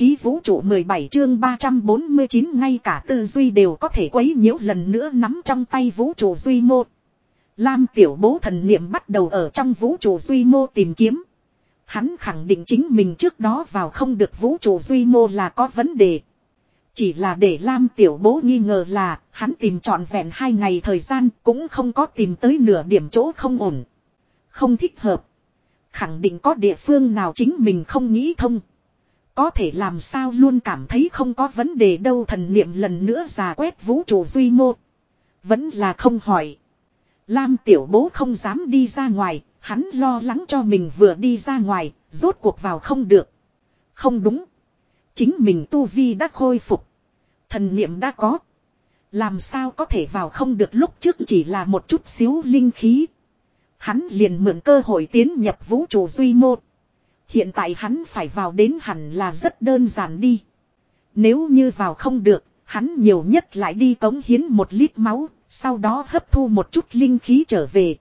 khí vũ trụ 17 chương 349 ngay cả tư duy đều có thể quấy nhiễu lần nữa nắm trong tay vũ trụ duy mô. Lam tiểu bố thần niệm bắt đầu ở trong vũ trụ duy mô tìm kiếm. Hắn khẳng định chính mình trước đó vào không được vũ trụ duy mô là có vấn đề. Chỉ là để Lam tiểu bố nghi ngờ là, hắn tìm trọn vẹn hai ngày thời gian cũng không có tìm tới nửa điểm chỗ không ổn. Không thích hợp. Khẳng định có địa phương nào chính mình không nghĩ thông. Có thể làm sao luôn cảm thấy không có vấn đề đâu thần niệm lần nữa già quét vũ trụ duy mô. Vẫn là không hỏi. Lam tiểu bố không dám đi ra ngoài, hắn lo lắng cho mình vừa đi ra ngoài, rốt cuộc vào không được. Không đúng. Chính mình tu vi đã khôi phục. Thần niệm đã có. Làm sao có thể vào không được lúc trước chỉ là một chút xíu linh khí. Hắn liền mượn cơ hội tiến nhập vũ trụ duy mô. Hiện tại hắn phải vào đến hẳn là rất đơn giản đi. Nếu như vào không được, hắn nhiều nhất lại đi cống hiến một lít máu, sau đó hấp thu một chút linh khí trở về.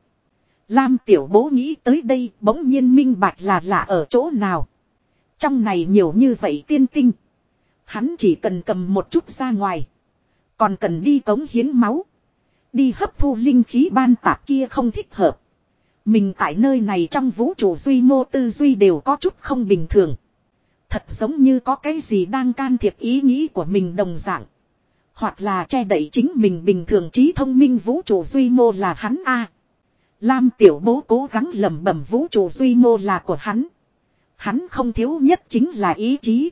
Lam tiểu bố nghĩ tới đây bỗng nhiên minh bạch là lạ ở chỗ nào. Trong này nhiều như vậy tiên tinh. Hắn chỉ cần cầm một chút ra ngoài. Còn cần đi cống hiến máu. Đi hấp thu linh khí ban tạp kia không thích hợp. Mình tại nơi này trong vũ trụ duy mô tư duy đều có chút không bình thường. Thật giống như có cái gì đang can thiệp ý nghĩ của mình đồng dạng. Hoặc là che đậy chính mình bình thường trí thông minh vũ trụ duy mô là hắn a Lam tiểu bố cố gắng lẩm bẩm vũ trụ duy mô là của hắn. Hắn không thiếu nhất chính là ý chí.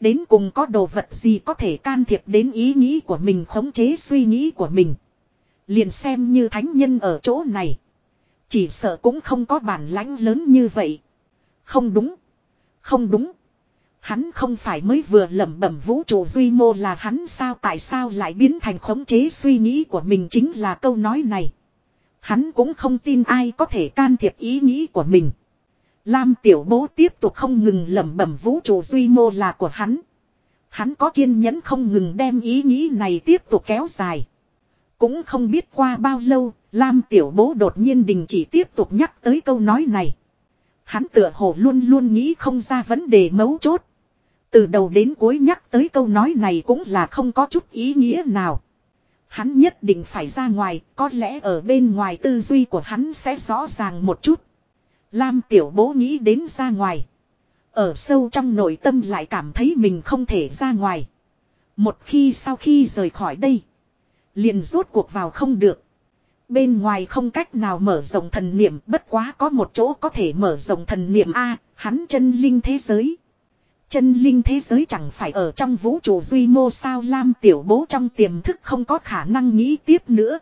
Đến cùng có đồ vật gì có thể can thiệp đến ý nghĩ của mình khống chế suy nghĩ của mình. Liền xem như thánh nhân ở chỗ này. Chỉ sợ cũng không có bản lãnh lớn như vậy. Không đúng. Không đúng. Hắn không phải mới vừa lẩm bẩm vũ trụ duy mô là hắn sao tại sao lại biến thành khống chế suy nghĩ của mình chính là câu nói này. Hắn cũng không tin ai có thể can thiệp ý nghĩ của mình. Lam tiểu bố tiếp tục không ngừng lẩm bẩm vũ trụ duy mô là của hắn. Hắn có kiên nhẫn không ngừng đem ý nghĩ này tiếp tục kéo dài. Cũng không biết qua bao lâu, Lam tiểu bố đột nhiên đình chỉ tiếp tục nhắc tới câu nói này. Hắn tựa hồ luôn luôn nghĩ không ra vấn đề mấu chốt. Từ đầu đến cuối nhắc tới câu nói này cũng là không có chút ý nghĩa nào. Hắn nhất định phải ra ngoài, có lẽ ở bên ngoài tư duy của hắn sẽ rõ ràng một chút. Lam tiểu bố nghĩ đến ra ngoài. Ở sâu trong nội tâm lại cảm thấy mình không thể ra ngoài. Một khi sau khi rời khỏi đây. Liền rốt cuộc vào không được. Bên ngoài không cách nào mở rộng thần niệm bất quá có một chỗ có thể mở rộng thần niệm A, hắn chân linh thế giới. Chân linh thế giới chẳng phải ở trong vũ trụ duy mô sao lam tiểu bố trong tiềm thức không có khả năng nghĩ tiếp nữa.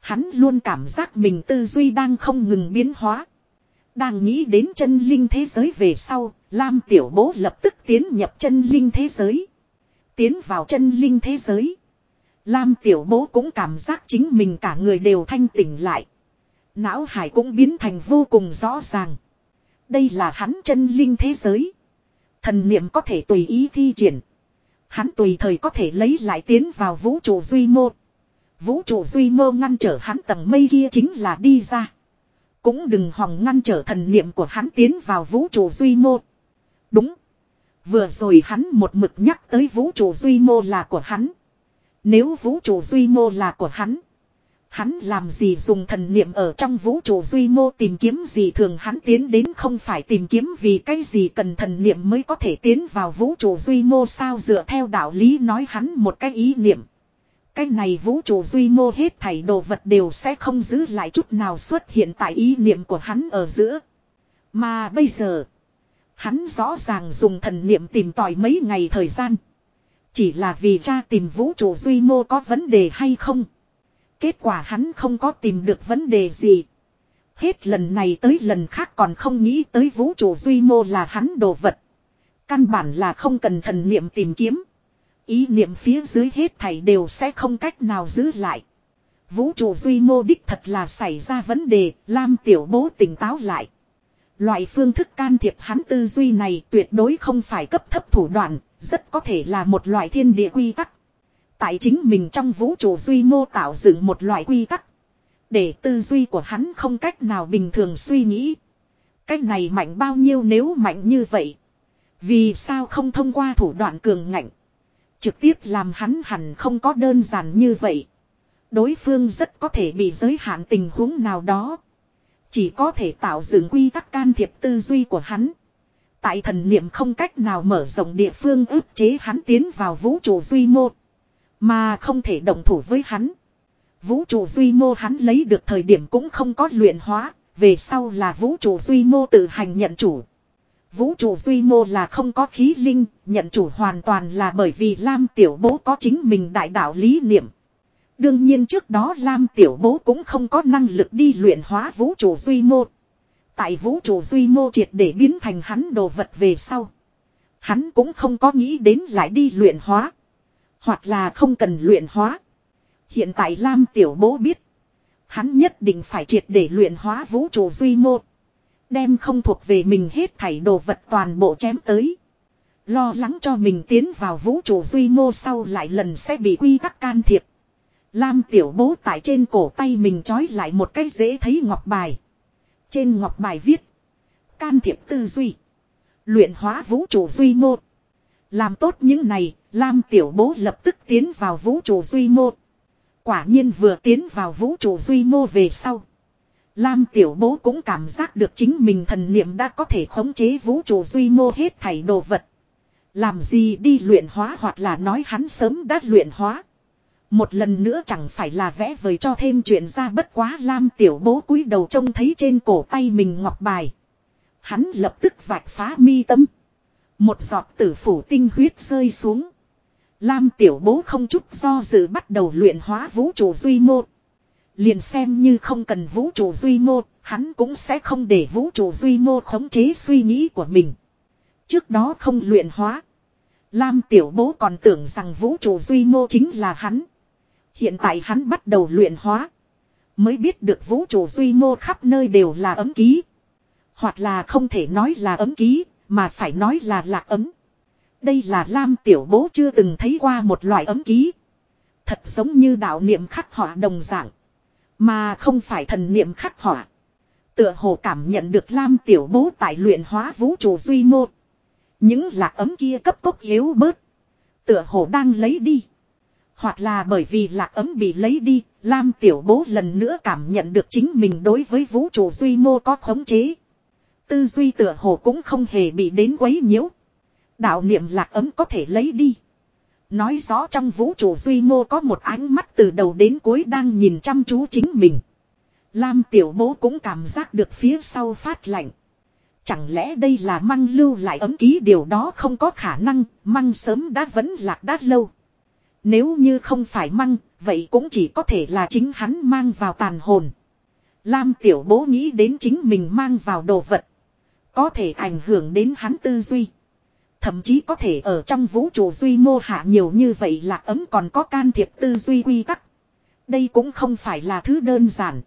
Hắn luôn cảm giác mình tư duy đang không ngừng biến hóa. Đang nghĩ đến chân linh thế giới về sau, Lam tiểu bố lập tức tiến nhập chân linh thế giới. Tiến vào chân linh thế giới. Lam tiểu bố cũng cảm giác chính mình cả người đều thanh tỉnh lại. Não hải cũng biến thành vô cùng rõ ràng. Đây là hắn chân linh thế giới. Thần niệm có thể tùy ý thi triển. Hắn tùy thời có thể lấy lại tiến vào vũ trụ duy mô. Vũ trụ duy mô ngăn trở hắn tầng mây kia chính là đi ra. Cũng đừng hòng ngăn trở thần niệm của hắn tiến vào vũ trụ duy mô. Đúng. Vừa rồi hắn một mực nhắc tới vũ trụ duy mô là của hắn. Nếu vũ trụ duy mô là của hắn. Hắn làm gì dùng thần niệm ở trong vũ trụ duy mô tìm kiếm gì thường hắn tiến đến không phải tìm kiếm vì cái gì cần thần niệm mới có thể tiến vào vũ trụ duy mô sao dựa theo đạo lý nói hắn một cái ý niệm. Cái này vũ trụ duy mô hết thảy đồ vật đều sẽ không giữ lại chút nào xuất hiện tại ý niệm của hắn ở giữa. Mà bây giờ, hắn rõ ràng dùng thần niệm tìm tòi mấy ngày thời gian. Chỉ là vì cha tìm vũ trụ duy mô có vấn đề hay không. Kết quả hắn không có tìm được vấn đề gì. Hết lần này tới lần khác còn không nghĩ tới vũ trụ duy mô là hắn đồ vật. Căn bản là không cần thần niệm tìm kiếm. Ý niệm phía dưới hết thảy đều sẽ không cách nào giữ lại. Vũ trụ duy mô đích thật là xảy ra vấn đề, Lam tiểu bố tỉnh táo lại. Loại phương thức can thiệp hắn tư duy này tuyệt đối không phải cấp thấp thủ đoạn, rất có thể là một loại thiên địa quy tắc. Tại chính mình trong vũ trụ duy mô tạo dựng một loại quy tắc. Để tư duy của hắn không cách nào bình thường suy nghĩ. Cách này mạnh bao nhiêu nếu mạnh như vậy. Vì sao không thông qua thủ đoạn cường ngạnh. Trực tiếp làm hắn hẳn không có đơn giản như vậy. Đối phương rất có thể bị giới hạn tình huống nào đó. Chỉ có thể tạo dựng quy tắc can thiệp tư duy của hắn. Tại thần niệm không cách nào mở rộng địa phương ức chế hắn tiến vào vũ trụ duy mô. Mà không thể động thủ với hắn. Vũ trụ duy mô hắn lấy được thời điểm cũng không có luyện hóa. Về sau là vũ trụ duy mô tự hành nhận chủ. Vũ trụ duy mô là không có khí linh, nhận chủ hoàn toàn là bởi vì Lam Tiểu Bố có chính mình đại đạo lý niệm. Đương nhiên trước đó Lam Tiểu Bố cũng không có năng lực đi luyện hóa vũ trụ duy mô. Tại vũ trụ duy mô triệt để biến thành hắn đồ vật về sau. Hắn cũng không có nghĩ đến lại đi luyện hóa. Hoặc là không cần luyện hóa. Hiện tại Lam Tiểu Bố biết. Hắn nhất định phải triệt để luyện hóa vũ trụ duy mô. Đem không thuộc về mình hết thảy đồ vật toàn bộ chém tới. Lo lắng cho mình tiến vào vũ trụ duy mô sau lại lần sẽ bị quy tắc can thiệp. Lam tiểu bố tại trên cổ tay mình trói lại một cái dễ thấy ngọc bài. Trên ngọc bài viết. Can thiệp tư duy. Luyện hóa vũ trụ duy mô. Làm tốt những này, Lam tiểu bố lập tức tiến vào vũ trụ duy mô. Quả nhiên vừa tiến vào vũ trụ duy mô về sau. Lam tiểu bố cũng cảm giác được chính mình thần niệm đã có thể khống chế vũ trụ duy mô hết thảy đồ vật. Làm gì đi luyện hóa hoặc là nói hắn sớm đã luyện hóa. Một lần nữa chẳng phải là vẽ vời cho thêm chuyện ra bất quá Lam tiểu bố cúi đầu trông thấy trên cổ tay mình ngọc bài. Hắn lập tức vạch phá mi tâm. Một giọt tử phủ tinh huyết rơi xuống. Lam tiểu bố không chút do dự bắt đầu luyện hóa vũ trụ duy mô. Liền xem như không cần vũ trụ duy mô, hắn cũng sẽ không để vũ trụ duy mô khống chế suy nghĩ của mình. Trước đó không luyện hóa. Lam tiểu bố còn tưởng rằng vũ trụ duy mô chính là hắn. Hiện tại hắn bắt đầu luyện hóa. Mới biết được vũ trụ duy mô khắp nơi đều là ấm ký. Hoặc là không thể nói là ấm ký, mà phải nói là lạc ấm. Đây là Lam tiểu bố chưa từng thấy qua một loại ấm ký. Thật giống như đạo niệm khắc họa đồng dạng. Mà không phải thần niệm khắc họa. Tựa hồ cảm nhận được Lam tiểu bố tại luyện hóa vũ trụ duy mô. Những lạc ấm kia cấp tốc yếu bớt. Tựa hồ đang lấy đi. Hoặc là bởi vì lạc ấm bị lấy đi, Lam tiểu bố lần nữa cảm nhận được chính mình đối với vũ trụ duy mô có khống chế. Tư duy tựa hồ cũng không hề bị đến quấy nhiễu. Đạo niệm lạc ấm có thể lấy đi. Nói rõ trong vũ trụ duy mô có một ánh mắt từ đầu đến cuối đang nhìn chăm chú chính mình. Lam tiểu bố cũng cảm giác được phía sau phát lạnh. Chẳng lẽ đây là măng lưu lại ấm ký điều đó không có khả năng, măng sớm đã vẫn lạc đã lâu. Nếu như không phải măng, vậy cũng chỉ có thể là chính hắn mang vào tàn hồn. Lam tiểu bố nghĩ đến chính mình mang vào đồ vật. Có thể ảnh hưởng đến hắn tư duy. Thậm chí có thể ở trong vũ trụ duy mô hạ nhiều như vậy là ấm còn có can thiệp tư duy quy tắc. Đây cũng không phải là thứ đơn giản.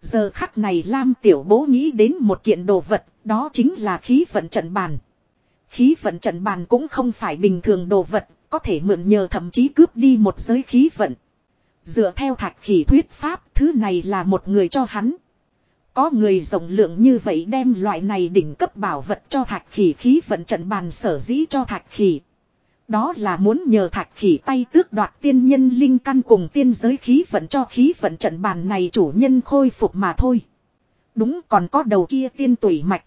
Giờ khắc này Lam Tiểu Bố nghĩ đến một kiện đồ vật, đó chính là khí vận trận bàn. Khí vận trận bàn cũng không phải bình thường đồ vật, có thể mượn nhờ thậm chí cướp đi một giới khí vận. Dựa theo thạch khỉ thuyết pháp, thứ này là một người cho hắn. Có người rộng lượng như vậy đem loại này đỉnh cấp bảo vật cho thạch khỉ khí vận trận bàn sở dĩ cho thạch khỉ. Đó là muốn nhờ thạch khỉ tay tước đoạt tiên nhân linh căn cùng tiên giới khí vận cho khí vận trận bàn này chủ nhân khôi phục mà thôi. Đúng còn có đầu kia tiên tủy mạch.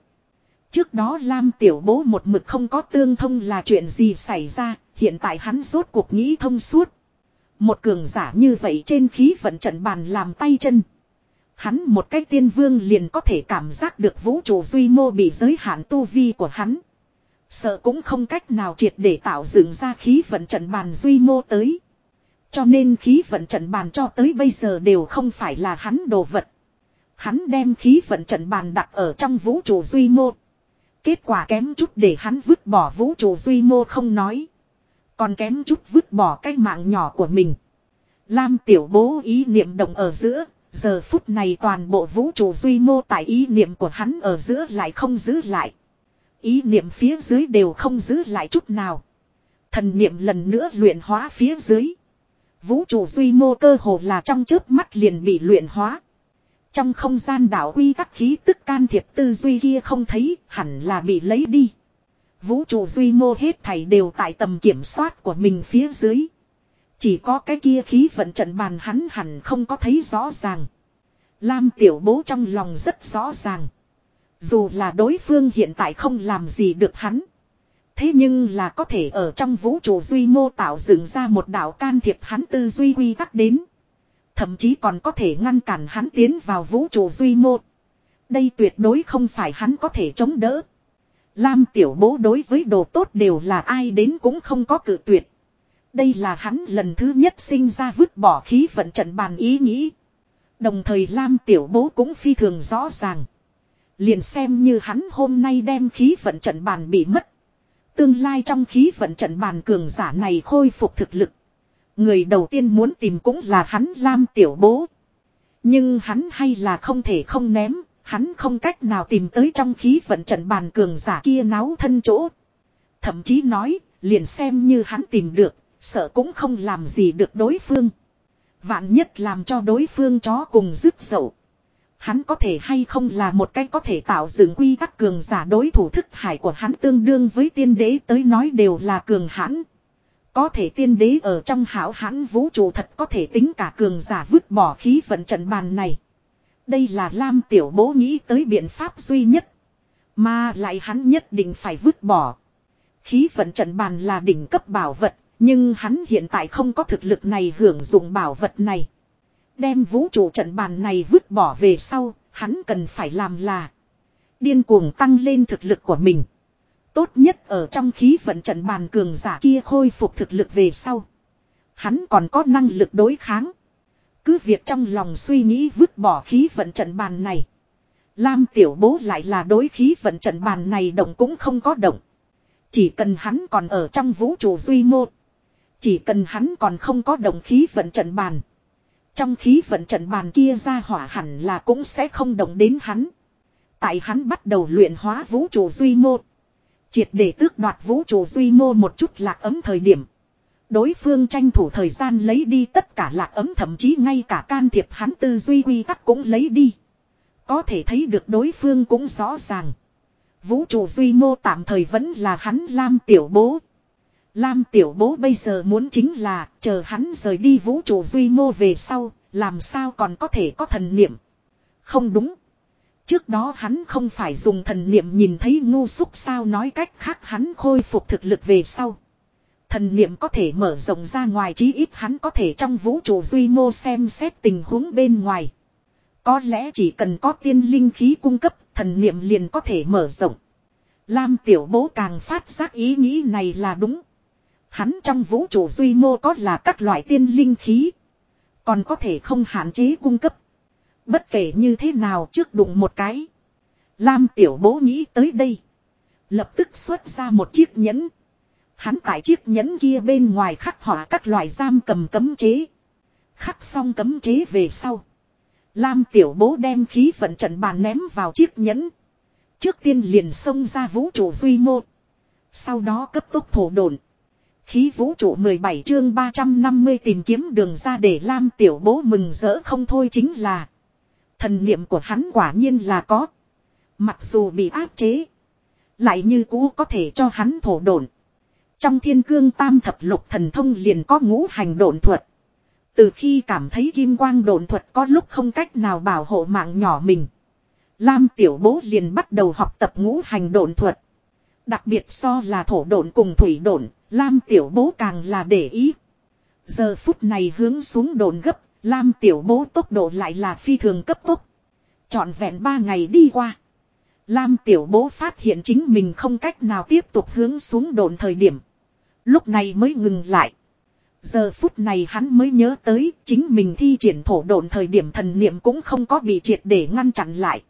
Trước đó Lam tiểu bố một mực không có tương thông là chuyện gì xảy ra, hiện tại hắn rốt cuộc nghĩ thông suốt. Một cường giả như vậy trên khí vận trận bàn làm tay chân. Hắn một cái tiên vương liền có thể cảm giác được vũ trụ duy mô bị giới hạn tu vi của hắn. Sợ cũng không cách nào triệt để tạo dựng ra khí vận trận bàn duy mô tới. Cho nên khí vận trận bàn cho tới bây giờ đều không phải là hắn đồ vật. Hắn đem khí vận trận bàn đặt ở trong vũ trụ duy mô. Kết quả kém chút để hắn vứt bỏ vũ trụ duy mô không nói. Còn kém chút vứt bỏ cái mạng nhỏ của mình. Lam tiểu bố ý niệm động ở giữa, Giờ phút này toàn bộ vũ trụ duy mô tại ý niệm của hắn ở giữa lại không giữ lại. Ý niệm phía dưới đều không giữ lại chút nào. Thần niệm lần nữa luyện hóa phía dưới. Vũ trụ duy mô cơ hồ là trong chớp mắt liền bị luyện hóa. Trong không gian đảo quy các khí tức can thiệp tư duy kia không thấy hẳn là bị lấy đi. Vũ trụ duy mô hết thảy đều tại tầm kiểm soát của mình phía dưới. Chỉ có cái kia khí vận trận bàn hắn hẳn không có thấy rõ ràng. Lam tiểu bố trong lòng rất rõ ràng. Dù là đối phương hiện tại không làm gì được hắn. Thế nhưng là có thể ở trong vũ trụ duy mô tạo dựng ra một đạo can thiệp hắn tư duy quy tắc đến. Thậm chí còn có thể ngăn cản hắn tiến vào vũ trụ duy mô. Đây tuyệt đối không phải hắn có thể chống đỡ. Lam tiểu bố đối với đồ tốt đều là ai đến cũng không có cự tuyệt. Đây là hắn lần thứ nhất sinh ra vứt bỏ khí vận trận bàn ý nghĩ. Đồng thời Lam tiểu bố cũng phi thường rõ ràng. Liền xem như hắn hôm nay đem khí vận trận bàn bị mất. Tương lai trong khí vận trận bàn cường giả này khôi phục thực lực. Người đầu tiên muốn tìm cũng là hắn Lam tiểu bố. Nhưng hắn hay là không thể không ném, hắn không cách nào tìm tới trong khí vận trận bàn cường giả kia náo thân chỗ. Thậm chí nói, liền xem như hắn tìm được, sợ cũng không làm gì được đối phương. Vạn nhất làm cho đối phương chó cùng dứt dậu. Hắn có thể hay không là một cái có thể tạo dựng quy tắc cường giả đối thủ thức hải của hắn tương đương với tiên đế tới nói đều là cường hãn. Có thể tiên đế ở trong hảo hãn vũ trụ thật có thể tính cả cường giả vứt bỏ khí vận trận bàn này. Đây là Lam Tiểu Bố nghĩ tới biện pháp duy nhất. Mà lại hắn nhất định phải vứt bỏ. Khí vận trận bàn là đỉnh cấp bảo vật, nhưng hắn hiện tại không có thực lực này hưởng dụng bảo vật này. Đem vũ trụ trận bàn này vứt bỏ về sau, hắn cần phải làm là điên cuồng tăng lên thực lực của mình. Tốt nhất ở trong khí vận trận bàn cường giả kia khôi phục thực lực về sau. Hắn còn có năng lực đối kháng. Cứ việc trong lòng suy nghĩ vứt bỏ khí vận trận bàn này. Lam tiểu bố lại là đối khí vận trận bàn này động cũng không có động. Chỉ cần hắn còn ở trong vũ trụ duy mô. Chỉ cần hắn còn không có động khí vận trận bàn. Trong khí vận trận bàn kia ra hỏa hẳn là cũng sẽ không động đến hắn. Tại hắn bắt đầu luyện hóa vũ trụ duy mô. Triệt để tước đoạt vũ trụ duy mô một chút lạc ấm thời điểm. Đối phương tranh thủ thời gian lấy đi tất cả lạc ấm thậm chí ngay cả can thiệp hắn tư duy quy tắc cũng lấy đi. Có thể thấy được đối phương cũng rõ ràng. Vũ trụ duy mô tạm thời vẫn là hắn Lam Tiểu Bố. Lam Tiểu Bố bây giờ muốn chính là chờ hắn rời đi vũ trụ duy mô về sau, làm sao còn có thể có thần niệm. Không đúng. Trước đó hắn không phải dùng thần niệm nhìn thấy ngu xúc sao nói cách khác hắn khôi phục thực lực về sau. Thần niệm có thể mở rộng ra ngoài chí ít hắn có thể trong vũ trụ duy mô xem xét tình huống bên ngoài. Có lẽ chỉ cần có tiên linh khí cung cấp, thần niệm liền có thể mở rộng. Lam tiểu bố càng phát giác ý nghĩ này là đúng. Hắn trong vũ trụ duy mô có là các loại tiên linh khí. Còn có thể không hạn chế cung cấp. Bất kể như thế nào trước đụng một cái. Lam tiểu bố nghĩ tới đây. Lập tức xuất ra một chiếc nhẫn. Hắn tại chiếc nhẫn kia bên ngoài khắc họa các loại giam cầm cấm chế. Khắc xong cấm chế về sau. Lam tiểu bố đem khí vận trận bàn ném vào chiếc nhẫn. Trước tiên liền xông ra vũ trụ duy mô. Sau đó cấp tốc thổ đồn. Khí vũ trụ 17 chương 350 tìm kiếm đường ra để Lam tiểu bố mừng rỡ không thôi chính là. Thần niệm của hắn quả nhiên là có. Mặc dù bị áp chế. Lại như cũ có thể cho hắn thổ đồn. Trong thiên cương tam thập lục thần thông liền có ngũ hành độn thuật. Từ khi cảm thấy kim quang độn thuật có lúc không cách nào bảo hộ mạng nhỏ mình. Lam tiểu bố liền bắt đầu học tập ngũ hành độn thuật. Đặc biệt so là thổ độn cùng thủy độn, Lam tiểu bố càng là để ý. Giờ phút này hướng xuống độn gấp, Lam tiểu bố tốc độ lại là phi thường cấp tốc. Chọn vẹn ba ngày đi qua. Lam tiểu bố phát hiện chính mình không cách nào tiếp tục hướng xuống đồn thời điểm. Lúc này mới ngừng lại. Giờ phút này hắn mới nhớ tới, chính mình thi triển thổ độn thời điểm thần niệm cũng không có bị triệt để ngăn chặn lại.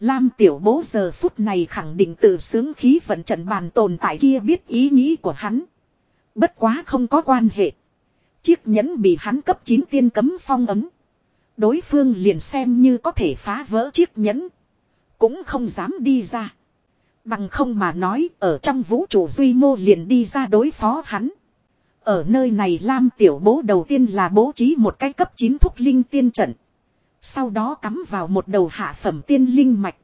Lam tiểu bố giờ phút này khẳng định tự sướng khí vận trận bàn tồn tại kia biết ý nghĩ của hắn. Bất quá không có quan hệ. Chiếc nhẫn bị hắn cấp 9 tiên cấm phong ấm. Đối phương liền xem như có thể phá vỡ chiếc nhẫn. Cũng không dám đi ra. Bằng không mà nói ở trong vũ trụ duy mô liền đi ra đối phó hắn. Ở nơi này Lam tiểu bố đầu tiên là bố trí một cái cấp 9 thúc linh tiên trận. Sau đó cắm vào một đầu hạ phẩm tiên linh mạch.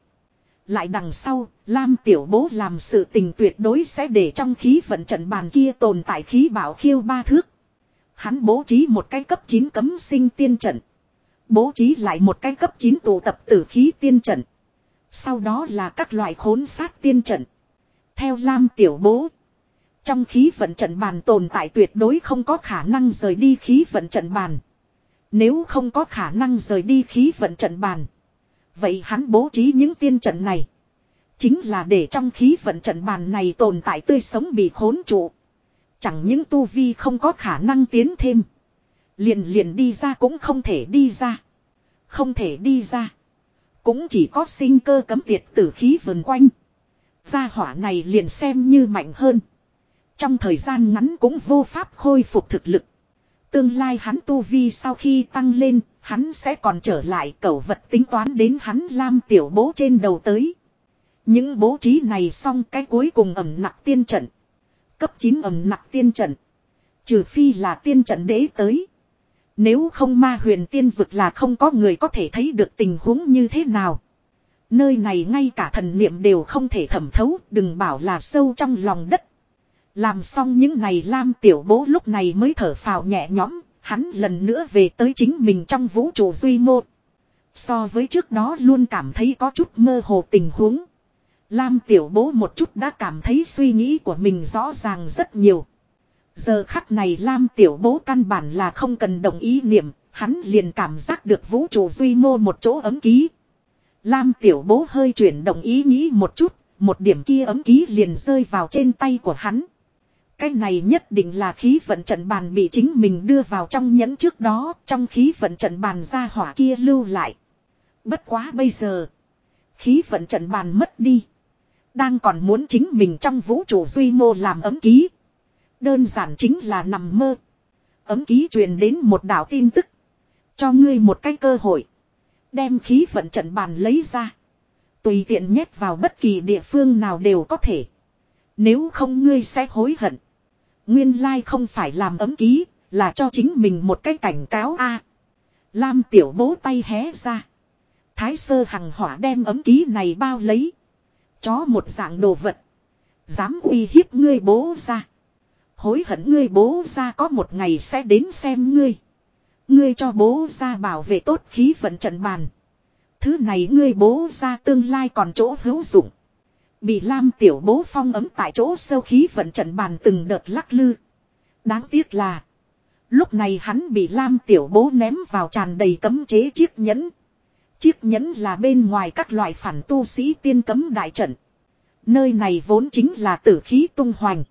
Lại đằng sau, Lam tiểu bố làm sự tình tuyệt đối sẽ để trong khí vận trận bàn kia tồn tại khí bảo khiêu ba thước. Hắn bố trí một cái cấp 9 cấm sinh tiên trận. Bố trí lại một cái cấp 9 tụ tập tử khí tiên trận. Sau đó là các loại khốn sát tiên trận. Theo Lam tiểu bố. Trong khí vận trận bàn tồn tại tuyệt đối không có khả năng rời đi khí vận trận bàn. Nếu không có khả năng rời đi khí vận trận bàn. Vậy hắn bố trí những tiên trận này. Chính là để trong khí vận trận bàn này tồn tại tươi sống bị khốn trụ. Chẳng những tu vi không có khả năng tiến thêm. Liền liền đi ra cũng không thể đi ra. Không thể đi ra. Cũng chỉ có sinh cơ cấm tiệt tử khí vần quanh. Gia hỏa này liền xem như mạnh hơn. Trong thời gian ngắn cũng vô pháp khôi phục thực lực. Tương lai hắn tu vi sau khi tăng lên, hắn sẽ còn trở lại cẩu vật tính toán đến hắn lam tiểu bố trên đầu tới. Những bố trí này xong cái cuối cùng ẩm nặng tiên trận. Cấp 9 ẩm nặng tiên trận. Trừ phi là tiên trận đế tới. Nếu không ma huyền tiên vực là không có người có thể thấy được tình huống như thế nào. Nơi này ngay cả thần niệm đều không thể thẩm thấu, đừng bảo là sâu trong lòng đất. Làm xong những này Lam tiểu bố lúc này mới thở phào nhẹ nhõm, hắn lần nữa về tới chính mình trong vũ trụ duy một. So với trước đó luôn cảm thấy có chút mơ hồ tình huống. Lam tiểu bố một chút đã cảm thấy suy nghĩ của mình rõ ràng rất nhiều. Giờ khắc này Lam tiểu bố căn bản là không cần đồng ý niệm, hắn liền cảm giác được vũ trụ duy mô một chỗ ấm ký. Lam tiểu bố hơi chuyển động ý nghĩ một chút, một điểm kia ấm ký liền rơi vào trên tay của hắn. Cái này nhất định là khí vận trận bàn bị chính mình đưa vào trong nhẫn trước đó, trong khí vận trận bàn ra hỏa kia lưu lại. Bất quá bây giờ, khí vận trận bàn mất đi. Đang còn muốn chính mình trong vũ trụ duy mô làm ấm ký. Đơn giản chính là nằm mơ. Ấm ký truyền đến một đạo tin tức. Cho ngươi một cái cơ hội. Đem khí vận trận bàn lấy ra. Tùy tiện nhét vào bất kỳ địa phương nào đều có thể. Nếu không ngươi sẽ hối hận. Nguyên lai không phải làm ấm ký, là cho chính mình một cái cảnh cáo a. Lam tiểu bố tay hé ra. Thái sơ hằng hỏa đem ấm ký này bao lấy. Chó một dạng đồ vật. Dám uy hiếp ngươi bố ra. Hối hận ngươi bố ra có một ngày sẽ đến xem ngươi. Ngươi cho bố ra bảo vệ tốt khí vận trận bàn. Thứ này ngươi bố ra tương lai còn chỗ hữu dụng. Bị Lam tiểu bố phong ấm tại chỗ sâu khí vận trận bàn từng đợt lắc lư. Đáng tiếc là. Lúc này hắn bị Lam tiểu bố ném vào tràn đầy cấm chế chiếc nhẫn. Chiếc nhẫn là bên ngoài các loại phản tu sĩ tiên cấm đại trận. Nơi này vốn chính là tử khí tung hoành.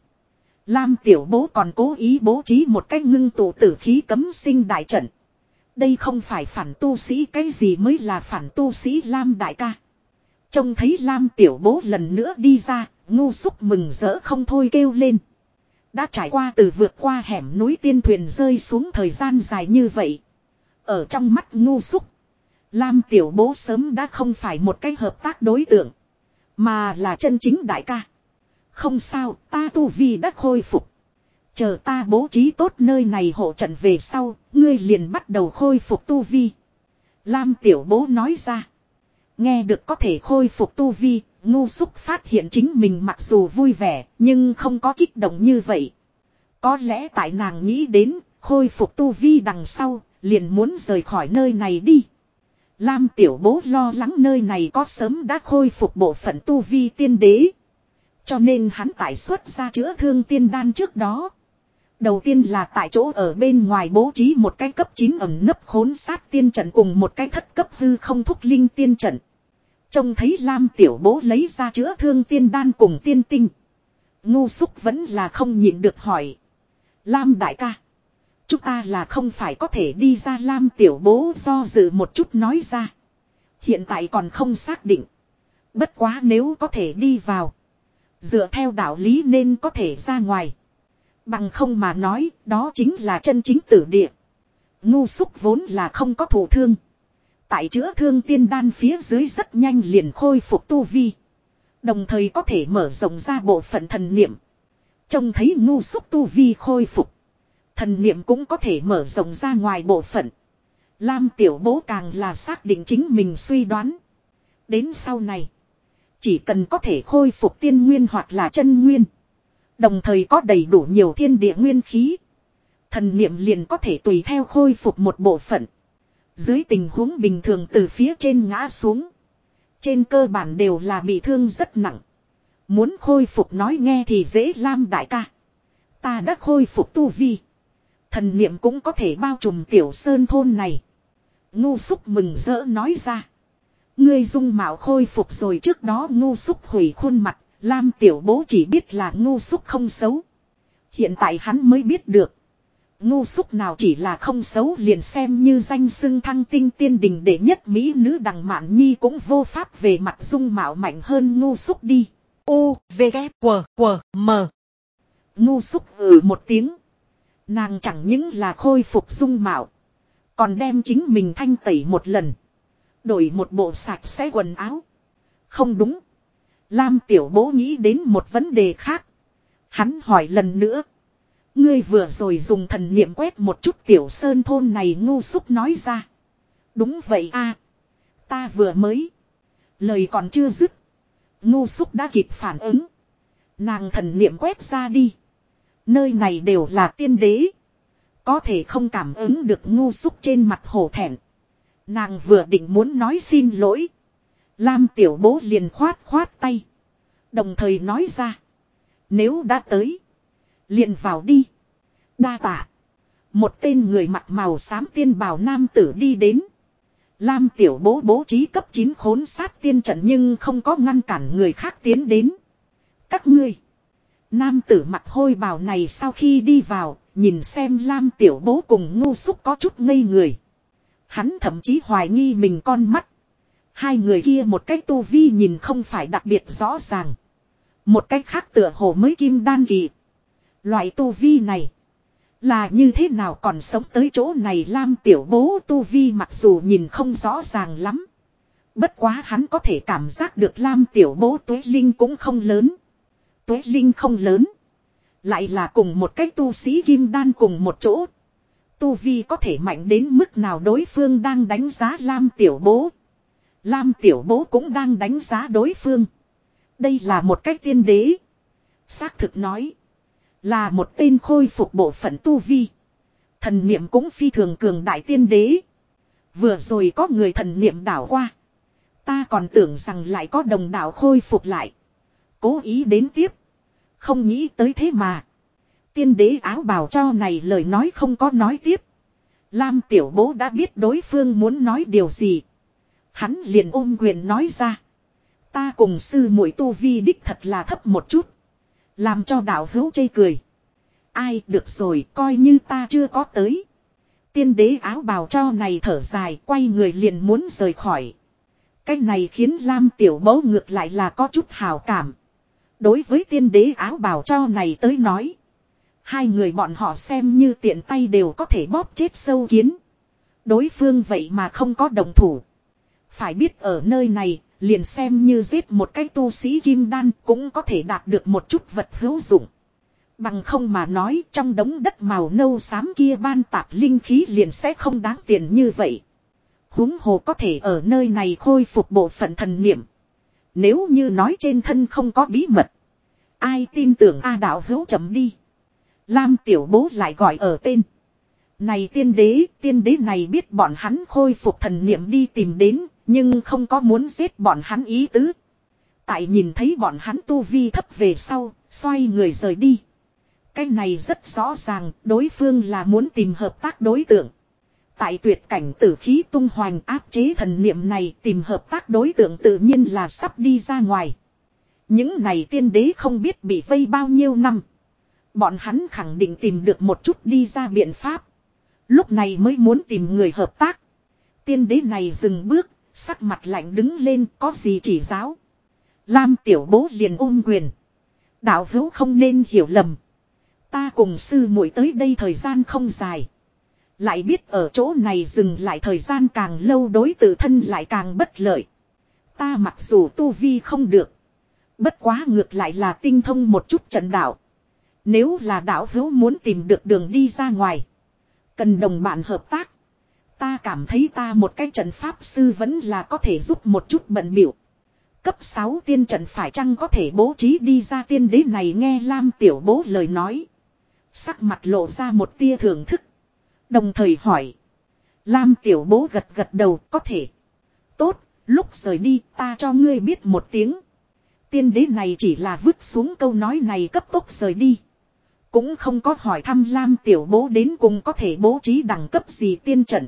Lam tiểu bố còn cố ý bố trí một cách ngưng tụ tử khí cấm sinh đại trận. Đây không phải phản tu sĩ cái gì mới là phản tu sĩ Lam đại ca. Trông thấy Lam tiểu bố lần nữa đi ra, ngu xúc mừng rỡ không thôi kêu lên. Đã trải qua từ vượt qua hẻm núi tiên thuyền rơi xuống thời gian dài như vậy. Ở trong mắt ngu xúc. Lam tiểu bố sớm đã không phải một cái hợp tác đối tượng. Mà là chân chính đại ca. Không sao, ta tu vi đã khôi phục. Chờ ta bố trí tốt nơi này hộ trận về sau, ngươi liền bắt đầu khôi phục tu vi. Lam tiểu bố nói ra. Nghe được có thể khôi phục tu vi, ngu xúc phát hiện chính mình mặc dù vui vẻ, nhưng không có kích động như vậy. Có lẽ tại nàng nghĩ đến, khôi phục tu vi đằng sau, liền muốn rời khỏi nơi này đi. Lam tiểu bố lo lắng nơi này có sớm đã khôi phục bộ phận tu vi tiên đế. Cho nên hắn tại xuất ra chữa thương tiên đan trước đó. Đầu tiên là tại chỗ ở bên ngoài bố trí một cái cấp 9 ẩm nấp khốn sát tiên trận cùng một cái thất cấp hư không thúc linh tiên trận. Trông thấy Lam tiểu bố lấy ra chữa thương tiên đan cùng tiên tinh. Ngu xúc vẫn là không nhịn được hỏi. Lam đại ca. Chúng ta là không phải có thể đi ra Lam tiểu bố do dự một chút nói ra. Hiện tại còn không xác định. Bất quá nếu có thể đi vào. Dựa theo đạo lý nên có thể ra ngoài. Bằng không mà nói, đó chính là chân chính tử địa. Ngu xúc vốn là không có thủ thương. Tại chữa thương tiên đan phía dưới rất nhanh liền khôi phục tu vi. Đồng thời có thể mở rộng ra bộ phận thần niệm. Trông thấy ngu xúc tu vi khôi phục. Thần niệm cũng có thể mở rộng ra ngoài bộ phận. Lam tiểu bố càng là xác định chính mình suy đoán. Đến sau này. Chỉ cần có thể khôi phục tiên nguyên hoặc là chân nguyên. Đồng thời có đầy đủ nhiều thiên địa nguyên khí. Thần niệm liền có thể tùy theo khôi phục một bộ phận. Dưới tình huống bình thường từ phía trên ngã xuống. Trên cơ bản đều là bị thương rất nặng. Muốn khôi phục nói nghe thì dễ lam đại ca. Ta đã khôi phục tu vi. Thần niệm cũng có thể bao trùm tiểu sơn thôn này. Ngu xúc mừng rỡ nói ra. Ngươi dung mạo khôi phục rồi trước đó ngu xúc hủy khuôn mặt. Lam tiểu bố chỉ biết là ngu xúc không xấu. Hiện tại hắn mới biết được. Ngu xúc nào chỉ là không xấu liền xem như danh xưng thăng tinh tiên đình để nhất mỹ nữ đằng mạn nhi cũng vô pháp về mặt dung mạo mạnh hơn ngu xúc đi. U, V, K, W, W, M. Ngu xúc ừ một tiếng. Nàng chẳng những là khôi phục dung mạo. Còn đem chính mình thanh tẩy một lần. Đổi một bộ sạch sẽ quần áo. Không đúng. Lam tiểu bố nghĩ đến một vấn đề khác. Hắn hỏi lần nữa. Ngươi vừa rồi dùng thần niệm quét một chút tiểu sơn thôn này ngu xúc nói ra. Đúng vậy a Ta vừa mới. Lời còn chưa dứt. Ngu xúc đã kịp phản ứng. Nàng thần niệm quét ra đi. Nơi này đều là tiên đế. Có thể không cảm ứng được ngu xúc trên mặt hổ thẹn. Nàng vừa định muốn nói xin lỗi. Lam tiểu bố liền khoát khoát tay. Đồng thời nói ra. Nếu đã tới. liền vào đi. Đa tạ. Một tên người mặc màu xám tiên bào nam tử đi đến. Lam tiểu bố bố trí cấp 9 khốn sát tiên trận nhưng không có ngăn cản người khác tiến đến. Các ngươi. Nam tử mặc hôi bào này sau khi đi vào, nhìn xem Lam tiểu bố cùng ngu xúc có chút ngây người. Hắn thậm chí hoài nghi mình con mắt. Hai người kia một cách tu vi nhìn không phải đặc biệt rõ ràng. Một cách khác tựa hồ mới kim đan kỳ. Loại tu vi này. Là như thế nào còn sống tới chỗ này Lam tiểu bố tu vi mặc dù nhìn không rõ ràng lắm. Bất quá hắn có thể cảm giác được Lam tiểu bố tuế linh cũng không lớn. Tuế linh không lớn. Lại là cùng một cách tu sĩ kim đan cùng một chỗ. Tu vi có thể mạnh đến mức nào đối phương đang đánh giá Lam tiểu bố. Lam tiểu bố cũng đang đánh giá đối phương. Đây là một cách tiên đế. Xác thực nói. Là một tên khôi phục bộ phận tu vi. Thần niệm cũng phi thường cường đại tiên đế. Vừa rồi có người thần niệm đảo qua. Ta còn tưởng rằng lại có đồng đảo khôi phục lại. Cố ý đến tiếp. Không nghĩ tới thế mà. Tiên đế áo bào cho này lời nói không có nói tiếp. Lam tiểu bố đã biết đối phương muốn nói điều gì. Hắn liền ôm quyền nói ra. Ta cùng sư muội tu vi đích thật là thấp một chút. Làm cho đạo hữu chây cười. Ai, được rồi, coi như ta chưa có tới. Tiên đế áo bào cho này thở dài, quay người liền muốn rời khỏi. Cái này khiến Lam tiểu bố ngược lại là có chút hào cảm. Đối với tiên đế áo bào cho này tới nói. Hai người bọn họ xem như tiện tay đều có thể bóp chết sâu kiến. Đối phương vậy mà không có đồng thủ. Phải biết ở nơi này, liền xem như giết một cái tu sĩ kim đan cũng có thể đạt được một chút vật hữu dụng. Bằng không mà nói trong đống đất màu nâu xám kia ban tạp linh khí liền sẽ không đáng tiền như vậy. huống hồ có thể ở nơi này khôi phục bộ phận thần niệm. Nếu như nói trên thân không có bí mật. Ai tin tưởng A đạo hữu chấm đi. Lam tiểu bố lại gọi ở tên. Này tiên đế, tiên đế này biết bọn hắn khôi phục thần niệm đi tìm đến, nhưng không có muốn giết bọn hắn ý tứ. Tại nhìn thấy bọn hắn tu vi thấp về sau, xoay người rời đi. Cái này rất rõ ràng, đối phương là muốn tìm hợp tác đối tượng. Tại tuyệt cảnh tử khí tung hoành áp chế thần niệm này tìm hợp tác đối tượng tự nhiên là sắp đi ra ngoài. Những này tiên đế không biết bị vây bao nhiêu năm. Bọn hắn khẳng định tìm được một chút đi ra biện pháp. Lúc này mới muốn tìm người hợp tác. Tiên đế này dừng bước, sắc mặt lạnh đứng lên có gì chỉ giáo. Lam tiểu bố liền ôm quyền. Đạo hữu không nên hiểu lầm. Ta cùng sư muội tới đây thời gian không dài. Lại biết ở chỗ này dừng lại thời gian càng lâu đối tự thân lại càng bất lợi. Ta mặc dù tu vi không được. Bất quá ngược lại là tinh thông một chút trận đạo. Nếu là đạo hữu muốn tìm được đường đi ra ngoài. Cần đồng bạn hợp tác. Ta cảm thấy ta một cái trận pháp sư vẫn là có thể giúp một chút bận biểu. Cấp 6 tiên trận phải chăng có thể bố trí đi ra tiên đế này nghe Lam tiểu bố lời nói. Sắc mặt lộ ra một tia thưởng thức. Đồng thời hỏi. Lam tiểu bố gật gật đầu có thể. Tốt, lúc rời đi ta cho ngươi biết một tiếng. Tiên đế này chỉ là vứt xuống câu nói này cấp tốc rời đi. Cũng không có hỏi thăm Lam tiểu bố đến cùng có thể bố trí đẳng cấp gì tiên trận.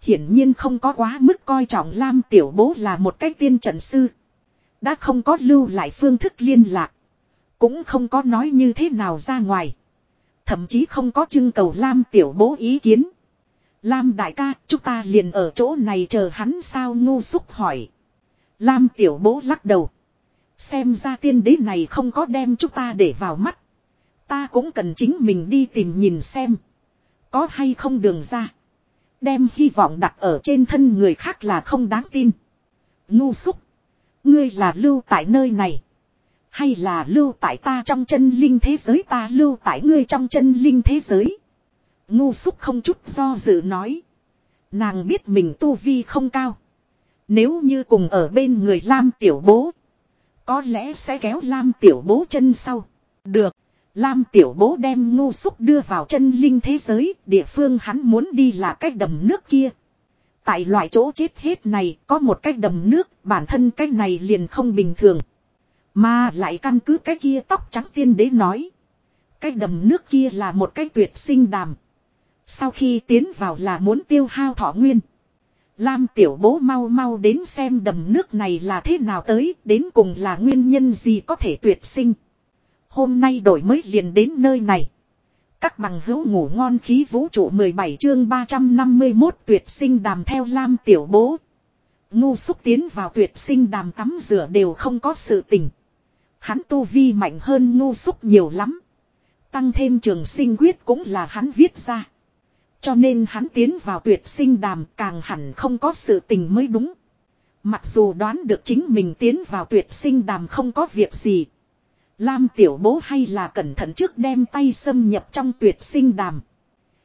Hiển nhiên không có quá mức coi trọng Lam tiểu bố là một cái tiên trận sư. Đã không có lưu lại phương thức liên lạc. Cũng không có nói như thế nào ra ngoài. Thậm chí không có trưng cầu Lam tiểu bố ý kiến. Lam đại ca, chúng ta liền ở chỗ này chờ hắn sao ngu xúc hỏi. Lam tiểu bố lắc đầu. Xem ra tiên đế này không có đem chúng ta để vào mắt. Ta cũng cần chính mình đi tìm nhìn xem. Có hay không đường ra. Đem hy vọng đặt ở trên thân người khác là không đáng tin. Ngu xúc. Ngươi là lưu tại nơi này. Hay là lưu tại ta trong chân linh thế giới ta lưu tại ngươi trong chân linh thế giới. Ngu xúc không chút do dự nói. Nàng biết mình tu vi không cao. Nếu như cùng ở bên người Lam tiểu bố. Có lẽ sẽ kéo Lam tiểu bố chân sau. Được. Lam tiểu bố đem ngu xúc đưa vào chân linh thế giới. Địa phương hắn muốn đi là cách đầm nước kia. Tại loại chỗ chết hết này có một cách đầm nước. Bản thân cái này liền không bình thường. Mà lại căn cứ cái kia tóc trắng tiên đế nói. Cái đầm nước kia là một cái tuyệt sinh đàm. Sau khi tiến vào là muốn tiêu hao thọ nguyên. Lam tiểu bố mau mau đến xem đầm nước này là thế nào tới, đến cùng là nguyên nhân gì có thể tuyệt sinh. Hôm nay đổi mới liền đến nơi này. Các bằng hữu ngủ ngon khí vũ trụ 17 chương 351 tuyệt sinh đàm theo Lam tiểu bố. Ngu xúc tiến vào tuyệt sinh đàm tắm rửa đều không có sự tình. Hắn tu vi mạnh hơn ngu xúc nhiều lắm. Tăng thêm trường sinh quyết cũng là hắn viết ra. Cho nên hắn tiến vào tuyệt sinh đàm càng hẳn không có sự tình mới đúng. Mặc dù đoán được chính mình tiến vào tuyệt sinh đàm không có việc gì. Lam tiểu bố hay là cẩn thận trước đem tay xâm nhập trong tuyệt sinh đàm.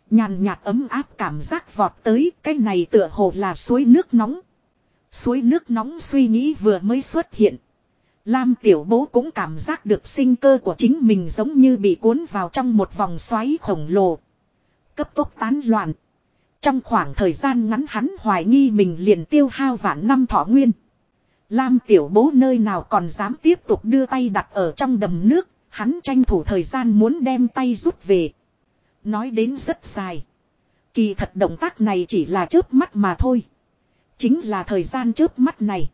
Nhàn nhạt ấm áp cảm giác vọt tới, cái này tựa hồ là suối nước nóng. Suối nước nóng suy nghĩ vừa mới xuất hiện. Lam tiểu bố cũng cảm giác được sinh cơ của chính mình giống như bị cuốn vào trong một vòng xoáy khổng lồ cấp tốc tán loạn. Trong khoảng thời gian ngắn hắn hoài nghi mình liền tiêu hao vạn năm thọ nguyên. Lam tiểu bố nơi nào còn dám tiếp tục đưa tay đặt ở trong đầm nước, hắn tranh thủ thời gian muốn đem tay rút về. Nói đến rất dài. Kỳ thật động tác này chỉ là chớp mắt mà thôi. Chính là thời gian chớp mắt này.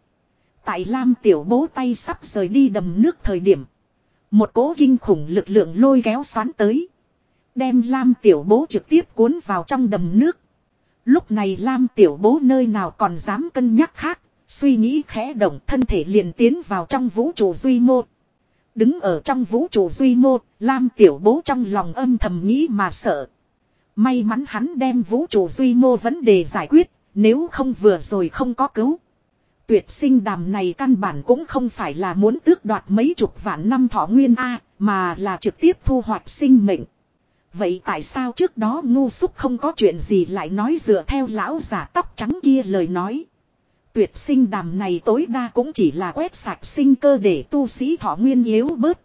Tại Lam tiểu bố tay sắp rời đi đầm nước thời điểm. Một cố kinh khủng lực lượng lôi kéo xoắn tới. Đem Lam tiểu bố trực tiếp cuốn vào trong đầm nước. Lúc này Lam tiểu bố nơi nào còn dám cân nhắc khác, suy nghĩ khẽ động thân thể liền tiến vào trong vũ trụ duy mô. Đứng ở trong vũ trụ duy mô, Lam tiểu bố trong lòng âm thầm nghĩ mà sợ. May mắn hắn đem vũ trụ duy mô vấn đề giải quyết, nếu không vừa rồi không có cứu. Tuyệt sinh đàm này căn bản cũng không phải là muốn tước đoạt mấy chục vạn năm thọ nguyên A, mà là trực tiếp thu hoạch sinh mệnh. Vậy tại sao trước đó ngu xúc không có chuyện gì lại nói dựa theo lão giả tóc trắng kia lời nói. Tuyệt sinh đàm này tối đa cũng chỉ là quét sạch sinh cơ để tu sĩ thọ nguyên yếu bớt.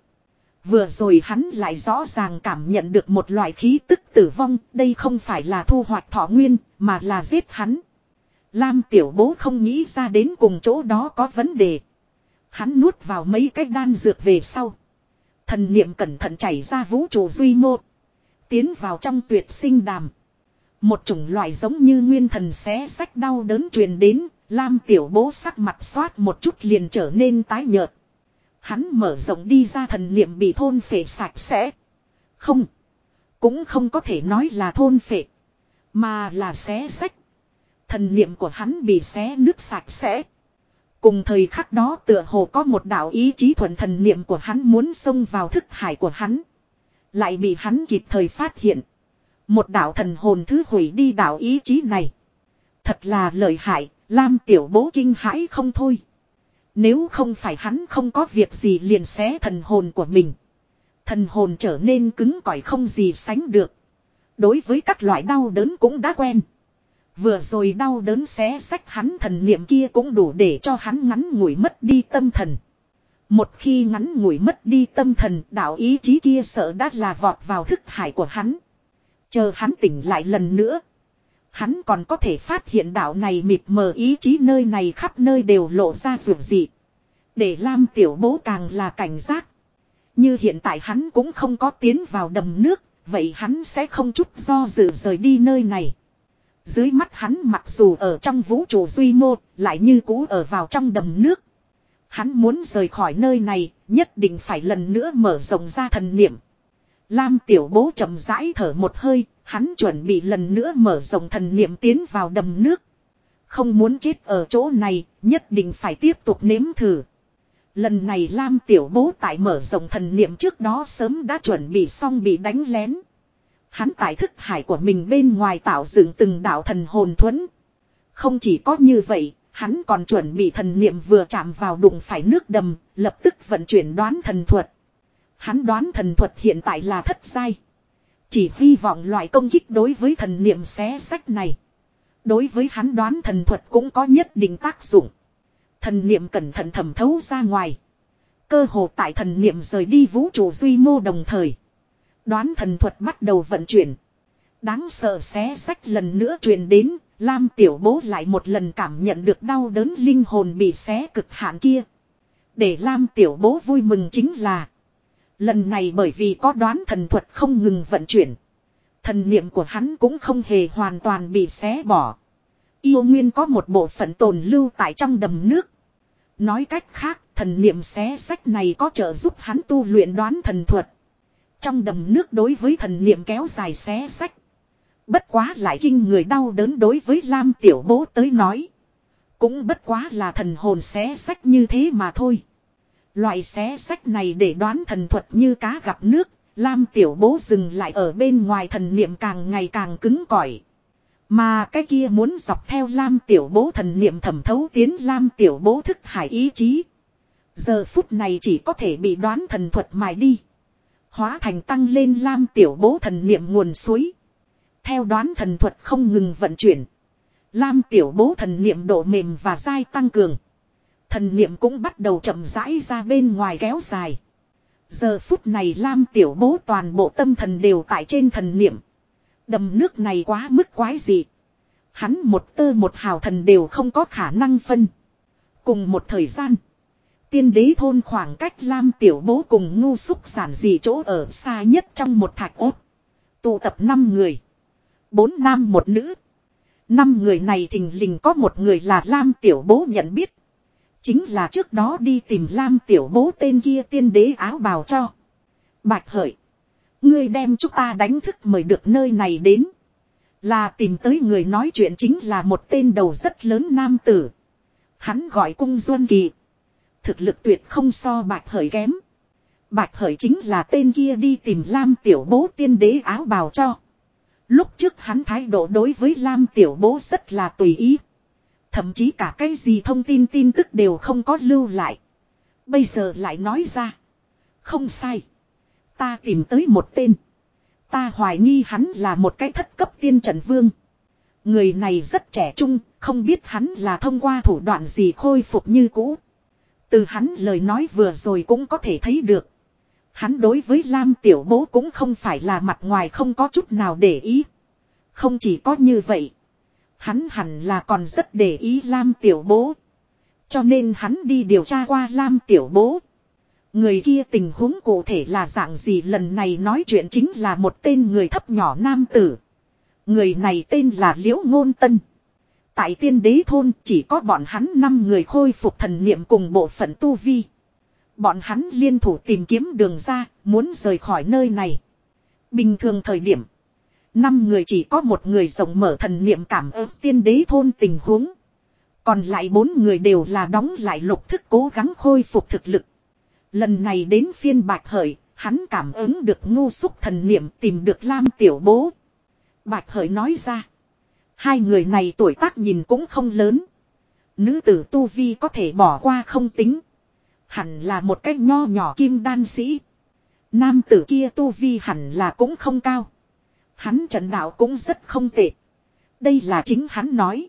Vừa rồi hắn lại rõ ràng cảm nhận được một loại khí tức tử vong, đây không phải là thu hoạch thọ nguyên, mà là giết hắn. Lam tiểu bố không nghĩ ra đến cùng chỗ đó có vấn đề. Hắn nuốt vào mấy cái đan dược về sau. Thần niệm cẩn thận chảy ra vũ trụ duy mô. Tiến vào trong tuyệt sinh đàm. Một chủng loại giống như nguyên thần xé sách đau đớn truyền đến, Lam tiểu bố sắc mặt xoát một chút liền trở nên tái nhợt. Hắn mở rộng đi ra thần niệm bị thôn phệ sạch sẽ. Không. Cũng không có thể nói là thôn phệ. Mà là xé sách. Thần niệm của hắn bị xé nước sạch sẽ. Cùng thời khắc đó tựa hồ có một đạo ý chí thuận thần niệm của hắn muốn xông vào thức hải của hắn. Lại bị hắn kịp thời phát hiện. Một đạo thần hồn thứ hủy đi đạo ý chí này. Thật là lợi hại, Lam tiểu bố kinh hãi không thôi. Nếu không phải hắn không có việc gì liền xé thần hồn của mình. Thần hồn trở nên cứng cỏi không gì sánh được. Đối với các loại đau đớn cũng đã quen. Vừa rồi đau đớn xé sách hắn thần niệm kia cũng đủ để cho hắn ngắn ngủi mất đi tâm thần. Một khi ngắn ngủi mất đi tâm thần, đạo ý chí kia sợ đã là vọt vào thức hải của hắn. Chờ hắn tỉnh lại lần nữa. Hắn còn có thể phát hiện đạo này mịt mờ ý chí nơi này khắp nơi đều lộ ra rượu dị. Để Lam tiểu bố càng là cảnh giác. Như hiện tại hắn cũng không có tiến vào đầm nước, vậy hắn sẽ không chút do dự rời đi nơi này. Dưới mắt hắn mặc dù ở trong vũ trụ duy mô, lại như cũ ở vào trong đầm nước. Hắn muốn rời khỏi nơi này, nhất định phải lần nữa mở rộng ra thần niệm. Lam tiểu bố chậm rãi thở một hơi, hắn chuẩn bị lần nữa mở rộng thần niệm tiến vào đầm nước. Không muốn chết ở chỗ này, nhất định phải tiếp tục nếm thử. Lần này Lam tiểu bố tại mở rộng thần niệm trước đó sớm đã chuẩn bị xong bị đánh lén. Hắn tại thức hải của mình bên ngoài tạo dựng từng đạo thần hồn thuẫn. Không chỉ có như vậy, hắn còn chuẩn bị thần niệm vừa chạm vào đụng phải nước đầm, lập tức vận chuyển đoán thần thuật. Hắn đoán thần thuật hiện tại là thất giai. Chỉ hy vọng loại công kích đối với thần niệm xé sách này. Đối với hắn đoán thần thuật cũng có nhất định tác dụng. Thần niệm cẩn thận thẩm thấu ra ngoài. Cơ hồ tại thần niệm rời đi vũ trụ duy mô đồng thời. Đoán thần thuật bắt đầu vận chuyển. Đáng sợ xé sách lần nữa truyền đến, Lam tiểu bố lại một lần cảm nhận được đau đớn linh hồn bị xé cực hạn kia. Để Lam tiểu bố vui mừng chính là Lần này bởi vì có đoán thần thuật không ngừng vận chuyển. Thần niệm của hắn cũng không hề hoàn toàn bị xé bỏ. Yêu nguyên có một bộ phận tồn lưu tại trong đầm nước. Nói cách khác, thần niệm xé sách này có trợ giúp hắn tu luyện đoán thần thuật. Trong đầm nước đối với thần niệm kéo dài xé sách. Bất quá lại kinh người đau đớn đối với Lam Tiểu Bố tới nói. Cũng bất quá là thần hồn xé sách như thế mà thôi. Loại xé sách này để đoán thần thuật như cá gặp nước, Lam tiểu bố dừng lại ở bên ngoài thần niệm càng ngày càng cứng cỏi. Mà cái kia muốn dọc theo Lam tiểu bố thần niệm thẩm thấu tiến Lam tiểu bố thức hải ý chí. Giờ phút này chỉ có thể bị đoán thần thuật mài đi. Hóa thành tăng lên Lam tiểu bố thần niệm nguồn suối. Theo đoán thần thuật không ngừng vận chuyển. Lam tiểu bố thần niệm độ mềm và dai tăng cường. Thần niệm cũng bắt đầu chậm rãi ra bên ngoài kéo dài. Giờ phút này Lam tiểu bố toàn bộ tâm thần đều tại trên thần niệm. Đầm nước này quá mức quái dị. Hắn một tơ một hào thần đều không có khả năng phân. Cùng một thời gian. Tiên đế thôn khoảng cách Lam tiểu bố cùng ngu xúc sản dị chỗ ở xa nhất trong một thạch ốt. Tụ tập 5 người. bốn nam một nữ. Năm người này thình lình có một người là Lam tiểu bố nhận biết. Chính là trước đó đi tìm Lam tiểu bố tên kia tiên đế áo bào cho. Bạch hợi. Ngươi đem chúng ta đánh thức mời được nơi này đến. Là tìm tới người nói chuyện chính là một tên đầu rất lớn nam tử. Hắn gọi cung duân kỳ. Thực lực tuyệt không so bạch hợi kém. Bạch hợi chính là tên kia đi tìm Lam tiểu bố tiên đế áo bào cho. Lúc trước hắn thái độ đối với Lam tiểu bố rất là tùy ý. Thậm chí cả cái gì thông tin tin tức đều không có lưu lại. Bây giờ lại nói ra. Không sai. Ta tìm tới một tên. Ta hoài nghi hắn là một cái thất cấp tiên trần vương. Người này rất trẻ trung, không biết hắn là thông qua thủ đoạn gì khôi phục như cũ. Từ hắn lời nói vừa rồi cũng có thể thấy được. Hắn đối với Lam Tiểu Bố cũng không phải là mặt ngoài không có chút nào để ý. Không chỉ có như vậy. Hắn hẳn là còn rất để ý Lam tiểu bố. Cho nên hắn đi điều tra qua Lam tiểu bố. Người kia tình huống cụ thể là dạng gì lần này nói chuyện chính là một tên người thấp nhỏ nam tử. Người này tên là Liễu Ngôn Tân. Tại tiên đế thôn chỉ có bọn hắn 5 người khôi phục thần niệm cùng bộ phận tu vi. Bọn hắn liên thủ tìm kiếm đường ra, muốn rời khỏi nơi này. Bình thường thời điểm, Năm người chỉ có một người rộng mở thần niệm cảm ơn tiên đế thôn tình huống. Còn lại bốn người đều là đóng lại lục thức cố gắng khôi phục thực lực. Lần này đến phiên bạch hợi, hắn cảm ứng được ngu xúc thần niệm tìm được Lam tiểu bố. Bạch hợi nói ra. Hai người này tuổi tác nhìn cũng không lớn. Nữ tử Tu Vi có thể bỏ qua không tính. Hẳn là một cách nho nhỏ kim đan sĩ. Nam tử kia Tu Vi hẳn là cũng không cao. Hắn trận đạo cũng rất không tệ. Đây là chính hắn nói.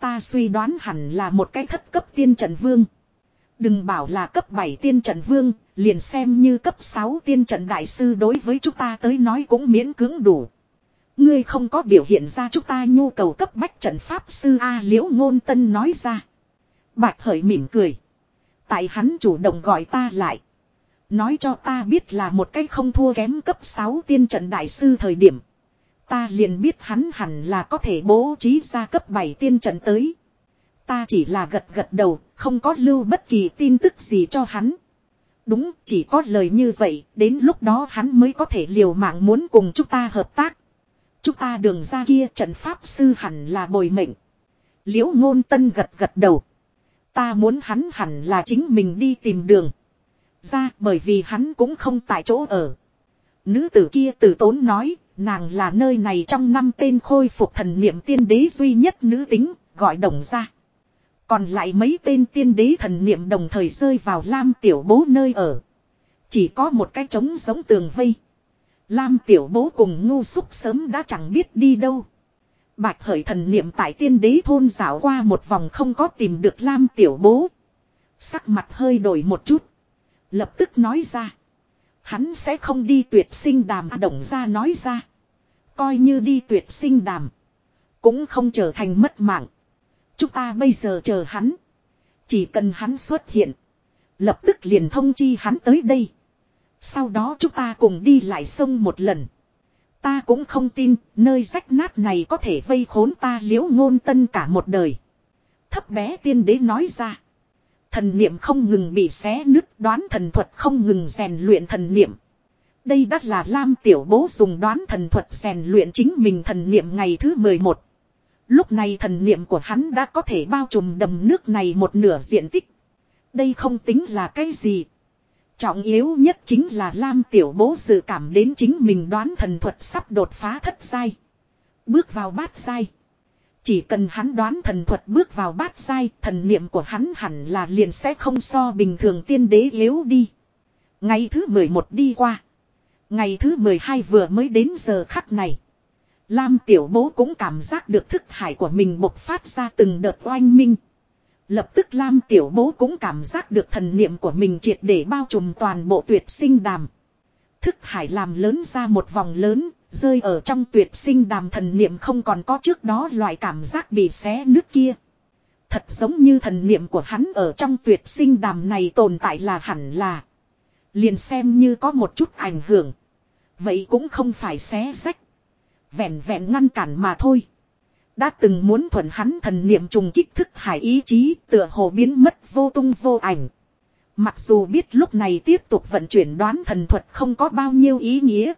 Ta suy đoán hẳn là một cái thất cấp tiên trận vương. Đừng bảo là cấp 7 tiên trận vương, liền xem như cấp 6 tiên trận đại sư đối với chúng ta tới nói cũng miễn cưỡng đủ. Ngươi không có biểu hiện ra chúng ta nhu cầu cấp bách trận pháp sư A liễu ngôn tân nói ra. Bạch hởi mỉm cười. Tại hắn chủ động gọi ta lại. Nói cho ta biết là một cách không thua kém cấp 6 tiên trận đại sư thời điểm. Ta liền biết hắn hẳn là có thể bố trí ra cấp 7 tiên trận tới. Ta chỉ là gật gật đầu, không có lưu bất kỳ tin tức gì cho hắn. Đúng, chỉ có lời như vậy, đến lúc đó hắn mới có thể liều mạng muốn cùng chúng ta hợp tác. Chúng ta đường ra kia trận pháp sư hẳn là bồi mệnh. Liễu ngôn tân gật gật đầu. Ta muốn hắn hẳn là chính mình đi tìm đường. Ra bởi vì hắn cũng không tại chỗ ở. Nữ tử kia tử tốn nói, nàng là nơi này trong năm tên khôi phục thần niệm tiên đế duy nhất nữ tính, gọi đồng ra. Còn lại mấy tên tiên đế thần niệm đồng thời rơi vào Lam tiểu bố nơi ở. Chỉ có một cái trống giống tường vây. Lam tiểu bố cùng ngu xúc sớm đã chẳng biết đi đâu. Bạch hởi thần niệm tại tiên đế thôn dạo qua một vòng không có tìm được Lam tiểu bố. Sắc mặt hơi đổi một chút. Lập tức nói ra. Hắn sẽ không đi tuyệt sinh đàm à, đồng ra nói ra. Coi như đi tuyệt sinh đàm. Cũng không trở thành mất mạng. Chúng ta bây giờ chờ hắn. Chỉ cần hắn xuất hiện. Lập tức liền thông chi hắn tới đây. Sau đó chúng ta cùng đi lại sông một lần. Ta cũng không tin, nơi rách nát này có thể vây khốn ta liễu ngôn tân cả một đời. Thấp bé tiên đế nói ra. Thần niệm không ngừng bị xé nứt, đoán thần thuật không ngừng rèn luyện thần niệm. Đây đắt là Lam Tiểu Bố dùng đoán thần thuật rèn luyện chính mình thần niệm ngày thứ 11. Lúc này thần niệm của hắn đã có thể bao trùm đầm nước này một nửa diện tích. Đây không tính là cái gì. Trọng yếu nhất chính là Lam Tiểu Bố dự cảm đến chính mình đoán thần thuật sắp đột phá thất sai. Bước vào bát sai. Chỉ cần hắn đoán thần thuật bước vào bát sai, thần niệm của hắn hẳn là liền sẽ không so bình thường tiên đế yếu đi. Ngày thứ 11 đi qua. Ngày thứ 12 vừa mới đến giờ khắc này. Lam tiểu bố cũng cảm giác được thức hải của mình bộc phát ra từng đợt oanh minh. Lập tức Lam tiểu bố cũng cảm giác được thần niệm của mình triệt để bao trùm toàn bộ tuyệt sinh đàm. Thức hải làm lớn ra một vòng lớn, rơi ở trong tuyệt sinh đàm thần niệm không còn có trước đó loại cảm giác bị xé nước kia. Thật giống như thần niệm của hắn ở trong tuyệt sinh đàm này tồn tại là hẳn là. Liền xem như có một chút ảnh hưởng. Vậy cũng không phải xé rách. Vẹn vẹn ngăn cản mà thôi. Đã từng muốn thuần hắn thần niệm trùng kích thức hải ý chí tựa hồ biến mất vô tung vô ảnh. Mặc dù biết lúc này tiếp tục vận chuyển đoán thần thuật không có bao nhiêu ý nghĩa.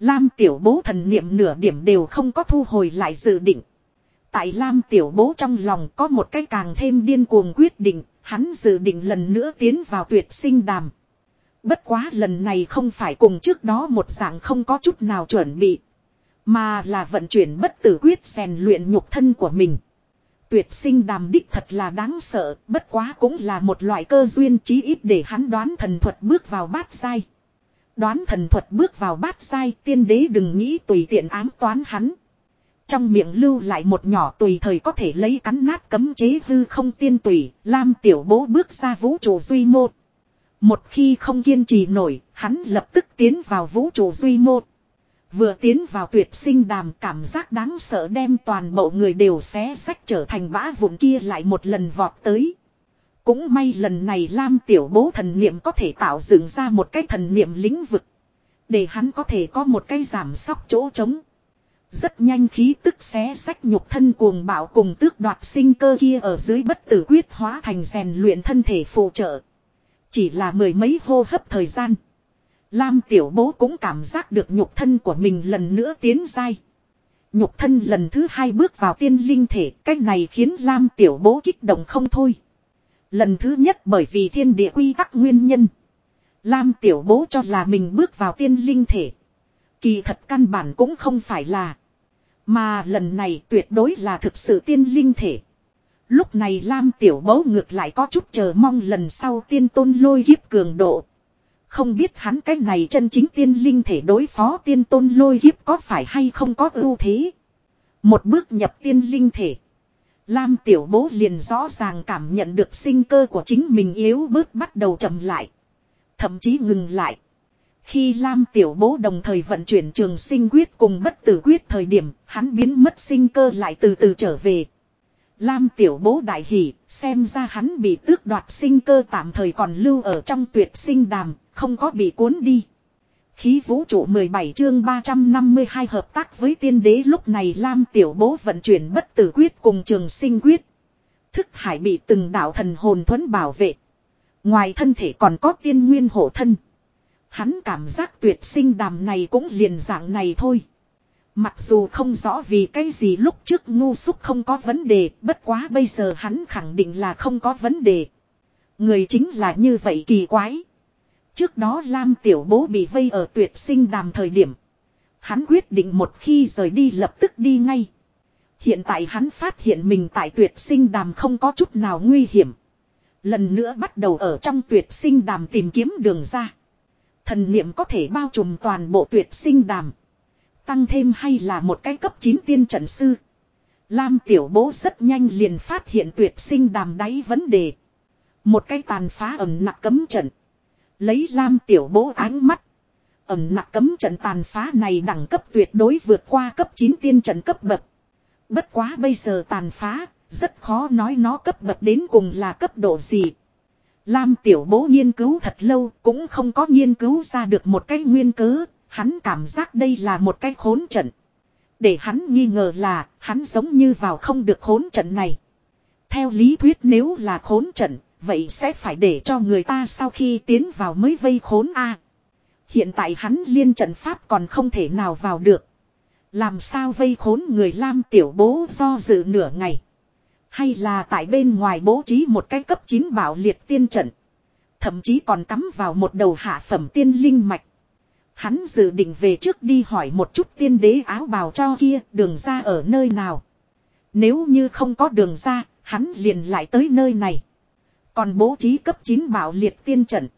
Lam tiểu bố thần niệm nửa điểm đều không có thu hồi lại dự định. Tại Lam tiểu bố trong lòng có một cái càng thêm điên cuồng quyết định, hắn dự định lần nữa tiến vào tuyệt sinh đàm. Bất quá lần này không phải cùng trước đó một dạng không có chút nào chuẩn bị. Mà là vận chuyển bất tử quyết rèn luyện nhục thân của mình. Tuyệt sinh đàm đích thật là đáng sợ, bất quá cũng là một loại cơ duyên chí ít để hắn đoán thần thuật bước vào bát sai. Đoán thần thuật bước vào bát sai, tiên đế đừng nghĩ tùy tiện ám toán hắn. Trong miệng lưu lại một nhỏ tùy thời có thể lấy cắn nát cấm chế hư không tiên tùy, Lam tiểu bố bước ra vũ trụ duy mô. Một khi không kiên trì nổi, hắn lập tức tiến vào vũ trụ duy mô. Vừa tiến vào tuyệt sinh đàm cảm giác đáng sợ đem toàn bộ người đều xé sách trở thành bã vụn kia lại một lần vọt tới. Cũng may lần này Lam tiểu bố thần niệm có thể tạo dựng ra một cái thần niệm lĩnh vực. Để hắn có thể có một cái giảm sóc chỗ trống. Rất nhanh khí tức xé sách nhục thân cuồng bạo cùng tước đoạt sinh cơ kia ở dưới bất tử quyết hóa thành rèn luyện thân thể phụ trợ. Chỉ là mười mấy hô hấp thời gian. Lam tiểu bố cũng cảm giác được nhục thân của mình lần nữa tiến dai. Nhục thân lần thứ hai bước vào tiên linh thể, cách này khiến Lam tiểu bố kích động không thôi. Lần thứ nhất bởi vì thiên địa quy tắc nguyên nhân. Lam tiểu bố cho là mình bước vào tiên linh thể. Kỳ thật căn bản cũng không phải là. Mà lần này tuyệt đối là thực sự tiên linh thể. Lúc này Lam tiểu bố ngược lại có chút chờ mong lần sau tiên tôn lôi kiếp cường độ. Không biết hắn cái này chân chính tiên linh thể đối phó tiên tôn lôi kiếp có phải hay không có ưu thế. Một bước nhập tiên linh thể. Lam tiểu bố liền rõ ràng cảm nhận được sinh cơ của chính mình yếu bớt bắt đầu chậm lại. Thậm chí ngừng lại. Khi Lam tiểu bố đồng thời vận chuyển trường sinh quyết cùng bất tử quyết thời điểm, hắn biến mất sinh cơ lại từ từ trở về. Lam tiểu bố đại hỷ, xem ra hắn bị tước đoạt sinh cơ tạm thời còn lưu ở trong tuyệt sinh đàm, không có bị cuốn đi. Khí vũ trụ 17 chương 352 hợp tác với tiên đế lúc này Lam tiểu bố vận chuyển bất tử quyết cùng trường sinh quyết. Thức hải bị từng đạo thần hồn thuẫn bảo vệ. Ngoài thân thể còn có tiên nguyên hộ thân. Hắn cảm giác tuyệt sinh đàm này cũng liền dạng này thôi. Mặc dù không rõ vì cái gì lúc trước ngu xúc không có vấn đề, bất quá bây giờ hắn khẳng định là không có vấn đề. Người chính là như vậy kỳ quái. Trước đó Lam Tiểu Bố bị vây ở tuyệt sinh đàm thời điểm. Hắn quyết định một khi rời đi lập tức đi ngay. Hiện tại hắn phát hiện mình tại tuyệt sinh đàm không có chút nào nguy hiểm. Lần nữa bắt đầu ở trong tuyệt sinh đàm tìm kiếm đường ra. Thần niệm có thể bao trùm toàn bộ tuyệt sinh đàm. Tăng thêm hay là một cái cấp 9 tiên trận sư. Lam tiểu bố rất nhanh liền phát hiện tuyệt sinh đàm đáy vấn đề. Một cái tàn phá ẩm nặng cấm trận. Lấy Lam tiểu bố ánh mắt. Ẩm nặng cấm trận tàn phá này đẳng cấp tuyệt đối vượt qua cấp 9 tiên trận cấp bậc. Bất quá bây giờ tàn phá, rất khó nói nó cấp bậc đến cùng là cấp độ gì. Lam tiểu bố nghiên cứu thật lâu cũng không có nghiên cứu ra được một cái nguyên cớ, hắn cảm giác đây là một cái khốn trận. Để hắn nghi ngờ là hắn giống như vào không được khốn trận này. Theo lý thuyết nếu là khốn trận, vậy sẽ phải để cho người ta sau khi tiến vào mới vây khốn a. Hiện tại hắn liên trận pháp còn không thể nào vào được. Làm sao vây khốn người Lam tiểu bố do dự nửa ngày. Hay là tại bên ngoài bố trí một cái cấp 9 bảo liệt tiên trận. Thậm chí còn cắm vào một đầu hạ phẩm tiên linh mạch. Hắn dự định về trước đi hỏi một chút tiên đế áo bào cho kia đường ra ở nơi nào. Nếu như không có đường ra, hắn liền lại tới nơi này. Còn bố trí cấp 9 bảo liệt tiên trận.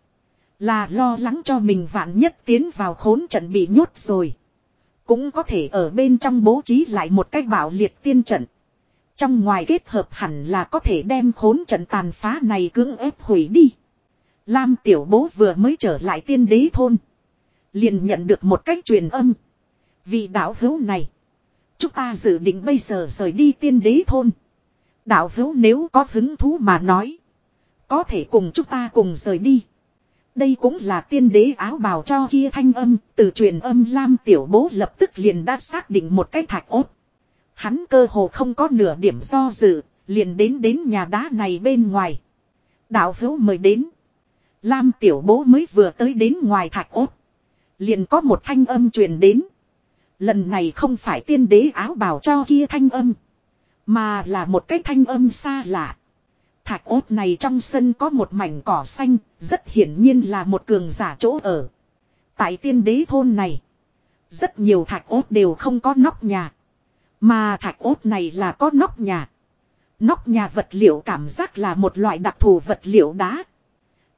Là lo lắng cho mình vạn nhất tiến vào khốn trận bị nhốt rồi. Cũng có thể ở bên trong bố trí lại một cách bảo liệt tiên trận. Trong ngoài kết hợp hẳn là có thể đem khốn trận tàn phá này cưỡng ép hủy đi. Lam tiểu bố vừa mới trở lại tiên đế thôn. Liền nhận được một cách truyền âm. Vì đạo hữu này. Chúng ta dự định bây giờ rời đi tiên đế thôn. Đạo hữu nếu có hứng thú mà nói. Có thể cùng chúng ta cùng rời đi. Đây cũng là tiên đế áo bào cho kia thanh âm. Từ truyền âm Lam tiểu bố lập tức liền đã xác định một cái thạch ốt. Hắn cơ hồ không có nửa điểm do dự. Liền đến đến nhà đá này bên ngoài. Đạo hữu mời đến. Lam tiểu bố mới vừa tới đến ngoài thạch ốt. Liền có một thanh âm truyền đến. Lần này không phải tiên đế áo bào cho kia thanh âm. Mà là một cái thanh âm xa lạ. Thạch ốt này trong sân có một mảnh cỏ xanh, rất hiển nhiên là một cường giả chỗ ở. Tại tiên đế thôn này, rất nhiều thạch ốt đều không có nóc nhà. Mà thạch ốt này là có nóc nhà. Nóc nhà vật liệu cảm giác là một loại đặc thù vật liệu đá.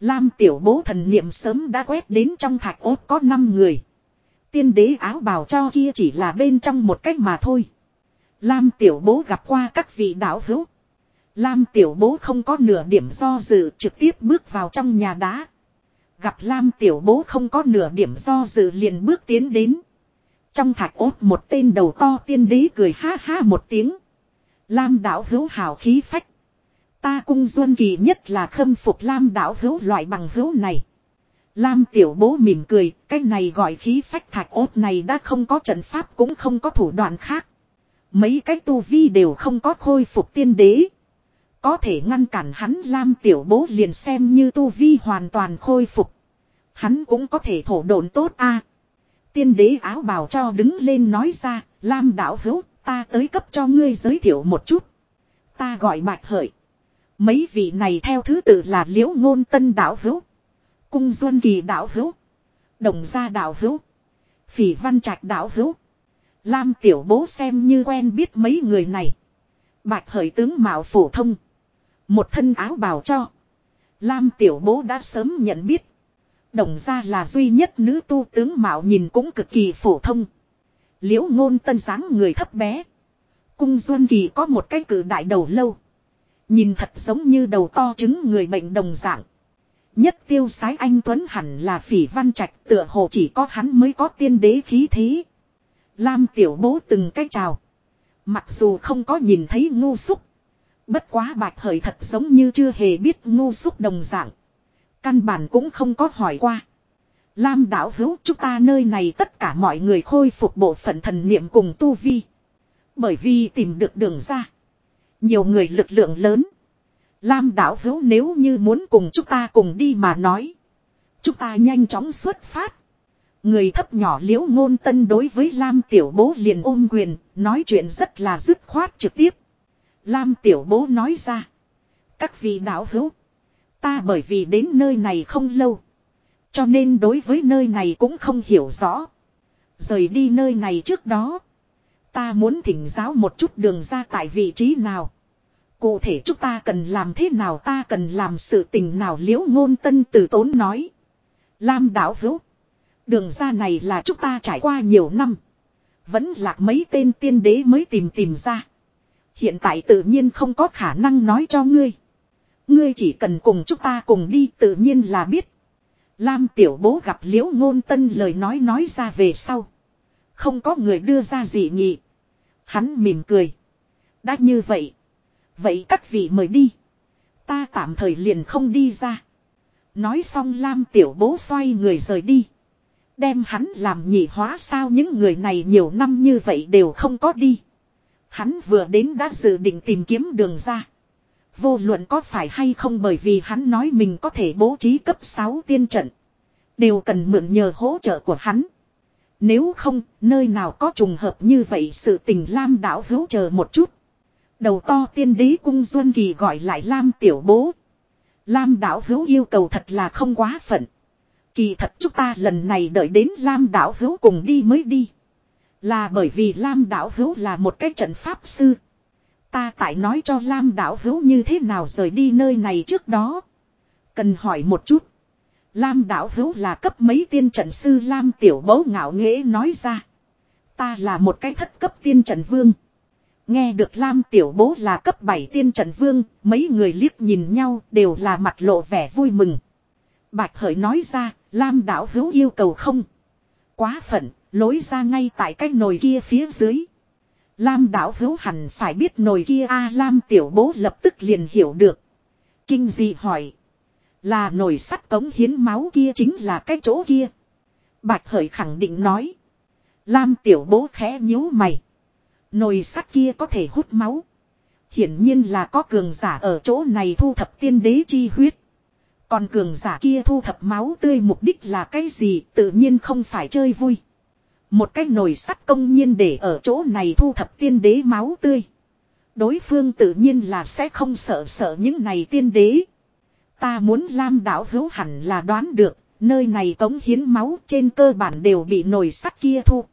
Lam tiểu bố thần niệm sớm đã quét đến trong thạch ốt có 5 người. Tiên đế áo bào cho kia chỉ là bên trong một cách mà thôi. Lam tiểu bố gặp qua các vị đạo hữu. Lam tiểu bố không có nửa điểm do dự, trực tiếp bước vào trong nhà đá. Gặp Lam tiểu bố không có nửa điểm do dự liền bước tiến đến. Trong thạch ốt một tên đầu to tiên đế cười ha ha một tiếng. Lam đạo hữu hào khí phách. Ta cung duân kỳ nhất là khâm phục Lam đảo hữu loại bằng hữu này. Lam tiểu bố mỉm cười, cái này gọi khí phách thạch ốt này đã không có trận pháp cũng không có thủ đoạn khác. Mấy cái tu vi đều không có khôi phục tiên đế. Có thể ngăn cản hắn Lam tiểu bố liền xem như tu vi hoàn toàn khôi phục. Hắn cũng có thể thổ độn tốt a. Tiên đế áo bào cho đứng lên nói ra, Lam đảo hữu, ta tới cấp cho ngươi giới thiệu một chút. Ta gọi bạch hợi. Mấy vị này theo thứ tự là liễu ngôn tân đạo hữu. Cung duân kỳ đạo hữu. Đồng gia đạo hữu. Phỉ văn trạch đạo hữu. Lam tiểu bố xem như quen biết mấy người này. Bạch hởi tướng mạo phổ thông. Một thân áo bào cho. Lam tiểu bố đã sớm nhận biết. Đồng gia là duy nhất nữ tu tướng mạo nhìn cũng cực kỳ phổ thông. Liễu ngôn tân sáng người thấp bé. cung Duân Kỳ có một cái cử đại đầu lâu. Nhìn thật giống như đầu to chứng người bệnh đồng dạng. Nhất tiêu sái anh Tuấn hẳn là phỉ văn trạch, tựa hồ chỉ có hắn mới có tiên đế khí thế. Lam tiểu bố từng cách chào. Mặc dù không có nhìn thấy ngu xúc. Bất quá bạch hời thật giống như chưa hề biết ngu xúc đồng dạng. Căn bản cũng không có hỏi qua. Lam đảo hữu, chúng ta nơi này tất cả mọi người khôi phục bộ phận thần niệm cùng tu vi. Bởi vì tìm được đường ra. Nhiều người lực lượng lớn. Lam đảo hữu nếu như muốn cùng chúng ta cùng đi mà nói. Chúng ta nhanh chóng xuất phát. Người thấp nhỏ liễu ngôn tân đối với Lam tiểu bố liền ôm quyền, nói chuyện rất là dứt khoát trực tiếp. Lam tiểu bố nói ra. Các vị đảo hữu. Ta bởi vì đến nơi này không lâu. Cho nên đối với nơi này cũng không hiểu rõ. Rời đi nơi này trước đó. Ta muốn thỉnh giáo một chút đường ra tại vị trí nào. Cụ thể chúng ta cần làm thế nào, ta cần làm sự tình nào, liễu ngôn tân từ tốn nói. Lam Đảo hữu. Đường ra này là chúng ta trải qua nhiều năm. Vẫn lạc mấy tên tiên đế mới tìm tìm ra. Hiện tại tự nhiên không có khả năng nói cho ngươi. Ngươi chỉ cần cùng chúng ta cùng đi, tự nhiên là biết. Lam tiểu bố gặp liễu ngôn tân lời nói nói ra về sau. Không có người đưa ra gì nhị. Hắn mỉm cười. Đã như vậy. Vậy các vị mời đi. Ta tạm thời liền không đi ra. Nói xong Lam tiểu bố xoay người rời đi. Đem hắn làm nhị hóa sao những người này nhiều năm như vậy đều không có đi. Hắn vừa đến đã dự định tìm kiếm đường ra. Vô luận có phải hay không bởi vì hắn nói mình có thể bố trí cấp 6 tiên trận. Đều cần mượn nhờ hỗ trợ của hắn. Nếu không, nơi nào có trùng hợp như vậy sự tình Lam đảo hữu chờ một chút. Đầu to tiên đế cung Duân Kỳ gọi lại Lam tiểu bố. Lam đảo hữu yêu cầu thật là không quá phận. Kỳ thật chúng ta lần này đợi đến Lam đảo hữu cùng đi mới đi. Là bởi vì Lam đảo hữu là một cái trận pháp sư. Ta tại nói cho Lam đảo hữu như thế nào rời đi nơi này trước đó. Cần hỏi một chút. Lam đảo hữu là cấp mấy tiên trận sư Lam tiểu bấu ngạo nghễ nói ra. Ta là một cái thất cấp tiên trận vương. Nghe được Lam tiểu bố là cấp 7 tiên trận vương, mấy người liếc nhìn nhau đều là mặt lộ vẻ vui mừng. Bạch hởi nói ra, Lam đảo hữu yêu cầu không. Quá phận, lối ra ngay tại cái nồi kia phía dưới. Lam đảo hữu hẳn phải biết nồi kia a Lam tiểu bố lập tức liền hiểu được. Kinh dị hỏi. Là nồi sắt cống hiến máu kia chính là cái chỗ kia. Bạch hởi khẳng định nói. Lam tiểu bố khẽ nhíu mày. Nồi sắt kia có thể hút máu. Hiển nhiên là có cường giả ở chỗ này thu thập tiên đế chi huyết. Còn cường giả kia thu thập máu tươi mục đích là cái gì, tự nhiên không phải chơi vui. Một cái nồi sắt công nhiên để ở chỗ này thu thập tiên đế máu tươi. Đối phương tự nhiên là sẽ không sợ sợ những này tiên đế. Ta muốn Lam đảo hữu hẳn là đoán được, nơi này cống hiến máu trên cơ bản đều bị nồi sắt kia thu.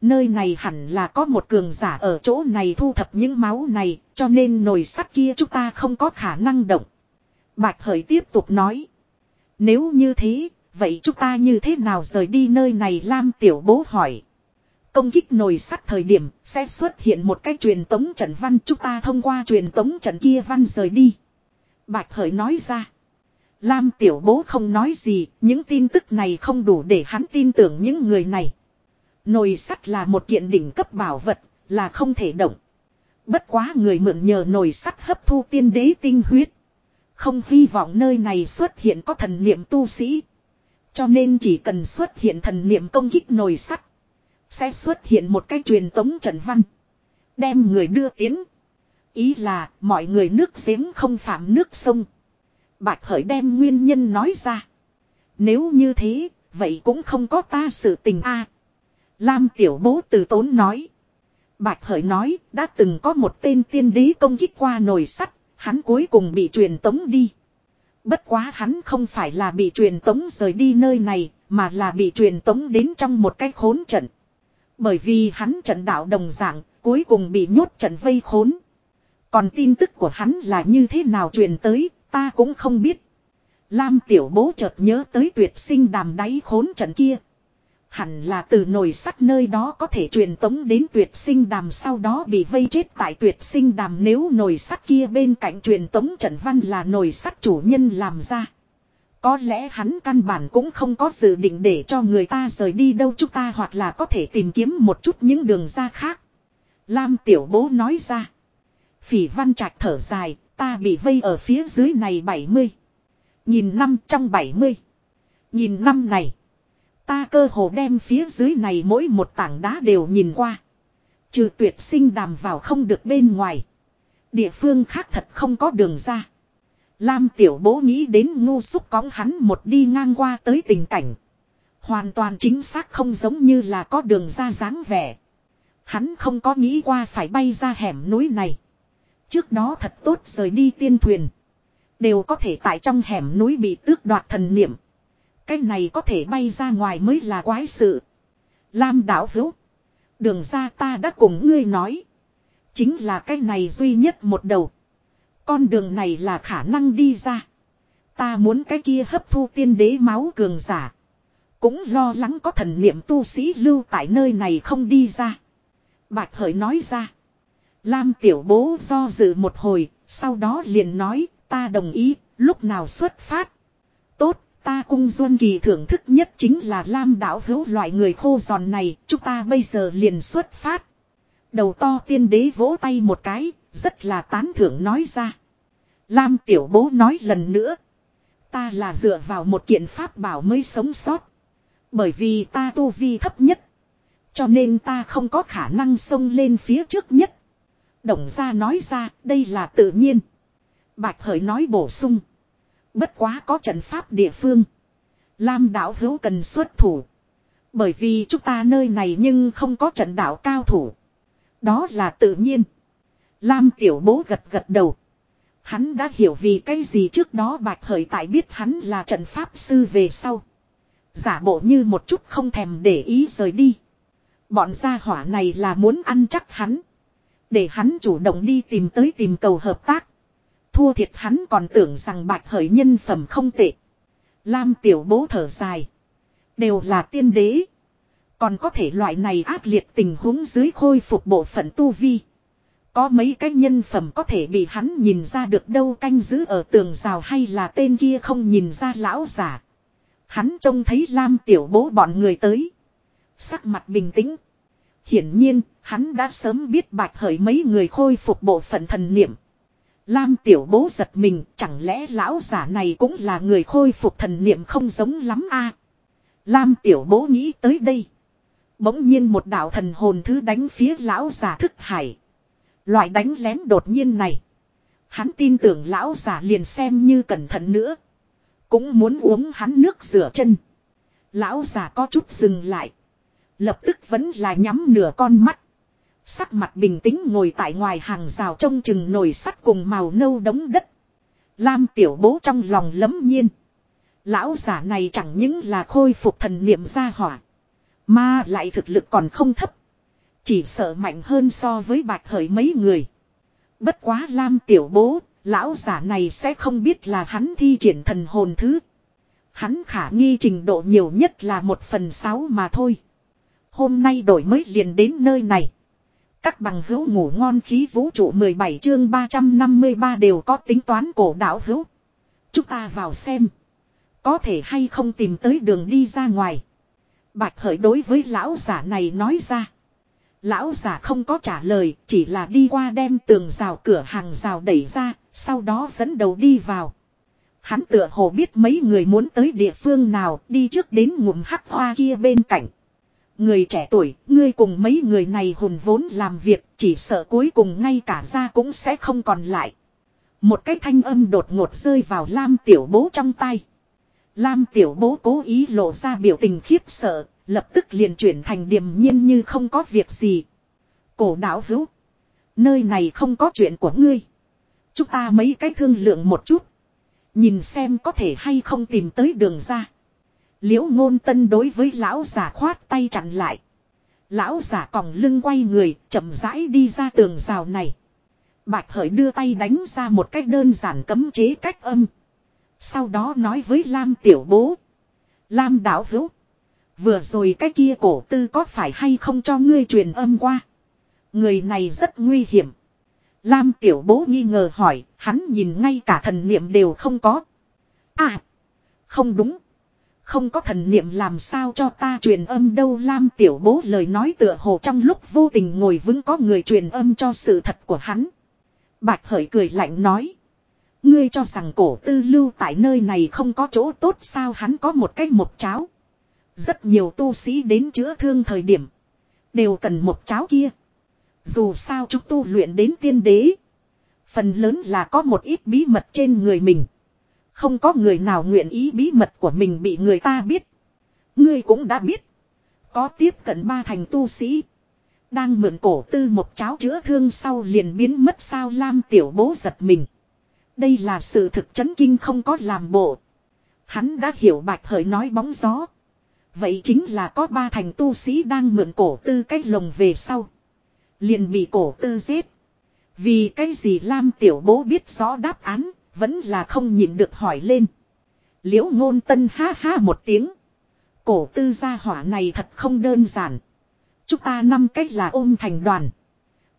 Nơi này hẳn là có một cường giả ở chỗ này thu thập những máu này, cho nên nồi sắt kia chúng ta không có khả năng động. Bạch Hởi tiếp tục nói. Nếu như thế, vậy chúng ta như thế nào rời đi nơi này Lam Tiểu Bố hỏi. Công kích nồi sắt thời điểm sẽ xuất hiện một cái truyền tống trận văn chúng ta thông qua truyền tống trận kia văn rời đi. Bạch Hởi nói ra. Lam Tiểu Bố không nói gì, những tin tức này không đủ để hắn tin tưởng những người này. Nồi sắt là một kiện đỉnh cấp bảo vật, là không thể động. Bất quá người mượn nhờ nồi sắt hấp thu tiên đế tinh huyết. Không hy vọng nơi này xuất hiện có thần niệm tu sĩ. Cho nên chỉ cần xuất hiện thần niệm công kích nồi sắt. Sẽ xuất hiện một cái truyền tống trần văn. Đem người đưa tiến. Ý là mọi người nước giếng không phạm nước sông. Bạch Hởi đem nguyên nhân nói ra. Nếu như thế, vậy cũng không có ta sự tình a. Lam tiểu bố từ tốn nói. Bạch Hởi nói, đã từng có một tên tiên đế công kích qua nồi sắt, hắn cuối cùng bị truyền tống đi. Bất quá hắn không phải là bị truyền tống rời đi nơi này, mà là bị truyền tống đến trong một cái khốn trận. Bởi vì hắn trận đạo đồng dạng, cuối cùng bị nhốt trận vây khốn. Còn tin tức của hắn là như thế nào truyền tới, ta cũng không biết. Lam tiểu bố chợt nhớ tới tuyệt sinh đàm đáy khốn trận kia. Hẳn là từ nồi sắt nơi đó có thể truyền tống đến tuyệt sinh đàm sau đó bị vây chết tại tuyệt sinh đàm nếu nồi sắt kia bên cạnh truyền tống trận văn là nồi sắt chủ nhân làm ra. Có lẽ hắn căn bản cũng không có dự định để cho người ta rời đi đâu chúng ta hoặc là có thể tìm kiếm một chút những đường ra khác. Lam tiểu bố nói ra. Phỉ văn trạch thở dài, ta bị vây ở phía dưới này 70. Nhìn năm trong 70. Nhìn năm này. Ta cơ hồ đem phía dưới này mỗi một tảng đá đều nhìn qua. Trừ tuyệt sinh đàm vào không được bên ngoài. Địa phương khác thật không có đường ra. Lam tiểu bố nghĩ đến ngu xúc cóng hắn một đi ngang qua tới tình cảnh. Hoàn toàn chính xác không giống như là có đường ra dáng vẻ. Hắn không có nghĩ qua phải bay ra hẻm núi này. Trước đó thật tốt rời đi tiên thuyền. Đều có thể tại trong hẻm núi bị tước đoạt thần niệm. Cái này có thể bay ra ngoài mới là quái sự. Lam đảo hữu. Đường ra ta đã cùng ngươi nói. Chính là cái này duy nhất một đầu. Con đường này là khả năng đi ra. Ta muốn cái kia hấp thu tiên đế máu cường giả. Cũng lo lắng có thần niệm tu sĩ lưu tại nơi này không đi ra. Bạch hởi nói ra. Lam tiểu bố do dự một hồi, sau đó liền nói, ta đồng ý, lúc nào xuất phát. Tốt, ta cung duân kỳ thưởng thức nhất chính là Lam đảo hữu loại người khô giòn này, chúng ta bây giờ liền xuất phát. Đầu to tiên đế vỗ tay một cái, rất là tán thưởng nói ra. Lam tiểu bố nói lần nữa. Ta là dựa vào một kiện pháp bảo mới sống sót. Bởi vì ta tu vi thấp nhất. Cho nên ta không có khả năng xông lên phía trước nhất. Đồng ra nói ra, đây là tự nhiên. Bạch hởi nói bổ sung. Bất quá có trận pháp địa phương. Lam đảo hữu cần xuất thủ. Bởi vì chúng ta nơi này nhưng không có trận đạo cao thủ. Đó là tự nhiên. Lam tiểu bố gật gật đầu. Hắn đã hiểu vì cái gì trước đó bạch hởi tại biết hắn là trận pháp sư về sau. Giả bộ như một chút không thèm để ý rời đi. Bọn gia hỏa này là muốn ăn chắc hắn. Để hắn chủ động đi tìm tới tìm cầu hợp tác. Thua thiệt hắn còn tưởng rằng bạch hởi nhân phẩm không tệ. Lam tiểu bố thở dài. Đều là tiên đế. Còn có thể loại này ác liệt tình huống dưới khôi phục bộ phận tu vi. Có mấy cái nhân phẩm có thể bị hắn nhìn ra được đâu canh giữ ở tường rào hay là tên kia không nhìn ra lão giả. Hắn trông thấy Lam tiểu bố bọn người tới. Sắc mặt bình tĩnh. Hiển nhiên, hắn đã sớm biết bạch hởi mấy người khôi phục bộ phận thần niệm. Lam tiểu bố giật mình, chẳng lẽ lão giả này cũng là người khôi phục thần niệm không giống lắm a? Lam tiểu bố nghĩ tới đây. Bỗng nhiên một đạo thần hồn thứ đánh phía lão giả thức hải. Loại đánh lén đột nhiên này. Hắn tin tưởng lão giả liền xem như cẩn thận nữa. Cũng muốn uống hắn nước rửa chân. Lão giả có chút dừng lại. Lập tức vẫn là nhắm nửa con mắt. Sắc mặt bình tĩnh ngồi tại ngoài hàng rào trông chừng nồi sắt cùng màu nâu đống đất. Lam tiểu bố trong lòng lấm nhiên. Lão giả này chẳng những là khôi phục thần niệm gia hỏa. Mà lại thực lực còn không thấp. Chỉ sợ mạnh hơn so với bạch hởi mấy người. Bất quá Lam tiểu bố, lão giả này sẽ không biết là hắn thi triển thần hồn thứ. Hắn khả nghi trình độ nhiều nhất là một phần sáu mà thôi. Hôm nay đổi mới liền đến nơi này. Các bằng hữu ngủ ngon khí vũ trụ 17 chương 353 đều có tính toán cổ đạo hữu. Chúng ta vào xem. Có thể hay không tìm tới đường đi ra ngoài. Bạch hởi đối với lão giả này nói ra. Lão giả không có trả lời, chỉ là đi qua đem tường rào cửa hàng rào đẩy ra, sau đó dẫn đầu đi vào. Hắn tựa hồ biết mấy người muốn tới địa phương nào, đi trước đến ngụm hắc hoa kia bên cạnh. Người trẻ tuổi, ngươi cùng mấy người này hùn vốn làm việc, chỉ sợ cuối cùng ngay cả ra cũng sẽ không còn lại. Một cái thanh âm đột ngột rơi vào Lam tiểu bố trong tay. Lam tiểu bố cố ý lộ ra biểu tình khiếp sợ, lập tức liền chuyển thành điềm nhiên như không có việc gì. Cổ Đảo hữu. Nơi này không có chuyện của ngươi. Chúng ta mấy cái thương lượng một chút. Nhìn xem có thể hay không tìm tới đường ra. Liễu ngôn tân đối với lão giả khoát tay chặn lại. Lão giả còng lưng quay người, chậm rãi đi ra tường rào này. Bạch hởi đưa tay đánh ra một cách đơn giản cấm chế cách âm. Sau đó nói với Lam tiểu bố. Lam đạo hữu. Vừa rồi cái kia cổ tư có phải hay không cho ngươi truyền âm qua. Người này rất nguy hiểm. Lam tiểu bố nghi ngờ hỏi, hắn nhìn ngay cả thần niệm đều không có. À, không đúng. Không có thần niệm làm sao cho ta truyền âm đâu Lam tiểu bố lời nói tựa hồ trong lúc vô tình ngồi vững có người truyền âm cho sự thật của hắn. Bạch hởi cười lạnh nói. Ngươi cho rằng cổ tư lưu tại nơi này không có chỗ tốt sao hắn có một cách một cháo. Rất nhiều tu sĩ đến chữa thương thời điểm. Đều cần một cháo kia. Dù sao chúng tu luyện đến tiên đế. Phần lớn là có một ít bí mật trên người mình. Không có người nào nguyện ý bí mật của mình bị người ta biết. Ngươi cũng đã biết. Có tiếp cận ba thành tu sĩ. Đang mượn cổ tư một cháo chữa thương sau liền biến mất sao Lam tiểu bố giật mình. Đây là sự thực chấn kinh không có làm bộ. Hắn đã hiểu bạch hởi nói bóng gió. Vậy chính là có ba thành tu sĩ đang mượn cổ tư cái lồng về sau. Liền bị cổ tư giết. Vì cái gì Lam tiểu bố biết rõ đáp án, vẫn là không nhịn được hỏi lên. Liễu ngôn tân ha ha một tiếng. Cổ tư gia hỏa này thật không đơn giản. Chúng ta năm cách là ôm thành đoàn.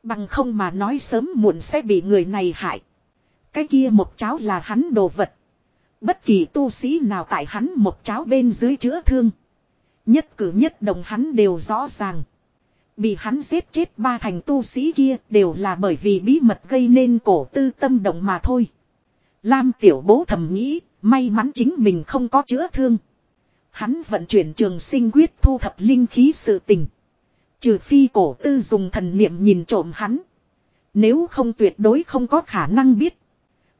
Bằng không mà nói sớm muộn sẽ bị người này hại. Cái kia một cháo là hắn đồ vật. Bất kỳ tu sĩ nào tại hắn một cháo bên dưới chữa thương. Nhất cử nhất động hắn đều rõ ràng. Bị hắn giết chết ba thành tu sĩ kia đều là bởi vì bí mật gây nên cổ tư tâm động mà thôi. Lam tiểu bố thầm nghĩ, may mắn chính mình không có chữa thương. Hắn vận chuyển trường sinh quyết thu thập linh khí sự tình. Trừ phi cổ tư dùng thần niệm nhìn trộm hắn. Nếu không tuyệt đối không có khả năng biết.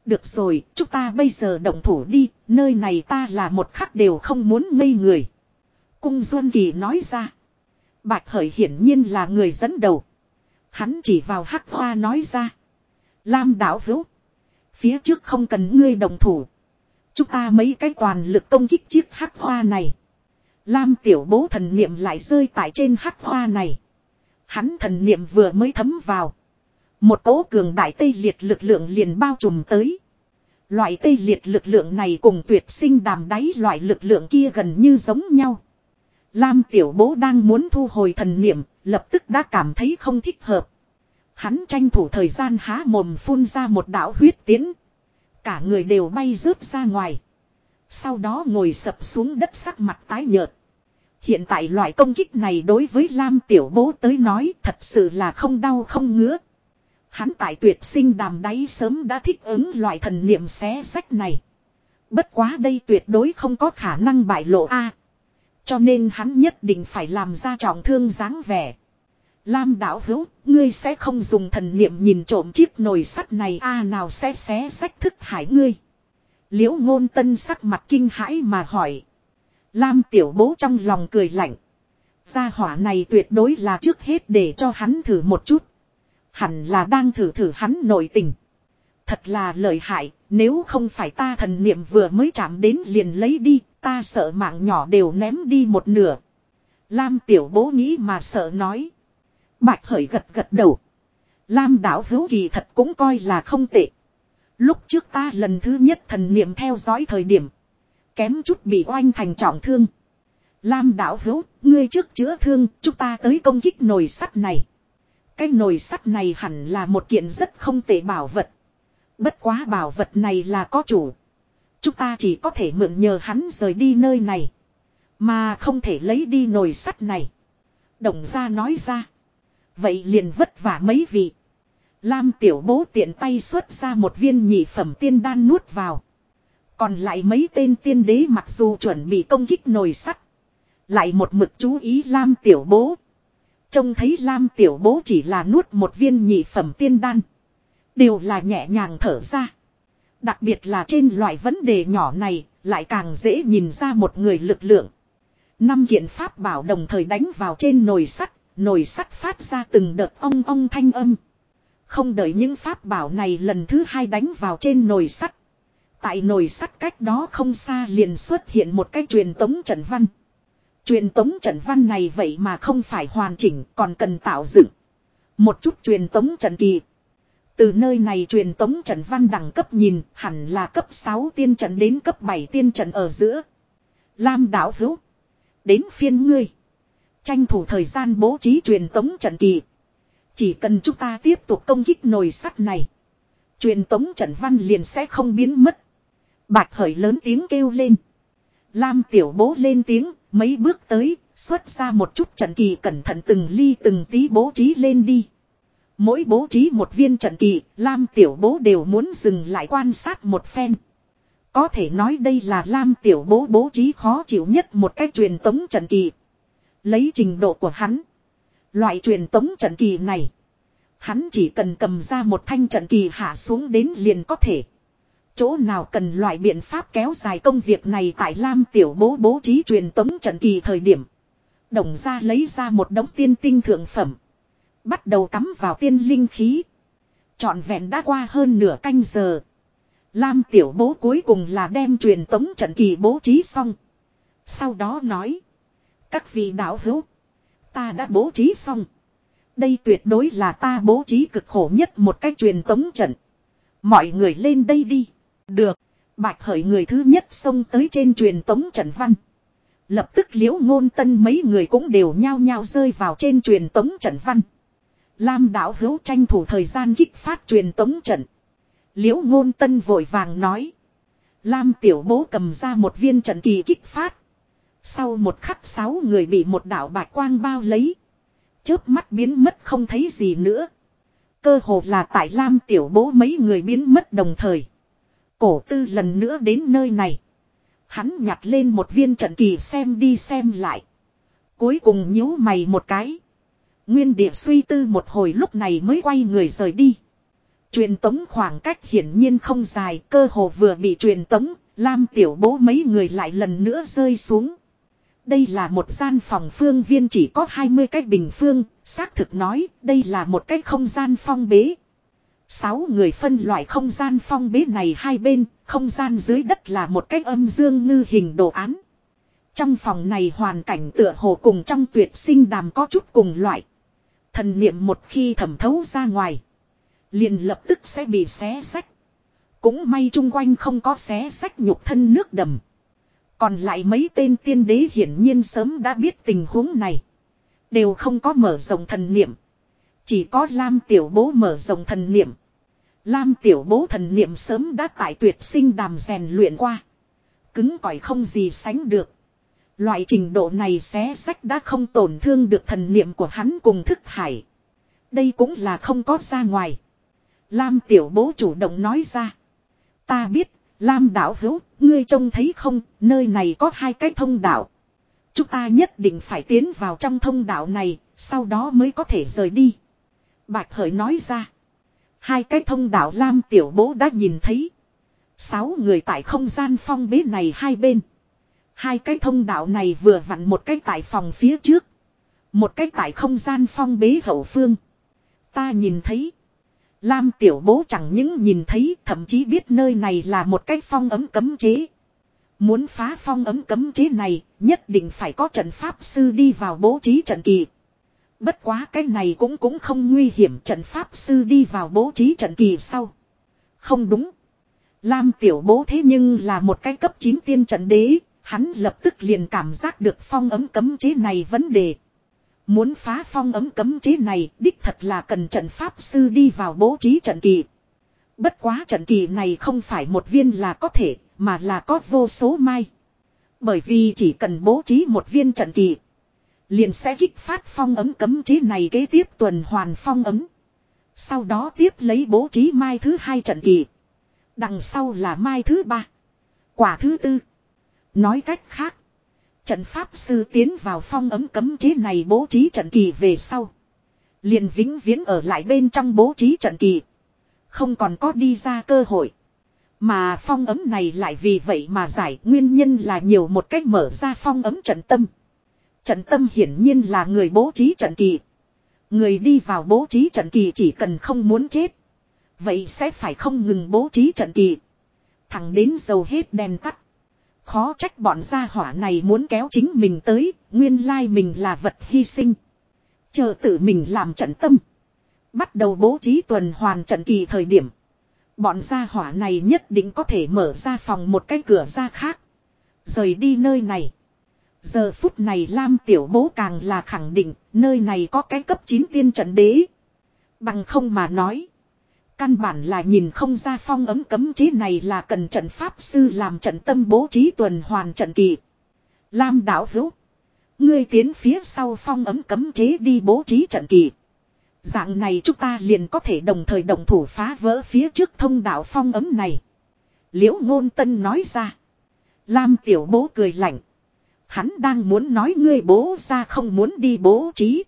Được rồi, chúng ta bây giờ động thủ đi, nơi này ta là một khắc đều không muốn ngây người. Cung Duân Kỳ nói ra. Bạch Hởi hiển nhiên là người dẫn đầu. Hắn chỉ vào hắc hoa nói ra. Lam đảo hữu. Phía trước không cần ngươi đồng thủ. Chúng ta mấy cái toàn lực công kích chiếc hắc hoa này. Lam tiểu bố thần niệm lại rơi tại trên hắc hoa này. Hắn thần niệm vừa mới thấm vào. Một cỗ cường đại tây liệt lực lượng liền bao trùm tới. Loại tây liệt lực lượng này cùng tuyệt sinh đàm đáy loại lực lượng kia gần như giống nhau. Lam tiểu bố đang muốn thu hồi thần niệm, lập tức đã cảm thấy không thích hợp. Hắn tranh thủ thời gian há mồm phun ra một đạo huyết tiến. Cả người đều bay rớt ra ngoài. Sau đó ngồi sập xuống đất sắc mặt tái nhợt. Hiện tại loại công kích này đối với Lam tiểu bố tới nói thật sự là không đau không ngứa. Hắn tại tuyệt sinh đàm đáy sớm đã thích ứng loại thần niệm xé sách này. Bất quá đây tuyệt đối không có khả năng bại lộ a. cho nên hắn nhất định phải làm ra trọng thương dáng vẻ. Lam đạo hữu, ngươi sẽ không dùng thần niệm nhìn trộm chiếc nồi sắt này a nào sẽ xé sách thức hải ngươi. Liễu ngôn tân sắc mặt kinh hãi mà hỏi. Lam tiểu bố trong lòng cười lạnh. Gia hỏa này tuyệt đối là trước hết để cho hắn thử một chút. Hẳn là đang thử thử hắn nội tình. Thật là lợi hại, nếu không phải ta thần niệm vừa mới chạm đến liền lấy đi, ta sợ mạng nhỏ đều ném đi một nửa. Lam tiểu bố nghĩ mà sợ nói. Bạch hởi gật gật đầu. Lam đảo hữu kỳ thật cũng coi là không tệ. Lúc trước ta lần thứ nhất thần niệm theo dõi thời điểm. Kém chút bị oanh thành trọng thương. Lam đảo hữu, ngươi trước chữa thương, chúng ta tới công kích nồi sắt này. Cái nồi sắt này hẳn là một kiện rất không tệ bảo vật. Bất quá bảo vật này là có chủ. Chúng ta chỉ có thể mượn nhờ hắn rời đi nơi này. Mà không thể lấy đi nồi sắt này. Đồng gia nói ra. Vậy liền vất vả mấy vị. Lam tiểu bố tiện tay xuất ra một viên nhị phẩm tiên đan nuốt vào. Còn lại mấy tên tiên đế mặc dù chuẩn bị công kích nồi sắt. Lại một mực chú ý Lam tiểu bố. Trông thấy Lam tiểu bố chỉ là nuốt một viên nhị phẩm tiên đan. Đều là nhẹ nhàng thở ra. Đặc biệt là trên loại vấn đề nhỏ này, lại càng dễ nhìn ra một người lực lượng. Năm kiện pháp bảo đồng thời đánh vào trên nồi sắt, nồi sắt phát ra từng đợt ong ong thanh âm. Không đợi những pháp bảo này lần thứ hai đánh vào trên nồi sắt. Tại nồi sắt cách đó không xa liền xuất hiện một cái truyền tống trận văn. Truyền tống trận văn này vậy mà không phải hoàn chỉnh, còn cần tạo dựng. Một chút truyền tống trận kỳ. Từ nơi này truyền tống trận văn đẳng cấp nhìn, hẳn là cấp 6 tiên trận đến cấp 7 tiên trận ở giữa. Lam đảo hữu. Đến phiên ngươi. Tranh thủ thời gian bố trí truyền tống trận kỳ. Chỉ cần chúng ta tiếp tục công kích nồi sắt này. Truyền tống trận văn liền sẽ không biến mất. Bạch hởi lớn tiếng kêu lên. Lam tiểu bố lên tiếng, mấy bước tới, xuất ra một chút trận kỳ cẩn thận từng ly từng tí bố trí lên đi. Mỗi bố trí một viên trận kỳ, Lam tiểu bố đều muốn dừng lại quan sát một phen. Có thể nói đây là Lam tiểu bố bố trí khó chịu nhất một cách truyền tống trận kỳ. Lấy trình độ của hắn. Loại truyền tống trận kỳ này. Hắn chỉ cần cầm ra một thanh trận kỳ hạ xuống đến liền có thể. Chỗ nào cần loại biện pháp kéo dài công việc này tại Lam tiểu bố bố trí truyền tống trận kỳ thời điểm. Đồng ra lấy ra một đống tiên tinh thượng phẩm. Bắt đầu cắm vào tiên linh khí. Trọn vẹn đã qua hơn nửa canh giờ. Lam tiểu bố cuối cùng là đem truyền tống trận kỳ bố trí xong. Sau đó nói. Các vị đạo hữu. Ta đã bố trí xong. Đây tuyệt đối là ta bố trí cực khổ nhất một cách truyền tống trận. Mọi người lên đây đi. Được. Bạch hởi người thứ nhất xông tới trên truyền tống trận văn. Lập tức liễu ngôn tân mấy người cũng đều nhao nhao rơi vào trên truyền tống trận văn. Lam đạo hữu tranh thủ thời gian kích phát truyền tống trận. Liễu ngôn tân vội vàng nói. Lam tiểu bố cầm ra một viên trận kỳ kích phát. Sau một khắc sáu người bị một đạo bạch quang bao lấy. Chớp mắt biến mất không thấy gì nữa. Cơ hồ là tại Lam tiểu bố mấy người biến mất đồng thời. Cổ tư lần nữa đến nơi này. Hắn nhặt lên một viên trận kỳ xem đi xem lại. Cuối cùng nhíu mày một cái. Nguyên địa suy tư một hồi lúc này mới quay người rời đi. Truyền tống khoảng cách hiển nhiên không dài, cơ hồ vừa bị truyền tống, Lam tiểu bố mấy người lại lần nữa rơi xuống. Đây là một gian phòng phương viên chỉ có 20 cái bình phương, xác thực nói đây là một cái không gian phong bế. Sáu người phân loại không gian phong bế này hai bên, không gian dưới đất là một cái âm dương ngư hình đồ án. Trong phòng này hoàn cảnh tựa hồ cùng trong tuyệt sinh đàm có chút cùng loại. Thần niệm một khi thẩm thấu ra ngoài. Liền lập tức sẽ bị xé sách. Cũng may chung quanh không có xé sách nhục thân nước đầm. Còn lại mấy tên tiên đế hiển nhiên sớm đã biết tình huống này. Đều không có mở rộng thần niệm. Chỉ có Lam tiểu bố mở rộng thần niệm. Lam tiểu bố thần niệm sớm đã tại tuyệt sinh đàm rèn luyện qua. Cứng cỏi không gì sánh được. Loại trình độ này xé sách đã không tổn thương được thần niệm của hắn cùng thức hải. Đây cũng là không có ra ngoài. Lam tiểu bố chủ động nói ra. Ta biết, Lam đảo hữu, ngươi trông thấy không, nơi này có hai cái thông đạo. Chúng ta nhất định phải tiến vào trong thông đạo này, sau đó mới có thể rời đi. Bạch hởi nói ra. Hai cái thông đạo Lam tiểu bố đã nhìn thấy. Sáu người tại không gian phong bế này hai bên. Hai cái thông đạo này vừa vặn một cái tại phòng phía trước. Một cái tại không gian phong bế hậu phương. Ta nhìn thấy. Lam tiểu bố chẳng những nhìn thấy thậm chí biết nơi này là một cái phong ấm cấm chế. Muốn phá phong ấm cấm chế này nhất định phải có trận pháp sư đi vào bố trí trận kỳ. Bất quá cái này cũng cũng không nguy hiểm trận pháp sư đi vào bố trí trận kỳ sau. Không đúng. Lam tiểu bố thế nhưng là một cái cấp 9 tiên trận đế, hắn lập tức liền cảm giác được phong ấm cấm chế này vấn đề. Muốn phá phong ấm cấm chế này đích thật là cần trận pháp sư đi vào bố trí trận kỳ. Bất quá trận kỳ này không phải một viên là có thể, mà là có vô số mai. Bởi vì chỉ cần bố trí một viên trận kỳ. Liền sẽ kích phát phong ấm cấm chế này kế tiếp tuần hoàn phong ấm. Sau đó tiếp lấy bố trí mai thứ hai trận kỳ. Đằng sau là mai thứ ba. Quả thứ tư. Nói cách khác. Trận pháp sư tiến vào phong ấm cấm chế này bố trí trận kỳ về sau. Liền vĩnh viễn ở lại bên trong bố trí trận kỳ. Không còn có đi ra cơ hội. Mà phong ấm này lại vì vậy mà giải, nguyên nhân là nhiều một cách mở ra phong ấm trận tâm. Trận tâm hiển nhiên là người bố trí trận kỳ. Người đi vào bố trí trận kỳ chỉ cần không muốn chết. Vậy sẽ phải không ngừng bố trí trận kỳ. Thẳng đến dầu hết đèn tắt. Khó trách bọn gia hỏa này muốn kéo chính mình tới, nguyên lai mình là vật hy sinh. Chờ tự mình làm trận tâm. Bắt đầu bố trí tuần hoàn trận kỳ thời điểm. Bọn gia hỏa này nhất định có thể mở ra phòng một cái cửa ra khác. Rời đi nơi này. Giờ phút này Lam Tiểu Bố càng là khẳng định nơi này có cái cấp 9 tiên trận đế. Bằng không mà nói. Căn bản là nhìn không ra phong ấm cấm chế này là cần trận pháp sư làm trận tâm bố trí tuần hoàn trận kỳ. Lam đảo hữu. Ngươi tiến phía sau phong ấm cấm chế đi bố trí trận kỳ. Dạng này chúng ta liền có thể đồng thời đồng thủ phá vỡ phía trước thông đạo phong ấm này. Liễu ngôn tân nói ra. Lam tiểu bố cười lạnh. Hắn đang muốn nói ngươi bố ra không muốn đi bố trí.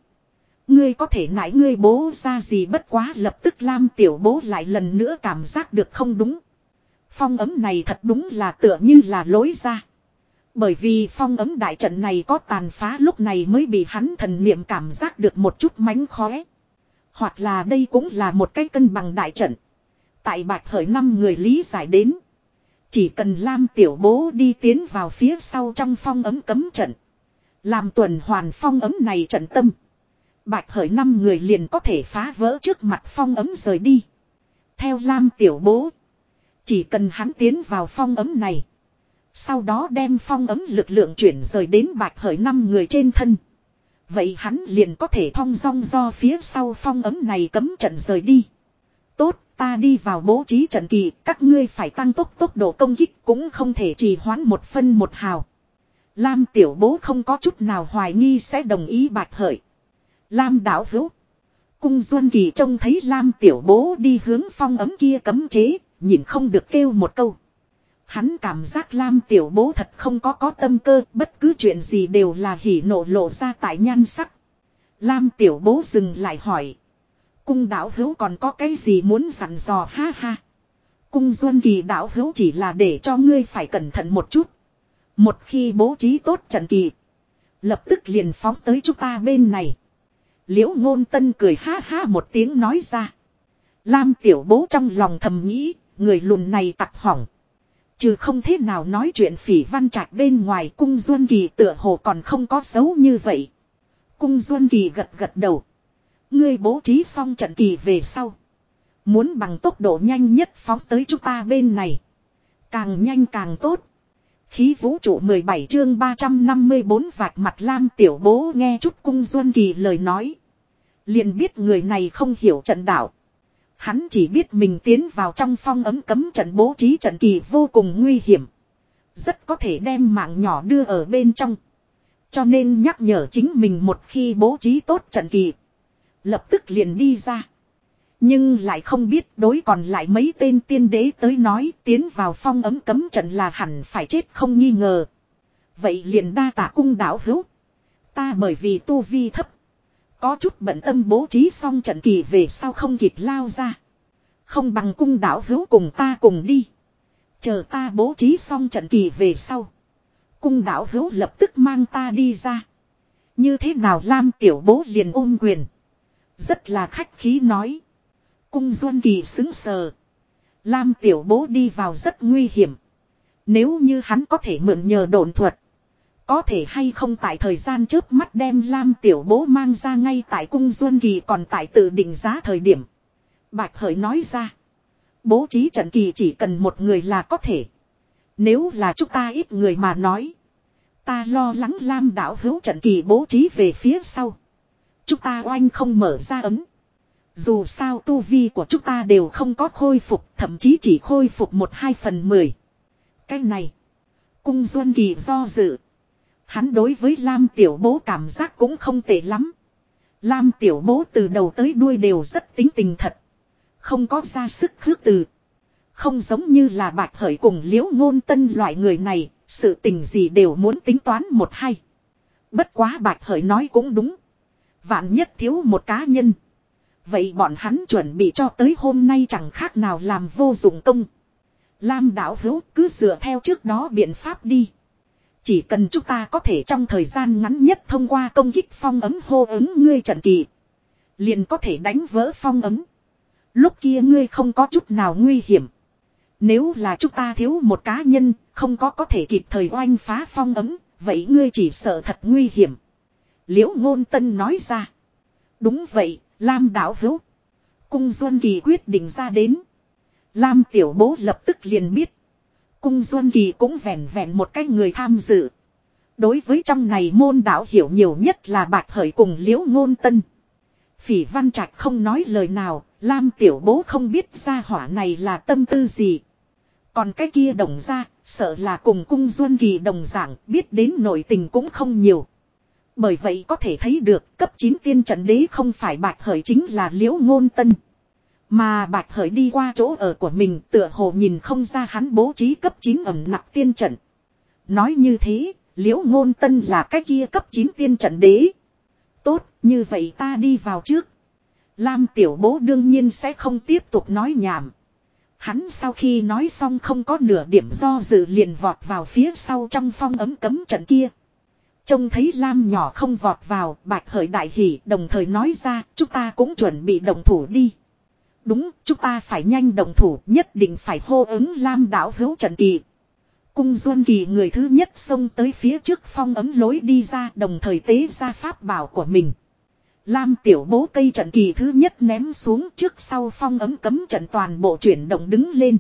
Ngươi có thể nãy ngươi bố ra gì bất quá lập tức Lam tiểu bố lại lần nữa cảm giác được không đúng. Phong ấm này thật đúng là tựa như là lối ra. Bởi vì phong ấm đại trận này có tàn phá lúc này mới bị hắn thần niệm cảm giác được một chút mánh khóe. Hoặc là đây cũng là một cái cân bằng đại trận. Tại bạch hởi năm người lý giải đến. Chỉ cần Lam tiểu bố đi tiến vào phía sau trong phong ấm cấm trận. Làm tuần hoàn phong ấm này trận tâm. Bạch hởi năm người liền có thể phá vỡ trước mặt phong ấm rời đi. Theo Lam tiểu bố. Chỉ cần hắn tiến vào phong ấm này. Sau đó đem phong ấm lực lượng chuyển rời đến bạch hởi năm người trên thân. Vậy hắn liền có thể thong dong do phía sau phong ấm này cấm trận rời đi. Tốt, ta đi vào bố trí trận kỳ, các ngươi phải tăng tốc tốc độ công kích cũng không thể trì hoãn một phân một hào. Lam tiểu bố không có chút nào hoài nghi sẽ đồng ý bạch hởi. Lam đảo hữu. Cung Duân Kỳ trông thấy Lam tiểu bố đi hướng phong ấm kia cấm chế, nhìn không được kêu một câu. Hắn cảm giác Lam tiểu bố thật không có có tâm cơ, bất cứ chuyện gì đều là hỉ nộ lộ ra tại nhan sắc. Lam tiểu bố dừng lại hỏi. Cung Đảo hữu còn có cái gì muốn dặn dò ha ha. Cung Duân Kỳ Đảo hữu chỉ là để cho ngươi phải cẩn thận một chút. Một khi bố trí tốt trận kỳ. Lập tức liền phóng tới chúng ta bên này. Liễu ngôn tân cười ha ha một tiếng nói ra. Lam tiểu bố trong lòng thầm nghĩ, người lùn này tặc hỏng. Trừ không thế nào nói chuyện phỉ văn trạch bên ngoài cung Duân Kỳ tựa hồ còn không có xấu như vậy. Cung Duân Kỳ gật gật đầu. Ngươi bố trí xong trận kỳ về sau. Muốn bằng tốc độ nhanh nhất phóng tới chúng ta bên này. Càng nhanh càng tốt. Khí vũ trụ 17 chương 354 vạch mặt lam tiểu bố nghe chút cung Duân Kỳ lời nói. Liền biết người này không hiểu trận đạo. Hắn chỉ biết mình tiến vào trong phong ấm cấm trận bố trí trận kỳ vô cùng nguy hiểm. Rất có thể đem mạng nhỏ đưa ở bên trong. Cho nên nhắc nhở chính mình một khi bố trí tốt trận kỳ. Lập tức liền đi ra. Nhưng lại không biết đối còn lại mấy tên tiên đế tới nói tiến vào phong ấm cấm trận là hẳn phải chết không nghi ngờ. Vậy liền đa tạ cung đảo hữu. Ta bởi vì tu vi thấp. Có chút bận tâm bố trí xong trận kỳ về sau không kịp lao ra. Không bằng cung đảo hữu cùng ta cùng đi. Chờ ta bố trí xong trận kỳ về sau. Cung đảo hữu lập tức mang ta đi ra. Như thế nào Lam tiểu bố liền ôm quyền. Rất là khách khí nói. Cung Duân Kỳ xứng sờ. Lam tiểu bố đi vào rất nguy hiểm. Nếu như hắn có thể mượn nhờ đồn thuật. Có thể hay không tại thời gian trước mắt đem Lam tiểu bố mang ra ngay tại cung Duân Kỳ còn tại tự định giá thời điểm. Bạch Hởi nói ra. Bố trí trận kỳ chỉ cần một người là có thể. Nếu là chúng ta ít người mà nói. Ta lo lắng Lam đảo hữu trận kỳ bố trí về phía sau. Chúng ta oanh không mở ra ấm. Dù sao tu vi của chúng ta đều không có khôi phục, thậm chí chỉ khôi phục một hai phần mười. Cái này. Cung Duân Kỳ do dự. Hắn đối với Lam Tiểu Bố cảm giác cũng không tệ lắm. Lam Tiểu Bố từ đầu tới đuôi đều rất tính tình thật. Không có ra sức khước từ. Không giống như là bạch hởi cùng liễu ngôn tân loại người này, sự tình gì đều muốn tính toán một hay. Bất quá bạch hởi nói cũng đúng. Vạn nhất thiếu một cá nhân. Vậy bọn hắn chuẩn bị cho tới hôm nay chẳng khác nào làm vô dụng công. Lam đạo hữu cứ dựa theo trước đó biện pháp đi. Chỉ cần chúng ta có thể trong thời gian ngắn nhất thông qua công kích phong ấm hô ứng ngươi trận kỳ. Liền có thể đánh vỡ phong ấm. Lúc kia ngươi không có chút nào nguy hiểm. Nếu là chúng ta thiếu một cá nhân, không có có thể kịp thời oanh phá phong ấm, vậy ngươi chỉ sợ thật nguy hiểm. Liễu ngôn tân nói ra. Đúng vậy, Lam đảo hữu. Cung Duân Kỳ quyết định ra đến. Lam tiểu bố lập tức liền biết. Cung Duân Kỳ cũng vẹn vẹn một cái người tham dự. Đối với trong này môn đạo hiểu nhiều nhất là bạch hởi cùng liễu ngôn tân. Phỉ văn trạch không nói lời nào, Lam tiểu bố không biết ra hỏa này là tâm tư gì. Còn cái kia đồng ra, sợ là cùng cung duân kỳ đồng dạng, biết đến nội tình cũng không nhiều. Bởi vậy có thể thấy được cấp 9 tiên trận đế không phải bạch hởi chính là liễu ngôn tân. Mà bạch hởi đi qua chỗ ở của mình tựa hồ nhìn không ra hắn bố trí cấp 9 ẩm nặc tiên trận. Nói như thế, liễu ngôn tân là cái kia cấp 9 tiên trận đế. Tốt, như vậy ta đi vào trước. Lam tiểu bố đương nhiên sẽ không tiếp tục nói nhảm. Hắn sau khi nói xong không có nửa điểm do dự liền vọt vào phía sau trong phong ấm cấm trận kia. Trông thấy Lam nhỏ không vọt vào, bạch hởi đại hỉ đồng thời nói ra, chúng ta cũng chuẩn bị đồng thủ đi. Đúng, chúng ta phải nhanh đồng thủ, nhất định phải hô ứng Lam đảo hữu trận kỳ. Cung Duân Kỳ người thứ nhất xông tới phía trước phong ấm lối đi ra đồng thời tế ra pháp bảo của mình. Lam tiểu bố cây trận kỳ thứ nhất ném xuống trước sau phong ấm cấm trận toàn bộ chuyển động đứng lên.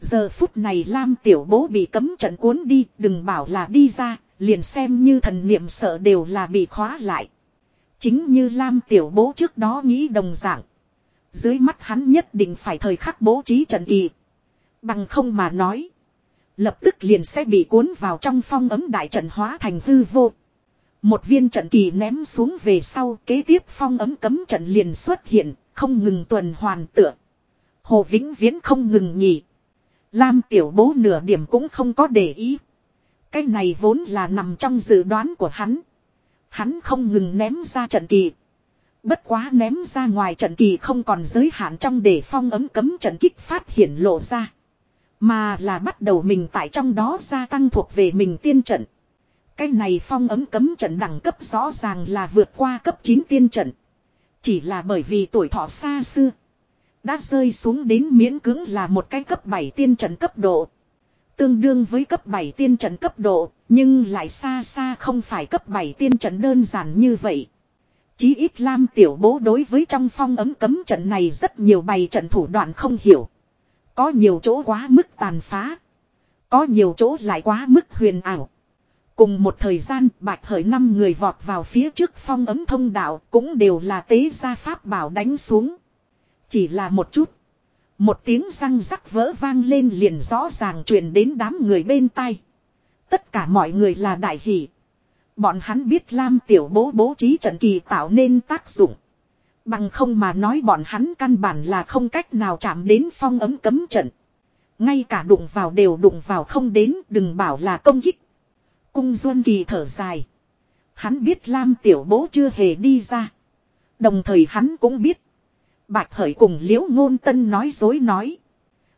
Giờ phút này Lam tiểu bố bị cấm trận cuốn đi, đừng bảo là đi ra, liền xem như thần niệm sợ đều là bị khóa lại. Chính như Lam tiểu bố trước đó nghĩ đồng dạng. Dưới mắt hắn nhất định phải thời khắc bố trí trận kỳ. Bằng không mà nói. Lập tức liền sẽ bị cuốn vào trong phong ấm đại trận hóa thành hư vô. Một viên trận kỳ ném xuống về sau kế tiếp phong ấm cấm trận liền xuất hiện, không ngừng tuần hoàn tựa. Hồ Vĩnh Viễn không ngừng nhỉ. Lam tiểu bố nửa điểm cũng không có để ý. Cái này vốn là nằm trong dự đoán của hắn. Hắn không ngừng ném ra trận kỳ. Bất quá ném ra ngoài trận kỳ không còn giới hạn trong để phong ấm cấm trận kích phát hiển lộ ra. Mà là bắt đầu mình tại trong đó gia tăng thuộc về mình tiên trận. Cái này phong ấm cấm trận đẳng cấp rõ ràng là vượt qua cấp 9 tiên trận. Chỉ là bởi vì tuổi thọ xa xưa. Đã rơi xuống đến miễn cưỡng là một cái cấp 7 tiên trận cấp độ. Tương đương với cấp 7 tiên trận cấp độ, nhưng lại xa xa không phải cấp 7 tiên trận đơn giản như vậy. Chí ít Lam tiểu bố đối với trong phong ấm cấm trận này rất nhiều bày trận thủ đoạn không hiểu. Có nhiều chỗ quá mức tàn phá. Có nhiều chỗ lại quá mức huyền ảo. Cùng một thời gian bạch hởi năm người vọt vào phía trước phong ấm thông đạo cũng đều là tế gia pháp bảo đánh xuống. Chỉ là một chút. Một tiếng răng rắc vỡ vang lên liền rõ ràng truyền đến đám người bên tai. Tất cả mọi người là đại hỷ. Bọn hắn biết Lam tiểu bố bố trí trận kỳ tạo nên tác dụng. Bằng không mà nói bọn hắn căn bản là không cách nào chạm đến phong ấm cấm trận. Ngay cả đụng vào đều đụng vào không đến, đừng bảo là công kích. Cung Duân Kỳ thở dài. Hắn biết Lam tiểu bố chưa hề đi ra. Đồng thời hắn cũng biết. Bạch Hởi cùng Liễu Ngôn Tân nói dối nói.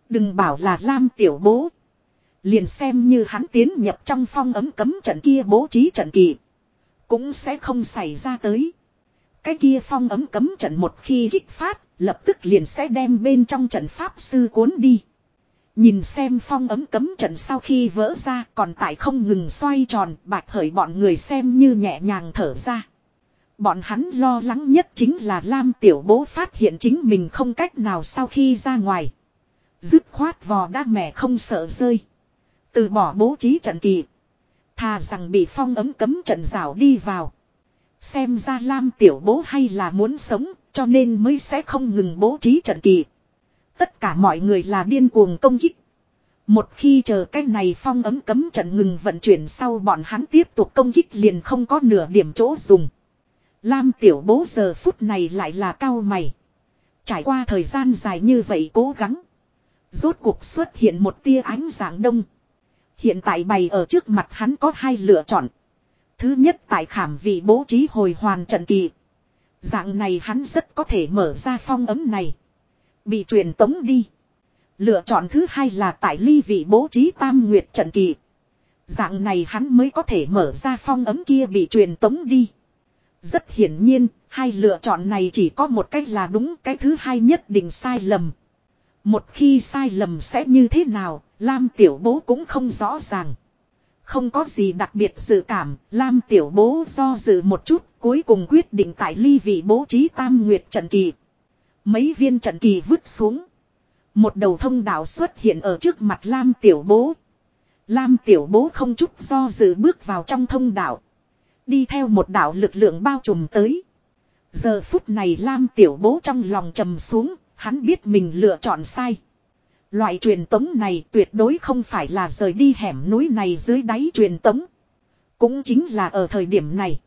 Đừng bảo là Lam tiểu bố. Liền xem như hắn tiến nhập trong phong ấm cấm trận kia bố trí trận kỳ. Cũng sẽ không xảy ra tới. Cái kia phong ấm cấm trận một khi kích phát, lập tức liền sẽ đem bên trong trận pháp sư cuốn đi. Nhìn xem phong ấm cấm trận sau khi vỡ ra còn tại không ngừng xoay tròn bạch hởi bọn người xem như nhẹ nhàng thở ra. Bọn hắn lo lắng nhất chính là Lam tiểu bố phát hiện chính mình không cách nào sau khi ra ngoài. Dứt khoát vò đa mẹ không sợ rơi. Từ bỏ bố trí trận kỳ. Thà rằng bị phong ấm cấm trận rào đi vào. Xem ra Lam tiểu bố hay là muốn sống, cho nên mới sẽ không ngừng bố trí trận kỳ. Tất cả mọi người là điên cuồng công kích. Một khi chờ cái này phong ấm cấm trận ngừng vận chuyển sau bọn hắn tiếp tục công kích liền không có nửa điểm chỗ dùng. Lam tiểu bố giờ phút này lại là cao mày. Trải qua thời gian dài như vậy cố gắng. Rốt cuộc xuất hiện một tia ánh dạng đông. Hiện tại bày ở trước mặt hắn có hai lựa chọn. Thứ nhất tại khảm vị bố trí hồi hoàn trận kỳ. Dạng này hắn rất có thể mở ra phong ấm này. Bị truyền tống đi. Lựa chọn thứ hai là tại ly vị bố trí tam nguyệt trận kỳ. Dạng này hắn mới có thể mở ra phong ấm kia bị truyền tống đi. Rất hiển nhiên, hai lựa chọn này chỉ có một cách là đúng, cái thứ hai nhất định sai lầm. Một khi sai lầm sẽ như thế nào, Lam Tiểu Bố cũng không rõ ràng. Không có gì đặc biệt dự cảm, Lam Tiểu Bố do dự một chút, cuối cùng quyết định tại ly vị bố trí tam nguyệt trận kỳ. Mấy viên trận kỳ vứt xuống. Một đầu thông đạo xuất hiện ở trước mặt Lam Tiểu Bố. Lam tiểu bố không chút do dự bước vào trong thông đạo. Đi theo một đạo lực lượng bao trùm tới. Giờ phút này Lam tiểu bố trong lòng trầm xuống, hắn biết mình lựa chọn sai. Loại truyền tống này tuyệt đối không phải là rời đi hẻm núi này dưới đáy truyền tống. Cũng chính là ở thời điểm này.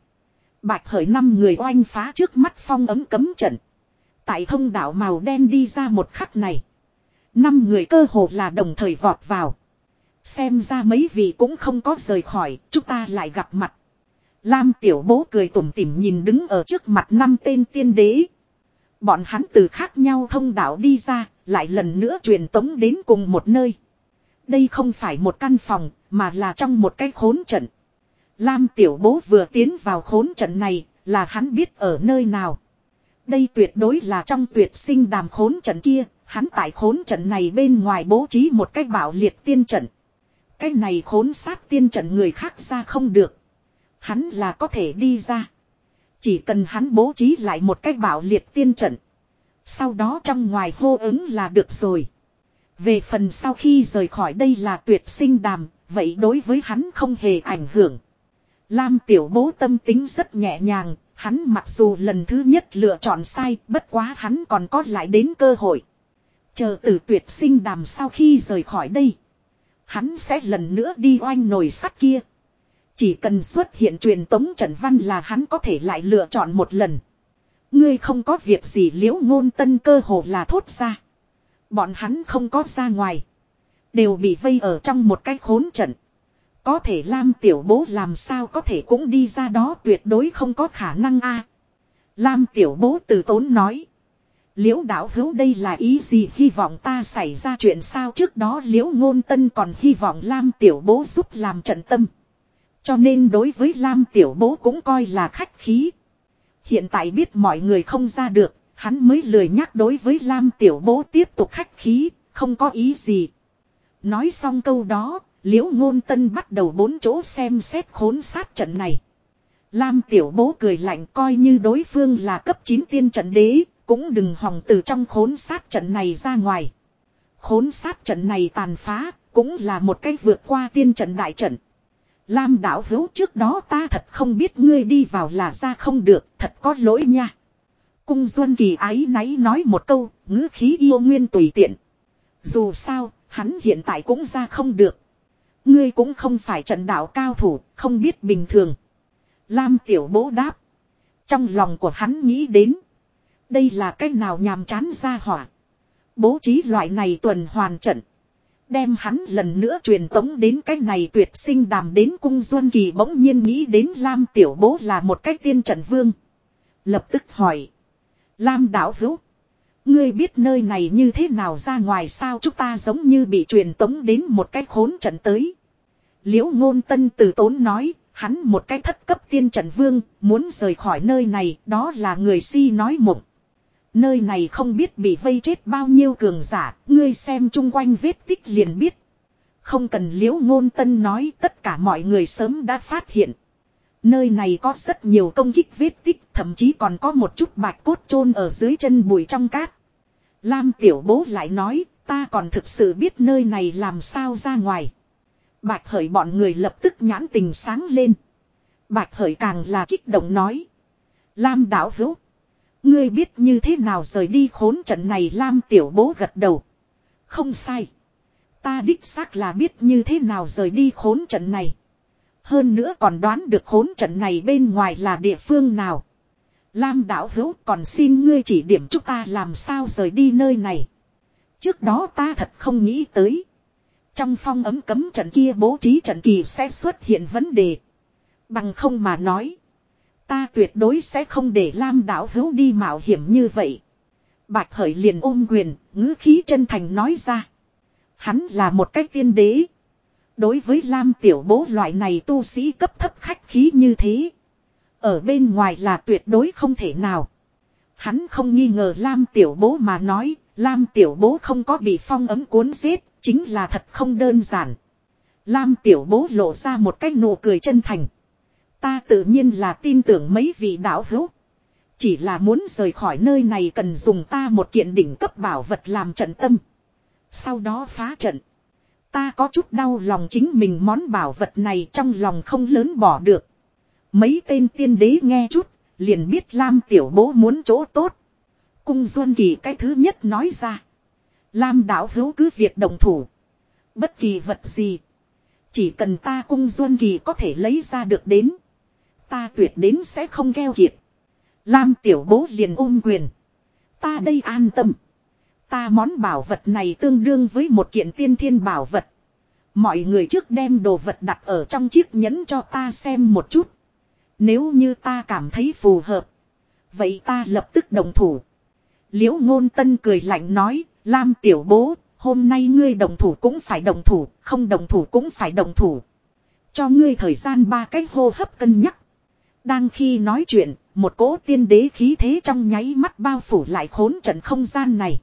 Bạch hởi năm người oanh phá trước mắt phong ấm cấm trận. Tại thông đạo màu đen đi ra một khắc này. Năm người cơ hồ là đồng thời vọt vào. Xem ra mấy vị cũng không có rời khỏi, chúng ta lại gặp mặt. Lam tiểu bố cười tủm tỉm nhìn đứng ở trước mặt năm tên tiên đế. Bọn hắn từ khác nhau thông đạo đi ra, lại lần nữa truyền tống đến cùng một nơi. Đây không phải một căn phòng, mà là trong một cái khốn trận. Lam tiểu bố vừa tiến vào khốn trận này, là hắn biết ở nơi nào. Đây tuyệt đối là trong tuyệt sinh đàm khốn trận kia, hắn tại khốn trận này bên ngoài bố trí một cái bảo liệt tiên trận. Cái này khốn sát tiên trận người khác ra không được. Hắn là có thể đi ra. Chỉ cần hắn bố trí lại một cách bảo liệt tiên trận. Sau đó trong ngoài hô ứng là được rồi. Về phần sau khi rời khỏi đây là tuyệt sinh đàm, vậy đối với hắn không hề ảnh hưởng. Lam tiểu bố tâm tính rất nhẹ nhàng, hắn mặc dù lần thứ nhất lựa chọn sai, bất quá hắn còn có lại đến cơ hội. Chờ từ tuyệt sinh đàm sau khi rời khỏi đây. Hắn sẽ lần nữa đi oanh nồi sắt kia. Chỉ cần xuất hiện truyền tống trận văn là hắn có thể lại lựa chọn một lần. Ngươi không có việc gì liễu ngôn tân cơ hồ là thốt ra. Bọn hắn không có ra ngoài. Đều bị vây ở trong một cái khốn trận. Có thể Lam tiểu bố làm sao có thể cũng đi ra đó tuyệt đối không có khả năng a. Lam tiểu bố từ tốn nói. Liễu đảo hữu đây là ý gì hy vọng ta xảy ra chuyện sao trước đó liễu ngôn tân còn hy vọng Lam tiểu bố giúp làm trận tâm. Cho nên đối với Lam tiểu bố cũng coi là khách khí. Hiện tại biết mọi người không ra được, hắn mới lười nhắc đối với Lam tiểu bố tiếp tục khách khí, không có ý gì. Nói xong câu đó, liễu ngôn tân bắt đầu bốn chỗ xem xét khốn sát trận này. Lam tiểu bố cười lạnh coi như đối phương là cấp 9 tiên trận đế, cũng đừng hòng từ trong khốn sát trận này ra ngoài. Khốn sát trận này tàn phá, cũng là một cách vượt qua tiên trận đại trận. Lam Đảo hữu trước đó ta thật không biết ngươi đi vào là ra không được, thật có lỗi nha. Cung Duân Kỳ ái náy nói một câu, ngữ khí yêu nguyên tùy tiện. Dù sao, hắn hiện tại cũng ra không được. Ngươi cũng không phải trận đạo cao thủ, không biết bình thường. Lam tiểu bố đáp. Trong lòng của hắn nghĩ đến. Đây là cách nào nhàm chán ra hỏa. Bố trí loại này tuần hoàn trận. Đem hắn lần nữa truyền tống đến cái này tuyệt sinh đàm đến cung Duân Kỳ bỗng nhiên nghĩ đến Lam Tiểu Bố là một cái tiên trận vương. Lập tức hỏi. Lam đảo hữu. Ngươi biết nơi này như thế nào ra ngoài sao chúng ta giống như bị truyền tống đến một cái khốn trận tới. Liễu ngôn tân từ tốn nói, hắn một cái thất cấp tiên trận vương, muốn rời khỏi nơi này, đó là người si nói mộng. Nơi này không biết bị vây chết bao nhiêu cường giả, ngươi xem chung quanh vết tích liền biết. Không cần liễu ngôn tân nói tất cả mọi người sớm đã phát hiện. Nơi này có rất nhiều công kích vết tích, thậm chí còn có một chút bạch cốt chôn ở dưới chân bụi trong cát. Lam tiểu bố lại nói, ta còn thực sự biết nơi này làm sao ra ngoài. Bạch hởi bọn người lập tức nhãn tình sáng lên. Bạch hởi càng là kích động nói. Lam đảo hữu. Ngươi biết như thế nào rời đi khốn trận này Lam tiểu bố gật đầu. Không sai. Ta đích xác là biết như thế nào rời đi khốn trận này. Hơn nữa còn đoán được khốn trận này bên ngoài là địa phương nào. Lam đạo hữu, còn xin ngươi chỉ điểm chúng ta làm sao rời đi nơi này. Trước đó ta thật không nghĩ tới. Trong phong ấm cấm trận kia bố trí trận kỳ sẽ xuất hiện vấn đề. Bằng không mà nói. Ta tuyệt đối sẽ không để Lam Đảo hữu đi mạo hiểm như vậy. Bạch hởi liền ôm quyền, ngữ khí chân thành nói ra. Hắn là một cái tiên đế. Đối với Lam tiểu bố loại này tu sĩ cấp thấp khách khí như thế. Ở bên ngoài là tuyệt đối không thể nào. Hắn không nghi ngờ Lam tiểu bố mà nói, Lam tiểu bố không có bị phong ấm cuốn giết, chính là thật không đơn giản. Lam tiểu bố lộ ra một cái nụ cười chân thành. Ta tự nhiên là tin tưởng mấy vị đạo hữu. Chỉ là muốn rời khỏi nơi này cần dùng ta một kiện đỉnh cấp bảo vật làm trận tâm. Sau đó phá trận. Ta có chút đau lòng chính mình món bảo vật này trong lòng không lớn bỏ được. Mấy tên tiên đế nghe chút, liền biết Lam tiểu bố muốn chỗ tốt. Cung Duân Kỳ cái thứ nhất nói ra. Lam đạo hữu cứ việc đồng thủ. Bất kỳ vật gì. Chỉ cần ta cung Duân Kỳ có thể lấy ra được đến. Ta tuyệt đến sẽ không keo kiệt. Lam tiểu bố liền ôm quyền. Ta đây an tâm. Ta món bảo vật này tương đương với một kiện tiên thiên bảo vật. Mọi người trước đem đồ vật đặt ở trong chiếc nhẫn cho ta xem một chút. Nếu như ta cảm thấy phù hợp. Vậy ta lập tức đồng thủ. Liễu ngôn tân cười lạnh nói. Lam tiểu bố, hôm nay ngươi đồng thủ cũng phải đồng thủ, không đồng thủ cũng phải đồng thủ. Cho ngươi thời gian ba cách hô hấp cân nhắc. Đang khi nói chuyện, một cỗ tiên đế khí thế trong nháy mắt bao phủ lại khốn trận không gian này.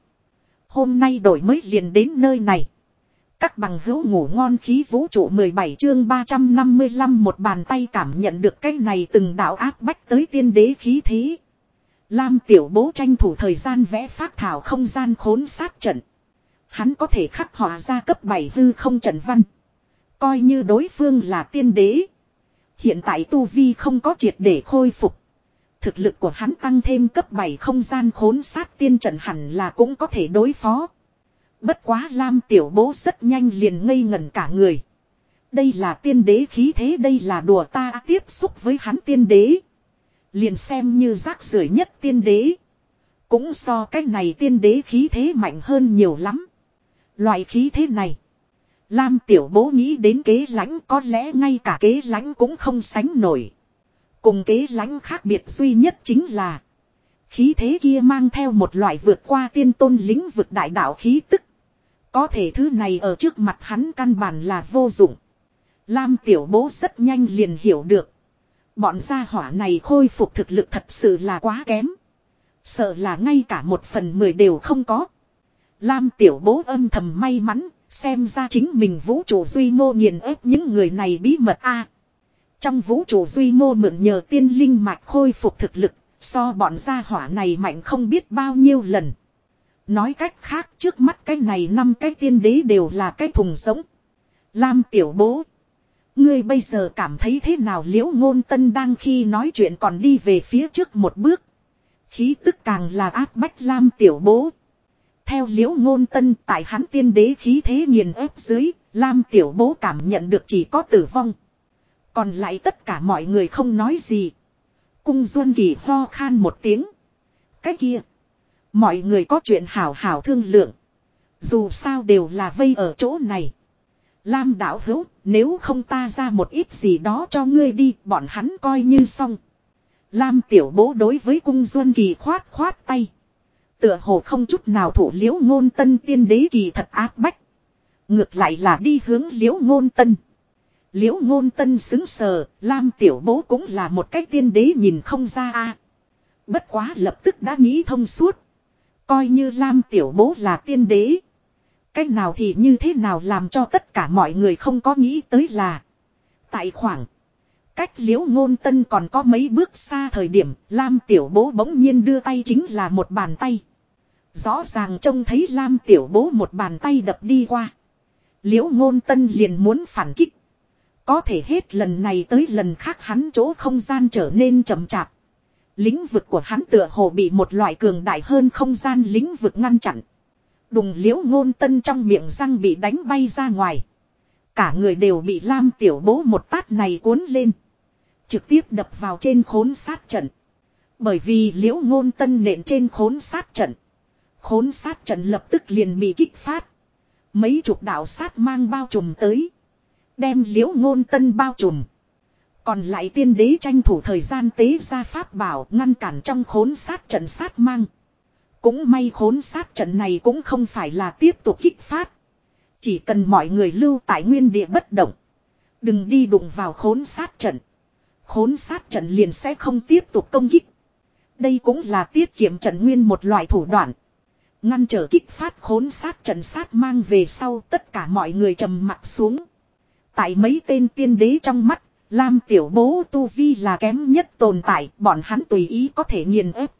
Hôm nay đổi mới liền đến nơi này. Các bằng hữu ngủ ngon khí vũ trụ 17 chương 355 một bàn tay cảm nhận được cái này từng đạo áp bách tới tiên đế khí thế. Lam tiểu bố tranh thủ thời gian vẽ phát thảo không gian khốn sát trận. Hắn có thể khắc họa ra cấp 7 hư không trận văn. Coi như đối phương là tiên đế. Hiện tại Tu Vi không có triệt để khôi phục. Thực lực của hắn tăng thêm cấp 7 không gian khốn sát tiên trận hẳn là cũng có thể đối phó. Bất quá Lam tiểu bố rất nhanh liền ngây ngẩn cả người. Đây là tiên đế khí thế, đây là đùa ta tiếp xúc với hắn tiên đế. Liền xem như rác rưởi nhất tiên đế. Cũng so cái này tiên đế khí thế mạnh hơn nhiều lắm. Loại khí thế này. Lam tiểu bố nghĩ đến kế lãnh có lẽ ngay cả kế lãnh cũng không sánh nổi. Cùng kế lãnh khác biệt duy nhất chính là. Khí thế kia mang theo một loại vượt qua tiên tôn lĩnh vực đại đạo khí tức. Có thể thứ này ở trước mặt hắn căn bản là vô dụng. Lam tiểu bố rất nhanh liền hiểu được. Bọn gia hỏa này khôi phục thực lực thật sự là quá kém. Sợ là ngay cả một phần mười đều không có. Lam tiểu bố âm thầm may mắn, xem ra chính mình vũ trụ duy mô nghiền ép những người này bí mật a. trong vũ trụ duy mô mượn nhờ tiên linh mạch khôi phục thực lực, so bọn gia hỏa này mạnh không biết bao nhiêu lần. Nói cách khác trước mắt cái này năm cái tiên đế đều là cái thùng sống. Lam tiểu bố. Ngươi bây giờ cảm thấy thế nào liễu ngôn tân đang khi nói chuyện còn đi về phía trước một bước. Khí tức càng là áp bách Lam tiểu bố. Theo liễu ngôn tân tại hắn tiên đế khí thế nghiền ép dưới, Lam tiểu bố cảm nhận được chỉ có tử vong. Còn lại tất cả mọi người không nói gì. Cung Duân Kỳ ho khan một tiếng. Cái kia. Mọi người có chuyện hảo hảo thương lượng. Dù sao đều là vây ở chỗ này. Lam đạo hữu, nếu không ta ra một ít gì đó cho ngươi đi, bọn hắn coi như xong. Lam tiểu bố đối với cung Duân Kỳ khoát khoát tay. Tựa hồ không chút nào thủ liễu ngôn tân tiên đế kỳ thật áp bách. Ngược lại là đi hướng liễu ngôn tân. Liễu ngôn tân xứng sờ, Lam tiểu bố cũng là một cái tiên đế nhìn không ra a. Bất quá lập tức đã nghĩ thông suốt. Coi như Lam tiểu bố là tiên đế. Cách nào thì như thế nào làm cho tất cả mọi người không có nghĩ tới là. Tại khoảng. Cách liễu ngôn tân còn có mấy bước xa thời điểm, Lam tiểu bố bỗng nhiên đưa tay chính là một bàn tay. Rõ ràng trông thấy Lam tiểu bố một bàn tay đập đi qua. Liễu ngôn tân liền muốn phản kích. Có thể hết lần này tới lần khác hắn chỗ không gian trở nên chậm chạp. Lĩnh vực của hắn tựa hồ bị một loại cường đại hơn không gian lĩnh vực ngăn chặn. Đùng liễu ngôn tân trong miệng răng bị đánh bay ra ngoài. Cả người đều bị Lam tiểu bố một tát này cuốn lên. Trực tiếp đập vào trên khốn sát trận. Bởi vì liễu ngôn tân nện trên khốn sát trận. Khốn sát trận lập tức liền bị kích phát. Mấy chục đạo sát mang bao trùm tới. Đem liễu ngôn tân bao trùm. Còn lại tiên đế tranh thủ thời gian tế ra pháp bảo ngăn cản trong khốn sát trận sát mang. Cũng may khốn sát trận này cũng không phải là tiếp tục kích phát. Chỉ cần mọi người lưu tại nguyên địa bất động. Đừng đi đụng vào khốn sát trận. Khốn sát trận liền sẽ không tiếp tục công kích. Đây cũng là tiết kiệm trận nguyên một loại thủ đoạn. Ngăn trở kích phát khốn sát trận sát mang về sau tất cả mọi người trầm mặt xuống. Tại mấy tên tiên đế trong mắt, Lam tiểu bố tu vi là kém nhất tồn tại, bọn hắn tùy ý có thể nghiền ép.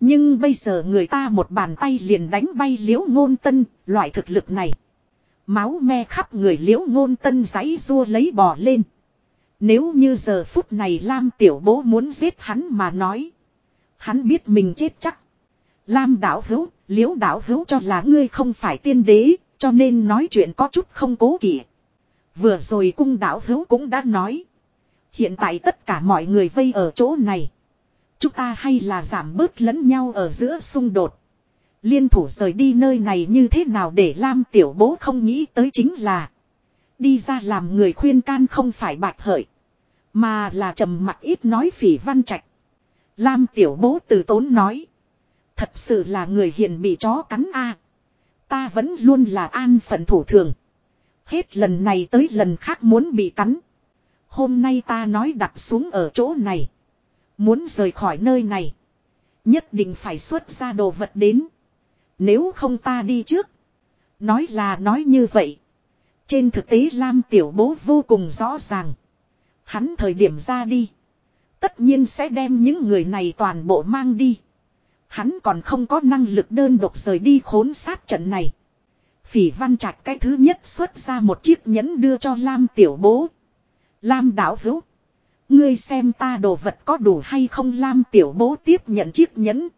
Nhưng bây giờ người ta một bàn tay liền đánh bay liễu ngôn tân, loại thực lực này. Máu me khắp người liễu ngôn tân giấy rua lấy bò lên. Nếu như giờ phút này Lam tiểu bố muốn giết hắn mà nói. Hắn biết mình chết chắc. Lam đảo hữu, liễu đảo hữu cho là ngươi không phải tiên đế, cho nên nói chuyện có chút không cố kỵ. Vừa rồi cung đảo hữu cũng đã nói. Hiện tại tất cả mọi người vây ở chỗ này. Chúng ta hay là giảm bớt lẫn nhau ở giữa xung đột. Liên thủ rời đi nơi này như thế nào để Lam tiểu bố không nghĩ tới chính là. Đi ra làm người khuyên can không phải bạch hợi. Mà là trầm mặc ít nói phỉ văn trạch. Lam tiểu bố từ tốn nói. Thật sự là người hiền bị chó cắn a. Ta vẫn luôn là an phận thủ thường. Hết lần này tới lần khác muốn bị cắn. Hôm nay ta nói đặt xuống ở chỗ này. Muốn rời khỏi nơi này. Nhất định phải xuất ra đồ vật đến. Nếu không ta đi trước. Nói là nói như vậy. Trên thực tế Lam tiểu bố vô cùng rõ ràng. Hắn thời điểm ra đi. Tất nhiên sẽ đem những người này toàn bộ mang đi. Hắn còn không có năng lực đơn độc rời đi khốn sát trận này. Phỉ văn trạch cái thứ nhất xuất ra một chiếc nhẫn đưa cho Lam tiểu bố. Lam đảo hữu. Ngươi xem ta đồ vật có đủ hay không Lam tiểu bố tiếp nhận chiếc nhẫn.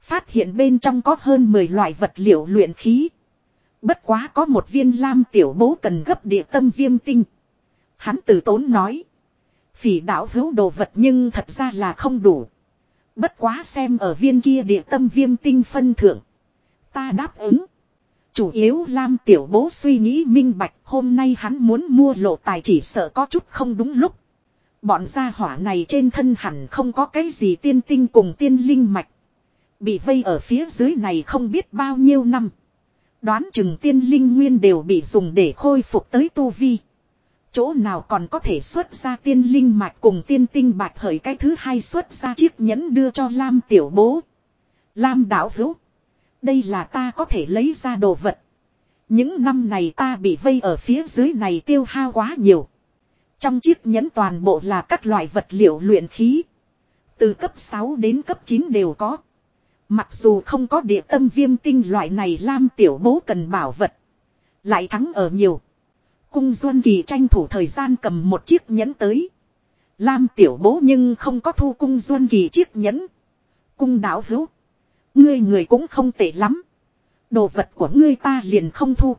Phát hiện bên trong có hơn 10 loại vật liệu luyện khí. Bất quá có một viên Lam tiểu bố cần gấp địa tâm viêm tinh. Hắn từ tốn nói. Phỉ đạo hữu đồ vật nhưng thật ra là không đủ. Bất quá xem ở viên kia địa tâm viêm tinh phân thượng. Ta đáp ứng. Chủ yếu Lam tiểu bố suy nghĩ minh bạch, hôm nay hắn muốn mua lộ tài chỉ sợ có chút không đúng lúc. Bọn gia hỏa này trên thân hẳn không có cái gì tiên tinh cùng tiên linh mạch. Bị vây ở phía dưới này không biết bao nhiêu năm. Đoán chừng tiên linh nguyên đều bị dùng để khôi phục tới tu vi. Chỗ nào còn có thể xuất ra tiên linh mạch cùng tiên tinh bạch hởi cái thứ hai xuất ra chiếc nhẫn đưa cho Lam tiểu bố. Lam đảo hữu. Đây là ta có thể lấy ra đồ vật. Những năm này ta bị vây ở phía dưới này tiêu hao quá nhiều. Trong chiếc nhẫn toàn bộ là các loại vật liệu luyện khí. Từ cấp 6 đến cấp 9 đều có. Mặc dù không có địa tâm viêm tinh loại này Lam tiểu bố cần bảo vật. Lại thắng ở nhiều. Cung Duân Kỳ tranh thủ thời gian cầm một chiếc nhẫn tới. Lam tiểu bố nhưng không có thu cung Duân Kỳ chiếc nhẫn. Cung Đảo hữu. Ngươi người cũng không tệ lắm. Đồ vật của ngươi ta liền không thu.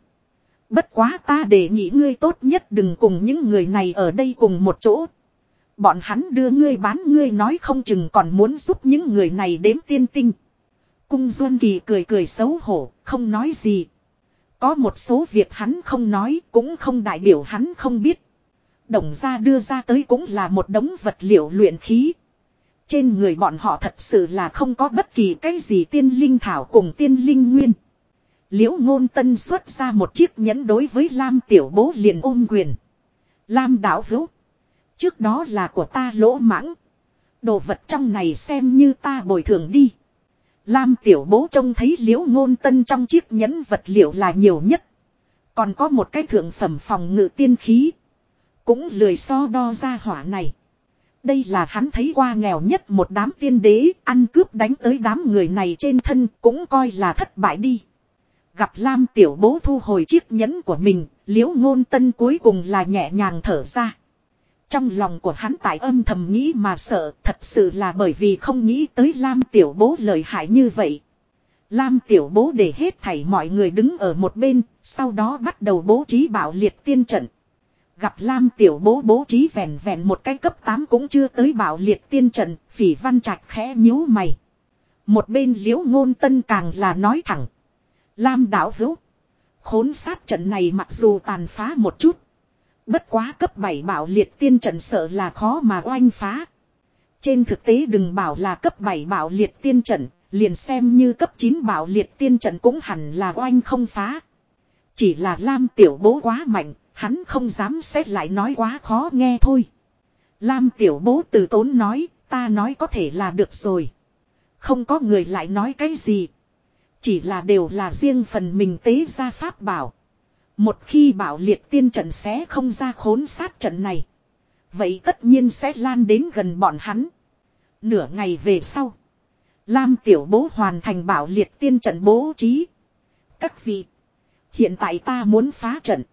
Bất quá ta để nghĩ ngươi tốt nhất đừng cùng những người này ở đây cùng một chỗ. Bọn hắn đưa ngươi bán ngươi nói không chừng còn muốn giúp những người này đếm tiên tinh. Cung Duân Kỳ cười cười xấu hổ, không nói gì. Có một số việc hắn không nói cũng không đại biểu hắn không biết. Đồng gia đưa ra tới cũng là một đống vật liệu luyện khí. Trên người bọn họ thật sự là không có bất kỳ cái gì tiên linh thảo cùng tiên linh nguyên. Liễu ngôn tân xuất ra một chiếc nhẫn đối với Lam tiểu bố liền ôm quyền. Lam đảo hữu. Trước đó là của ta lỗ mãng. Đồ vật trong này xem như ta bồi thường đi. Lam tiểu bố trông thấy liễu ngôn tân trong chiếc nhẫn vật liệu là nhiều nhất. Còn có một cái thượng phẩm phòng ngự tiên khí. Cũng lười so đo ra hỏa này. Đây là hắn thấy qua nghèo nhất một đám tiên đế, ăn cướp đánh tới đám người này trên thân cũng coi là thất bại đi. Gặp Lam tiểu bố thu hồi chiếc nhẫn của mình, liễu ngôn tân cuối cùng là nhẹ nhàng thở ra. Trong lòng của hắn tại âm thầm nghĩ mà sợ, thật sự là bởi vì không nghĩ tới Lam tiểu bố lợi hại như vậy. Lam tiểu bố để hết thảy mọi người đứng ở một bên, sau đó bắt đầu bố trí bảo liệt tiên trận. Gặp Lam tiểu bố bố trí vẹn vẹn một cái cấp 8 cũng chưa tới bảo liệt tiên trận, phỉ văn trạch khẽ nhíu mày. Một bên liễu ngôn tân càng là nói thẳng. Lam đảo hữu. Khốn sát trận này mặc dù tàn phá một chút. Bất quá cấp 7 bảo liệt tiên trận sợ là khó mà oanh phá. Trên thực tế đừng bảo là cấp 7 bảo liệt tiên trận, liền xem như cấp 9 bảo liệt tiên trận cũng hẳn là oanh không phá. Chỉ là Lam tiểu bố quá mạnh, hắn không dám xét lại nói quá khó nghe thôi. Lam tiểu bố từ tốn nói, ta nói có thể là được rồi. Không có người lại nói cái gì. Chỉ là đều là riêng phần mình tế ra pháp bảo. Một khi bảo liệt tiên trận sẽ không ra khốn sát trận này. Vậy tất nhiên sẽ lan đến gần bọn hắn. Nửa ngày về sau. Lam tiểu bố hoàn thành bảo liệt tiên trận bố trí. Các vị. Hiện tại ta muốn phá trận.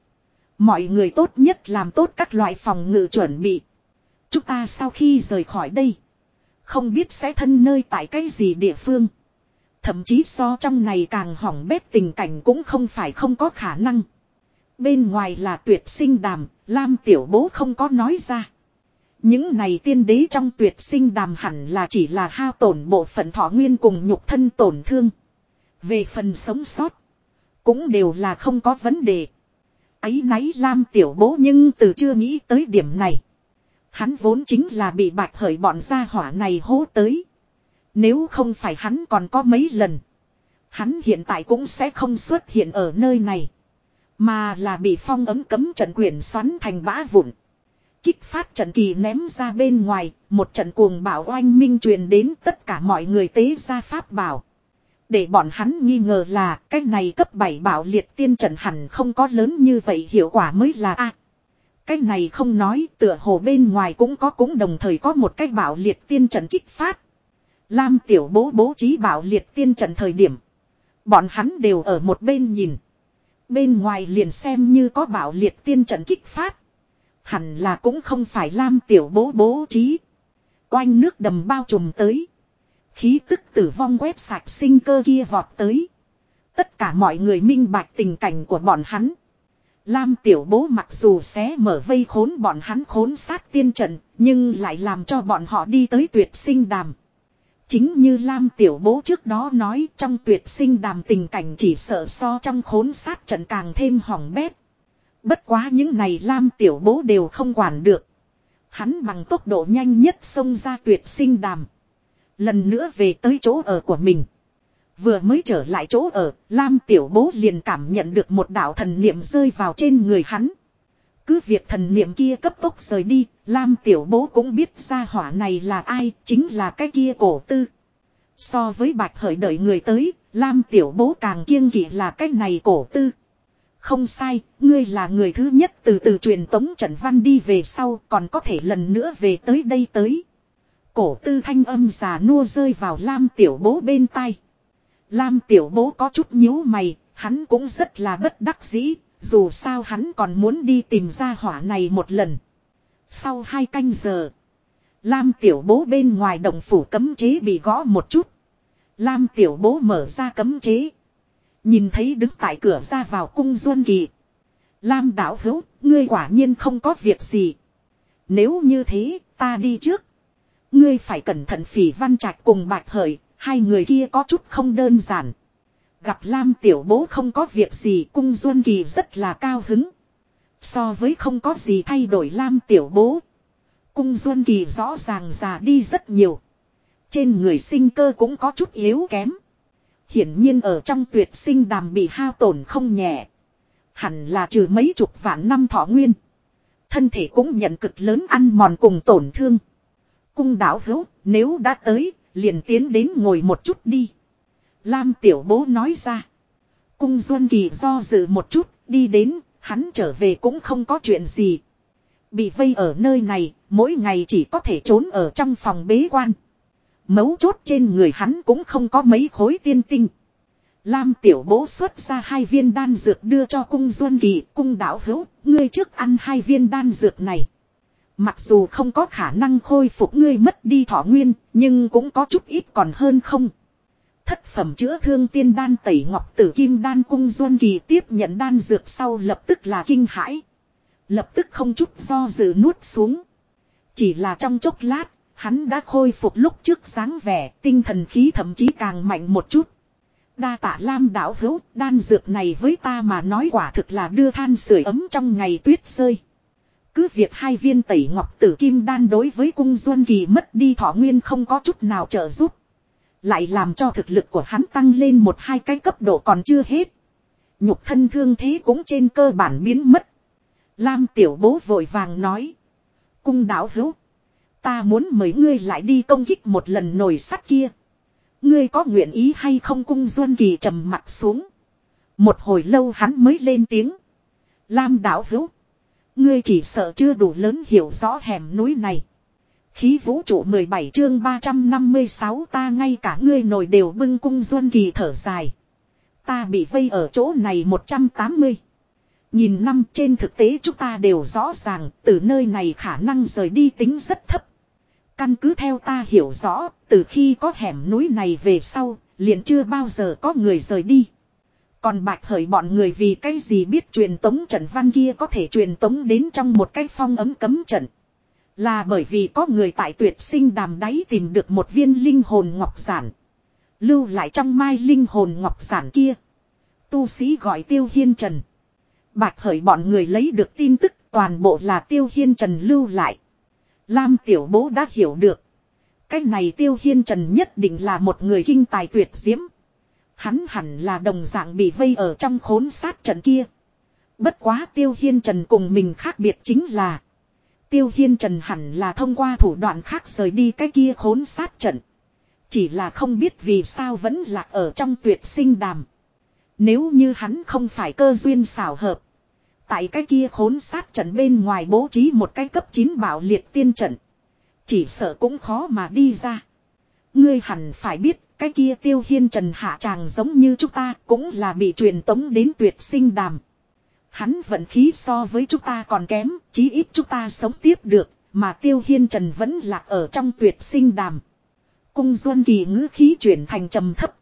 Mọi người tốt nhất làm tốt các loại phòng ngự chuẩn bị. Chúng ta sau khi rời khỏi đây. Không biết sẽ thân nơi tại cái gì địa phương. Thậm chí so trong này càng hỏng bét tình cảnh cũng không phải không có khả năng. Bên ngoài là tuyệt sinh đàm, Lam tiểu bố không có nói ra. Những này tiên đế trong tuyệt sinh đàm hẳn là chỉ là hao tổn bộ phận thọ nguyên cùng nhục thân tổn thương. Về phần sống sót, cũng đều là không có vấn đề. Ấy náy Lam tiểu bố nhưng từ chưa nghĩ tới điểm này. Hắn vốn chính là bị bạch hởi bọn gia hỏa này hố tới. Nếu không phải hắn còn có mấy lần. Hắn hiện tại cũng sẽ không xuất hiện ở nơi này. Mà là bị phong ấm cấm trận quyền xoắn thành bã vụn. Kích phát trận kỳ ném ra bên ngoài, một trận cuồng bảo oanh minh truyền đến tất cả mọi người tế ra pháp bảo. Để bọn hắn nghi ngờ là cái này cấp 7 bảo liệt tiên trận hẳn không có lớn như vậy hiệu quả mới là a Cái này không nói tựa hồ bên ngoài cũng có cũng đồng thời có một cái bảo liệt tiên trận kích phát. Lam tiểu bố bố trí bảo liệt tiên trận thời điểm. Bọn hắn đều ở một bên nhìn. Bên ngoài liền xem như có bảo liệt tiên trận kích phát. Hẳn là cũng không phải Lam tiểu bố bố trí. Oanh nước đầm bao trùm tới. Khí tức tử vong quét sạch sinh cơ kia vọt tới. Tất cả mọi người minh bạch tình cảnh của bọn hắn. Lam tiểu bố mặc dù xé mở vây khốn bọn hắn khốn sát tiên trận, nhưng lại làm cho bọn họ đi tới tuyệt sinh đàm. Chính như Lam tiểu bố trước đó nói trong tuyệt sinh đàm tình cảnh chỉ sợ so trong khốn sát trận càng thêm hỏng bét. Bất quá những này Lam tiểu bố đều không quản được. Hắn bằng tốc độ nhanh nhất xông ra tuyệt sinh đàm. Lần nữa về tới chỗ ở của mình. Vừa mới trở lại chỗ ở, Lam tiểu bố liền cảm nhận được một đạo thần niệm rơi vào trên người hắn. Cứ việc thần niệm kia cấp tốc rời đi, Lam tiểu bố cũng biết ra hỏa này là ai, chính là cái kia cổ tư. So với bạch hởi đợi người tới, Lam tiểu bố càng kiêng kỵ là cái này cổ tư. Không sai, ngươi là người thứ nhất từ từ truyền tống trận văn đi về sau còn có thể lần nữa về tới đây tới. Cổ tư thanh âm già nua rơi vào Lam tiểu bố bên tai. Lam tiểu bố có chút nhíu mày, hắn cũng rất là bất đắc dĩ, dù sao hắn còn muốn đi tìm ra hỏa này một lần. Sau hai canh giờ, Lam tiểu bố bên ngoài đồng phủ cấm chế bị gõ một chút. Lam tiểu bố mở ra cấm chế. Nhìn thấy đứng tại cửa ra vào cung duân kỳ. Lam đảo hữu, ngươi quả nhiên không có việc gì. Nếu như thế, ta đi trước. Ngươi phải cẩn thận phỉ văn trạch cùng bạch hợi, hai người kia có chút không đơn giản. Gặp Lam tiểu bố không có việc gì cung duân kỳ rất là cao hứng. So với không có gì thay đổi Lam tiểu bố. Cung duân kỳ rõ ràng già đi rất nhiều. Trên người sinh cơ cũng có chút yếu kém. Hiển nhiên ở trong tuyệt sinh đàm bị hao tổn không nhẹ. Hẳn là trừ mấy chục vạn năm thọ nguyên. Thân thể cũng nhận cực lớn ăn mòn cùng tổn thương. Cung đảo hữu, nếu đã tới, liền tiến đến ngồi một chút đi. Lam tiểu bố nói ra. Cung Duân Kỳ do dự một chút, đi đến, hắn trở về cũng không có chuyện gì. Bị vây ở nơi này, mỗi ngày chỉ có thể trốn ở trong phòng bế quan. Mấu chốt trên người hắn cũng không có mấy khối tiên tinh. Lam tiểu bố xuất ra hai viên đan dược đưa cho cung Duân Kỳ, cung Đảo hữu, ngươi trước ăn hai viên đan dược này. Mặc dù không có khả năng khôi phục ngươi mất đi thọ nguyên, nhưng cũng có chút ít còn hơn không. Thất phẩm chữa thương tiên đan tẩy ngọc tử kim đan cung Duân Kỳ tiếp nhận đan dược sau lập tức là kinh hãi. Lập tức không chút do dự nuốt xuống. Chỉ là trong chốc lát, hắn đã khôi phục lúc trước sáng vẻ, tinh thần khí thậm chí càng mạnh một chút. Đa tạ lam đảo hữu, đan dược này với ta mà nói quả thực là đưa than sưởi ấm trong ngày tuyết rơi. Cứ việc hai viên tẩy ngọc tử kim đan đối với cung Duân Kỳ mất đi thọ nguyên không có chút nào trợ giúp. Lại làm cho thực lực của hắn tăng lên một hai cái cấp độ còn chưa hết. Nhục thân thương thế cũng trên cơ bản biến mất. Lam tiểu bố vội vàng nói. Cung đảo hữu. Ta muốn mời ngươi lại đi công kích một lần nồi sắt kia. Ngươi có nguyện ý hay không cung Duân Kỳ trầm mặt xuống. Một hồi lâu hắn mới lên tiếng. Lam đảo hữu. Ngươi chỉ sợ chưa đủ lớn hiểu rõ hẻm núi này. Khí vũ trụ 17 chương 356 ta ngay cả ngươi nổi đều bưng cung duân kỳ thở dài. Ta bị vây ở chỗ này 180. Nhìn năm trên thực tế chúng ta đều rõ ràng từ nơi này khả năng rời đi tính rất thấp. Căn cứ theo ta hiểu rõ, từ khi có hẻm núi này về sau, liền chưa bao giờ có người rời đi. Còn bạch hởi bọn người vì cái gì biết truyền tống trận văn kia có thể truyền tống đến trong một cái phong ấm cấm trận. Là bởi vì có người tại tuyệt sinh đàm đáy tìm được một viên linh hồn ngọc giản. Lưu lại trong mai linh hồn ngọc giản kia. Tu sĩ gọi tiêu hiên trần. Bạch hởi bọn người lấy được tin tức, toàn bộ là tiêu hiên trần lưu lại. Lam tiểu bố đã hiểu được. Cái này tiêu hiên trần nhất định là một người kinh tài tuyệt diễm. Hắn hẳn là đồng dạng bị vây ở trong khốn sát trận kia. Bất quá tiêu hiên trần cùng mình khác biệt chính là. Tiêu hiên trần hẳn là thông qua thủ đoạn khác rời đi cái kia khốn sát trận. Chỉ là không biết vì sao vẫn lạc ở trong tuyệt sinh đàm. Nếu như hắn không phải cơ duyên xảo hợp. Tại cái kia khốn sát trận bên ngoài bố trí một cái cấp 9 bảo liệt tiên trận. Chỉ sợ cũng khó mà đi ra. Ngươi hẳn phải biết, cái kia tiêu hiên trần hạ tràng giống như chúng ta cũng là bị truyền tống đến tuyệt sinh đàm. Hắn vận khí so với chúng ta còn kém, chí ít chúng ta sống tiếp được, mà tiêu hiên trần vẫn lạc ở trong tuyệt sinh đàm. Cung Duân Kỳ ngữ khí chuyển thành trầm thấp.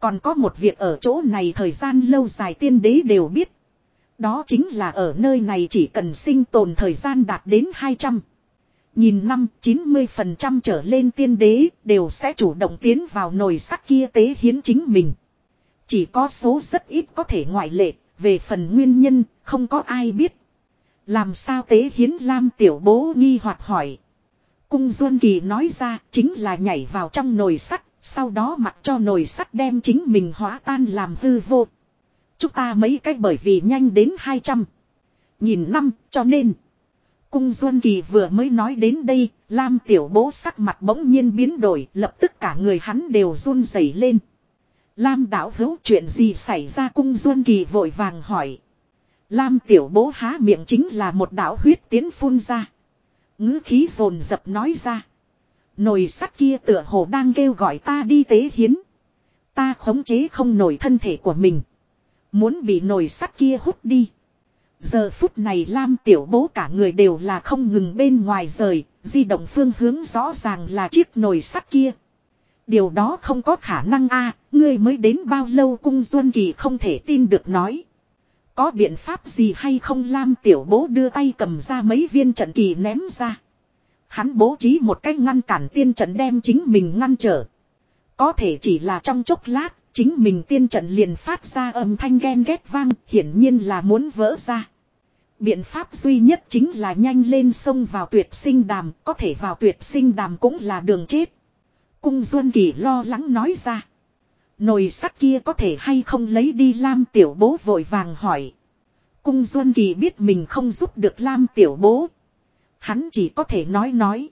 Còn có một việc ở chỗ này thời gian lâu dài tiên đế đều biết. Đó chính là ở nơi này chỉ cần sinh tồn thời gian đạt đến 200. Nhìn năm 90% trở lên tiên đế đều sẽ chủ động tiến vào nồi sắt kia tế hiến chính mình. Chỉ có số rất ít có thể ngoại lệ, về phần nguyên nhân không có ai biết. Làm sao tế hiến Lam tiểu bố nghi hoặc hỏi. Cung Duân Kỳ nói ra chính là nhảy vào trong nồi sắt, sau đó mặc cho nồi sắt đem chính mình hóa tan làm hư vô. Chúng ta mấy cách bởi vì nhanh đến 200. Nhìn năm, cho nên. Cung Duân Kỳ vừa mới nói đến đây, Lam tiểu bố sắc mặt bỗng nhiên biến đổi, lập tức cả người hắn đều run rẩy lên. Lam đạo hữu chuyện gì xảy ra cung Duân Kỳ vội vàng hỏi. Lam tiểu bố há miệng chính là một đạo huyết tiến phun ra ngữ khí rồn dập nói ra. Nồi sắt kia tựa hồ đang kêu gọi ta đi tế hiến. Ta khống chế không nổi thân thể của mình. Muốn bị nồi sắt kia hút đi. Giờ phút này Lam tiểu bố cả người đều là không ngừng bên ngoài rời, di động phương hướng rõ ràng là chiếc nồi sắt kia. Điều đó không có khả năng a ngươi mới đến bao lâu cung Duân Kỳ không thể tin được nói. Có biện pháp gì hay không Lam tiểu bố đưa tay cầm ra mấy viên trận kỳ ném ra. Hắn bố trí một cách ngăn cản tiên trận đem chính mình ngăn trở. Có thể chỉ là trong chốc lát, chính mình tiên trận liền phát ra âm thanh ghen ghét vang, hiển nhiên là muốn vỡ ra. Biện pháp duy nhất chính là nhanh lên sông vào tuyệt sinh đàm, có thể vào tuyệt sinh đàm cũng là đường chết. Cung Duân Kỳ lo lắng nói ra. Nồi sắt kia có thể hay không lấy đi Lam tiểu bố vội vàng hỏi. Cung Duân Kỳ biết mình không giúp được Lam tiểu bố. Hắn chỉ có thể nói nói.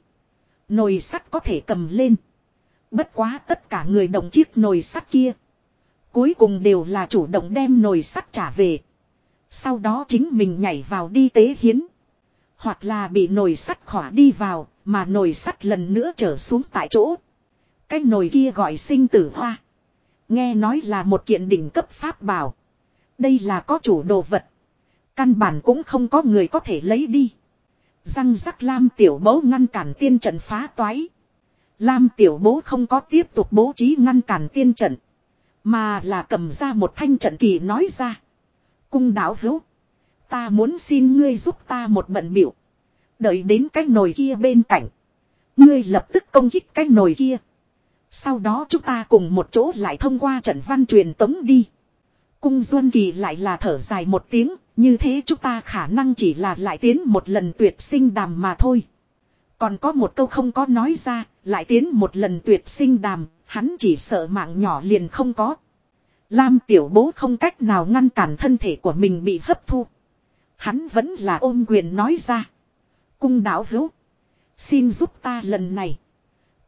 Nồi sắt có thể cầm lên. Bất quá tất cả người động chiếc nồi sắt kia. Cuối cùng đều là chủ động đem nồi sắt trả về. Sau đó chính mình nhảy vào đi tế hiến. Hoặc là bị nồi sắt khỏa đi vào, mà nồi sắt lần nữa trở xuống tại chỗ. Cái nồi kia gọi sinh tử hoa. Nghe nói là một kiện đỉnh cấp pháp bảo. Đây là có chủ đồ vật. Căn bản cũng không có người có thể lấy đi. Răng rắc Lam tiểu bố ngăn cản tiên trận phá toái. Lam tiểu bố không có tiếp tục bố trí ngăn cản tiên trận. Mà là cầm ra một thanh trận kỳ nói ra. Cung đảo hữu. Ta muốn xin ngươi giúp ta một bận biểu. Đợi đến cái nồi kia bên cạnh. Ngươi lập tức công kích cái nồi kia. Sau đó chúng ta cùng một chỗ lại thông qua trận văn truyền tống đi. Cung Duân Kỳ lại là thở dài một tiếng, như thế chúng ta khả năng chỉ là lại tiến một lần tuyệt sinh đàm mà thôi. Còn có một câu không có nói ra, lại tiến một lần tuyệt sinh đàm, hắn chỉ sợ mạng nhỏ liền không có. Lam tiểu bố không cách nào ngăn cản thân thể của mình bị hấp thu. Hắn vẫn là ôm quyền nói ra. Cung đảo hữu. Xin giúp ta lần này.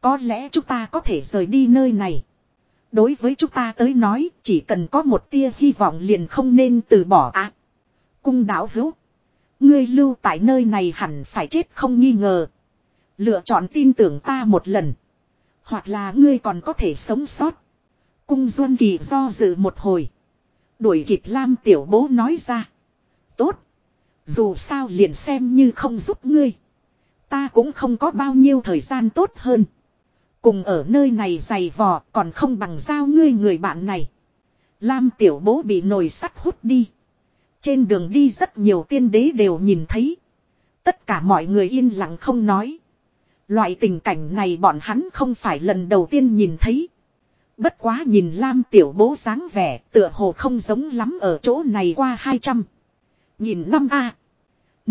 Có lẽ chúng ta có thể rời đi nơi này. Đối với chúng ta tới nói, chỉ cần có một tia hy vọng liền không nên từ bỏ á. cung đảo hữu. Ngươi lưu tại nơi này hẳn phải chết không nghi ngờ. Lựa chọn tin tưởng ta một lần. Hoặc là ngươi còn có thể sống sót. Cung Duân Kỳ do dự một hồi. Đuổi kịp Lam tiểu bố nói ra. Tốt. Dù sao liền xem như không giúp ngươi. Ta cũng không có bao nhiêu thời gian tốt hơn. Cùng ở nơi này dày vò còn không bằng giao ngươi người bạn này. Lam tiểu bố bị nồi sắt hút đi. Trên đường đi rất nhiều tiên đế đều nhìn thấy. Tất cả mọi người yên lặng không nói. Loại tình cảnh này bọn hắn không phải lần đầu tiên nhìn thấy. Bất quá nhìn Lam tiểu bố dáng vẻ tựa hồ không giống lắm ở chỗ này qua 200. Nhìn năm A.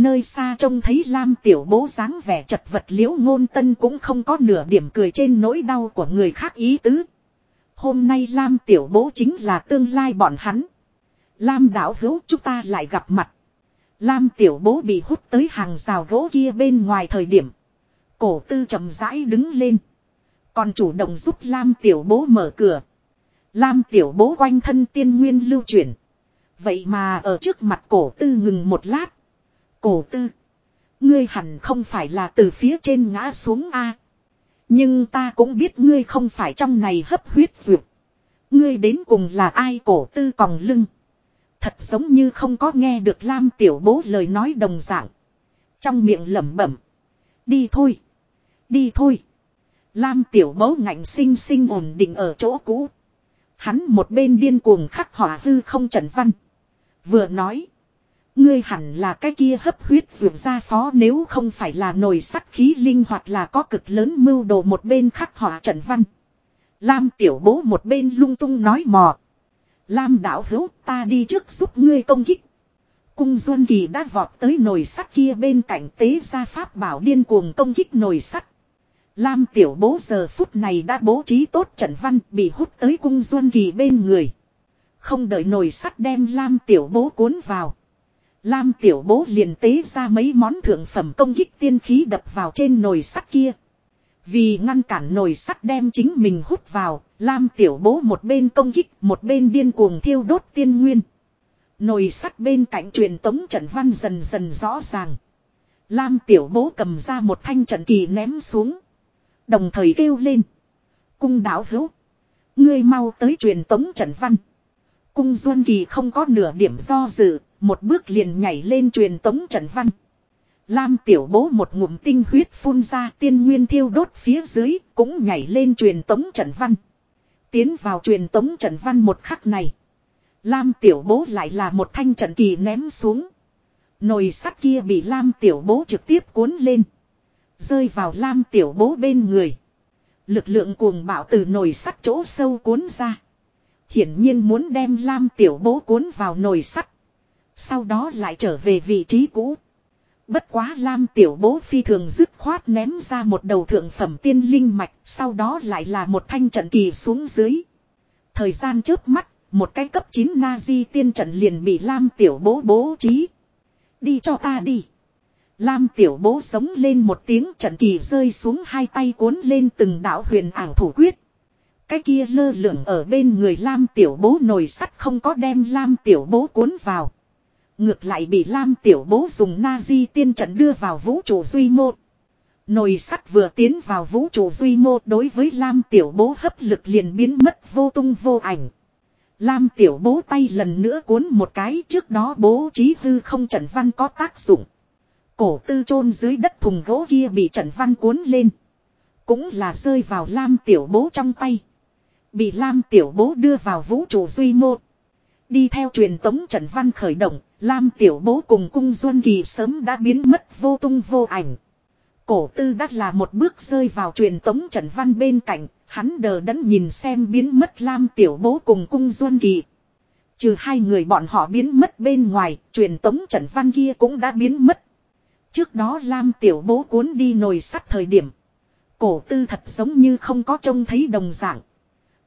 Nơi xa trông thấy Lam tiểu bố dáng vẻ chật vật liễu ngôn tân cũng không có nửa điểm cười trên nỗi đau của người khác ý tứ. Hôm nay Lam tiểu bố chính là tương lai bọn hắn. Lam đảo hữu, chúng ta lại gặp mặt. Lam tiểu bố bị hút tới hàng rào gỗ kia bên ngoài thời điểm. Cổ tư chậm rãi đứng lên. Còn chủ động giúp Lam tiểu bố mở cửa. Lam tiểu bố quanh thân tiên nguyên lưu chuyển. Vậy mà ở trước mặt cổ tư ngừng một lát. Cổ tư. Ngươi hẳn không phải là từ phía trên ngã xuống A. Nhưng ta cũng biết ngươi không phải trong này hấp huyết duyệt. Ngươi đến cùng là ai cổ tư còng lưng. Thật giống như không có nghe được Lam tiểu bố lời nói đồng dạng. Trong miệng lẩm bẩm. Đi thôi. Đi thôi. Lam tiểu bố ngạnh sinh sinh ổn định ở chỗ cũ. Hắn một bên điên cuồng khắc hỏa hư không trần văn. Vừa nói. Ngươi hẳn là cái kia hấp huyết vượt ra phó nếu không phải là nồi sắt khí linh hoạt là có cực lớn mưu đồ một bên khắc họa trận văn. Lam tiểu bố một bên lung tung nói mò. Lam đạo hữu, ta đi trước giúp ngươi công kích. Cung Duân Kỳ đã vọt tới nồi sắt kia bên cạnh tế gia pháp bảo điên cuồng công kích nồi sắt. Lam tiểu bố giờ phút này đã bố trí tốt trận văn, bị hút tới cung Duân Kỳ bên người. Không đợi nồi sắt đem Lam tiểu bố cuốn vào. Lam tiểu bố liền tế ra mấy món thượng phẩm công kích tiên khí đập vào trên nồi sắt kia. Vì ngăn cản nồi sắt đem chính mình hút vào, Lam tiểu bố một bên công kích, một bên điên cuồng thiêu đốt tiên nguyên. Nồi sắt bên cạnh truyền tống trận văn dần dần rõ ràng. Lam tiểu bố cầm ra một thanh trận kỳ ném xuống. Đồng thời kêu lên. Cung đảo hữu. Ngươi mau tới truyền tống trận văn. Cung Duân Kỳ không có nửa điểm do dự, một bước liền nhảy lên truyền tống trần văn. Lam tiểu bố một ngụm tinh huyết phun ra tiên nguyên thiêu đốt phía dưới cũng nhảy lên truyền tống trần văn. Tiến vào truyền tống trần văn một khắc này. Lam tiểu bố lại là một thanh trận kỳ ném xuống. Nồi sắt kia bị Lam tiểu bố trực tiếp cuốn lên. Rơi vào Lam tiểu bố bên người. Lực lượng cuồng bạo từ nồi sắt chỗ sâu cuốn ra. Hiển nhiên muốn đem Lam tiểu bố cuốn vào nồi sắt. Sau đó lại trở về vị trí cũ. Bất quá Lam tiểu bố phi thường dứt khoát ném ra một đầu thượng phẩm tiên linh mạch, sau đó lại là một thanh trận kỳ xuống dưới. Thời gian trước mắt, một cái cấp 9 Nazi tiên trận liền bị Lam tiểu bố bố trí. Đi cho ta đi. Lam tiểu bố sống lên một tiếng trận kỳ rơi xuống hai tay cuốn lên từng đạo huyền ảo thủ quyết. Cái kia lơ lửng ở bên người Lam tiểu bố nồi sắt không có đem Lam tiểu bố cuốn vào. Ngược lại bị Lam tiểu bố dùng Nazi di tiên trận đưa vào vũ trụ duy mô. Nồi sắt vừa tiến vào vũ trụ duy mô đối với Lam tiểu bố hấp lực liền biến mất vô tung vô ảnh. Lam tiểu bố tay lần nữa cuốn một cái trước đó bố trí hư không trận văn có tác dụng. Cổ tư chôn dưới đất thùng gỗ kia bị trận văn cuốn lên. Cũng là rơi vào Lam tiểu bố trong tay. Bị Lam tiểu bố đưa vào vũ trụ duy mô. Đi theo truyền tống trận văn khởi động, Lam tiểu bố cùng cung Duân Kỳ sớm đã biến mất vô tung vô ảnh. Cổ tư đắt là một bước rơi vào truyền tống trận văn bên cạnh, hắn đờ đẫn nhìn xem biến mất Lam tiểu bố cùng cung Duân Kỳ. Trừ hai người bọn họ biến mất bên ngoài, truyền tống trận văn kia cũng đã biến mất. Trước đó Lam tiểu bố cuốn đi nồi sắt thời điểm. Cổ tư thật giống như không có trông thấy đồng dạng.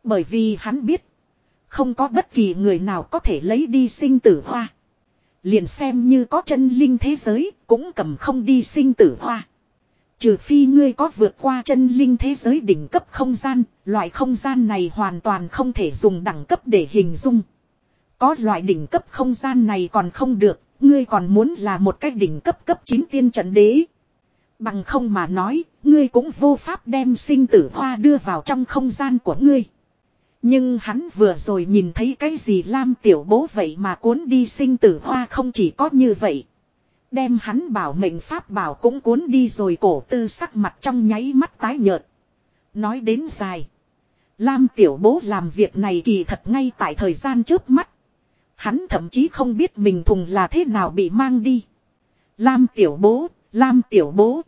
Bởi vì hắn biết. Không có bất kỳ người nào có thể lấy đi sinh tử hoa. Liền xem như có chân linh thế giới, cũng cầm không đi sinh tử hoa. Trừ phi ngươi có vượt qua chân linh thế giới đỉnh cấp không gian, loại không gian này hoàn toàn không thể dùng đẳng cấp để hình dung. Có loại đỉnh cấp không gian này còn không được, ngươi còn muốn là một cái đỉnh cấp cấp 9 tiên trận đế. Bằng không mà nói, ngươi cũng vô pháp đem sinh tử hoa đưa vào trong không gian của ngươi. Nhưng hắn vừa rồi nhìn thấy cái gì Lam tiểu bố vậy mà cuốn đi sinh tử hoa không chỉ có như vậy. Đem hắn bảo mệnh pháp bảo cũng cuốn đi rồi cổ tư sắc mặt trong nháy mắt tái nhợt. Nói đến dài. Lam tiểu bố làm việc này kỳ thật ngay tại thời gian trước mắt. Hắn thậm chí không biết mình thùng là thế nào bị mang đi. Lam tiểu bố, Lam tiểu bố.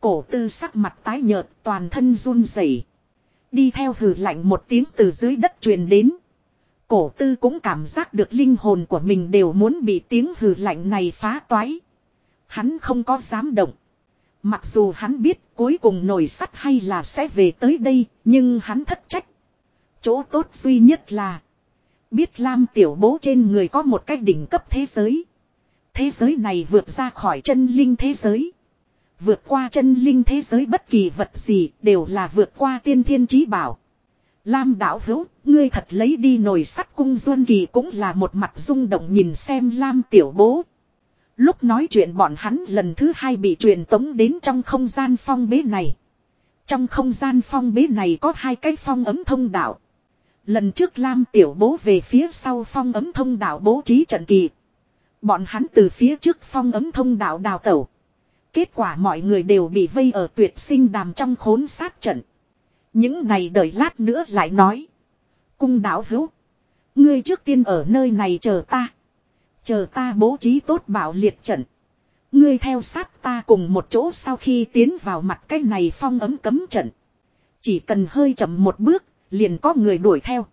Cổ tư sắc mặt tái nhợt toàn thân run rẩy. Đi theo hừ lạnh một tiếng từ dưới đất truyền đến. Cổ tư cũng cảm giác được linh hồn của mình đều muốn bị tiếng hừ lạnh này phá toái. Hắn không có dám động. Mặc dù hắn biết cuối cùng nổi sắt hay là sẽ về tới đây, nhưng hắn thất trách. Chỗ tốt duy nhất là biết Lam tiểu bố trên người có một cái đỉnh cấp thế giới. Thế giới này vượt ra khỏi chân linh thế giới. Vượt qua chân linh thế giới bất kỳ vật gì đều là vượt qua tiên thiên trí bảo. Lam đạo hữu, ngươi thật lấy đi nồi sắt cung duân kỳ cũng là một mặt rung động nhìn xem Lam tiểu bố. Lúc nói chuyện bọn hắn lần thứ hai bị truyền tống đến trong không gian phong bế này. Trong không gian phong bế này có hai cái phong ấm thông đạo. Lần trước Lam tiểu bố về phía sau phong ấm thông đạo bố trí trận kỳ. Bọn hắn từ phía trước phong ấm thông đạo đào tẩu. Kết quả mọi người đều bị vây ở tuyệt sinh đàm trong khốn sát trận. Những này đợi lát nữa lại nói. Cung đảo hữu. Ngươi trước tiên ở nơi này chờ ta. Chờ ta bố trí tốt bảo liệt trận. Ngươi theo sát ta cùng một chỗ sau khi tiến vào mặt cái này phong ấm cấm trận. Chỉ cần hơi chậm một bước, liền có người đuổi theo.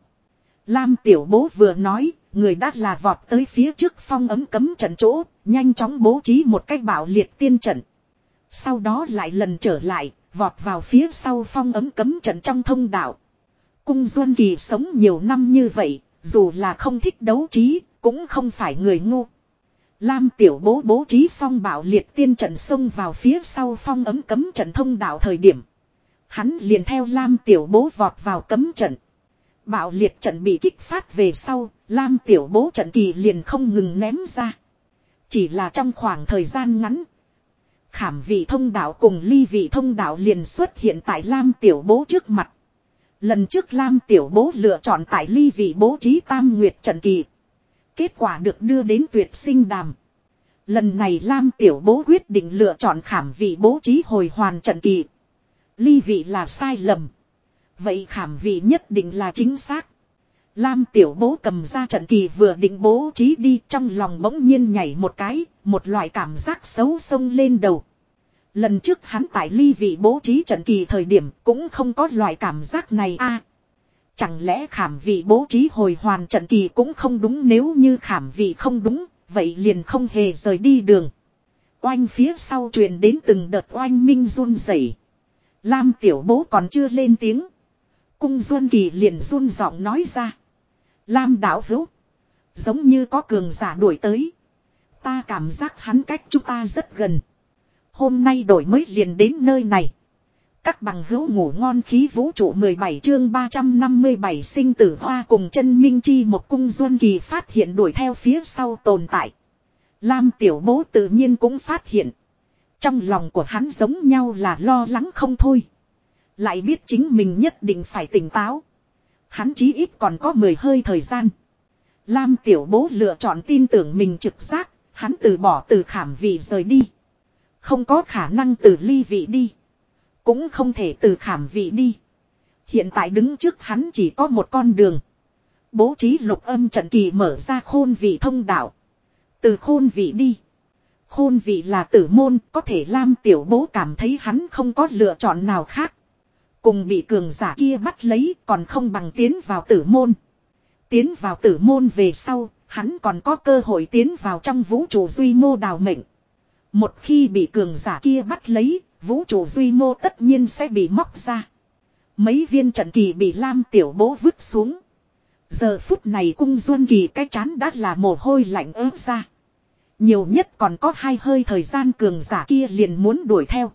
Lam tiểu bố vừa nói, người đã là vọt tới phía trước phong ấm cấm trận chỗ, nhanh chóng bố trí một cách bảo liệt tiên trận. Sau đó lại lần trở lại, vọt vào phía sau phong ấm cấm trận trong thông đạo. Cung Duân Kỳ sống nhiều năm như vậy, dù là không thích đấu trí, cũng không phải người ngu. Lam tiểu bố bố trí xong bảo liệt tiên trận xông vào phía sau phong ấm cấm trận thông đạo thời điểm. Hắn liền theo Lam tiểu bố vọt vào cấm trận. Bảo liệt trận bị kích phát về sau, Lam tiểu bố trận kỳ liền không ngừng ném ra. Chỉ là trong khoảng thời gian ngắn. Khảm vị thông đạo cùng ly vị thông đạo liền xuất hiện tại Lam tiểu bố trước mặt. Lần trước Lam tiểu bố lựa chọn tại ly vị bố trí tam nguyệt trận kỳ. Kết quả được đưa đến tuyệt sinh đàm. Lần này Lam tiểu bố quyết định lựa chọn khảm vị bố trí hồi hoàn trận kỳ. Ly vị là sai lầm. Vậy khảm vị nhất định là chính xác. Lam tiểu bố cầm ra trận kỳ vừa định bố trí đi trong lòng bỗng nhiên nhảy một cái, một loại cảm giác xấu sông lên đầu. Lần trước hắn tại ly vị bố trí trận kỳ thời điểm cũng không có loại cảm giác này a Chẳng lẽ khảm vị bố trí hồi hoàn trận kỳ cũng không đúng nếu như khảm vị không đúng, vậy liền không hề rời đi đường. Oanh phía sau truyền đến từng đợt oanh minh run rẩy. Lam tiểu bố còn chưa lên tiếng. Cung Duân Kỳ liền run giọng nói ra. Lam Đảo hữu. Giống như có cường giả đuổi tới. Ta cảm giác hắn cách chúng ta rất gần. Hôm nay đổi mới liền đến nơi này. Các bằng hữu ngủ ngon khí vũ trụ 17 chương 357 sinh tử hoa cùng chân minh chi một cung duân kỳ phát hiện đuổi theo phía sau tồn tại. Lam tiểu bố tự nhiên cũng phát hiện. Trong lòng của hắn giống nhau là lo lắng không thôi. Lại biết chính mình nhất định phải tỉnh táo. Hắn chí ít còn có 10 hơi thời gian. Lam tiểu bố lựa chọn tin tưởng mình trực giác, hắn từ bỏ từ khảm vị rời đi. Không có khả năng từ ly vị đi. Cũng không thể từ khảm vị đi. Hiện tại đứng trước hắn chỉ có một con đường. Bố trí lục âm trận kỳ mở ra khôn vị thông đạo. Từ khôn vị đi. Khôn vị là tử môn, có thể Lam tiểu bố cảm thấy hắn không có lựa chọn nào khác. Cùng bị cường giả kia bắt lấy còn không bằng tiến vào tử môn. Tiến vào tử môn về sau, hắn còn có cơ hội tiến vào trong vũ trụ duy mô đào mệnh. Một khi bị cường giả kia bắt lấy, vũ trụ duy mô tất nhiên sẽ bị móc ra. Mấy viên trận kỳ bị Lam tiểu bố vứt xuống. Giờ phút này cung duân kỳ cái chán đã là mồ hôi lạnh ớt ra. Nhiều nhất còn có hai hơi thời gian cường giả kia liền muốn đuổi theo.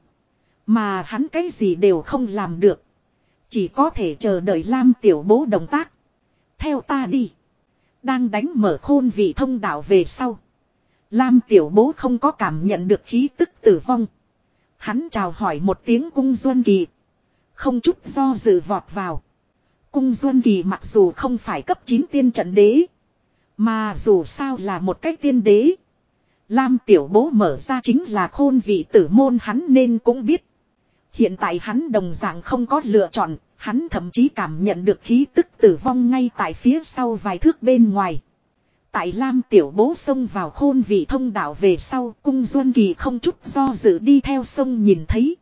Mà hắn cái gì đều không làm được. Chỉ có thể chờ đợi Lam tiểu bố động tác. Theo ta đi. Đang đánh mở khôn vị thông đạo về sau. Lam tiểu bố không có cảm nhận được khí tức tử vong. Hắn chào hỏi một tiếng cung duân kỳ. Không chút do dự vọt vào. cung Duân Kỳ mặc dù không phải cấp 9 tiên trận đế. Mà dù sao là một cái tiên đế. Lam tiểu bố mở ra chính là khôn vị tử môn hắn nên cũng biết. Hiện tại hắn đồng dạng không có lựa chọn, hắn thậm chí cảm nhận được khí tức tử vong ngay tại phía sau vài thước bên ngoài. Tại Lam tiểu bố xông vào khôn vị thông đạo về sau, cung Duân Kỳ không chút do dự đi theo sông nhìn thấy.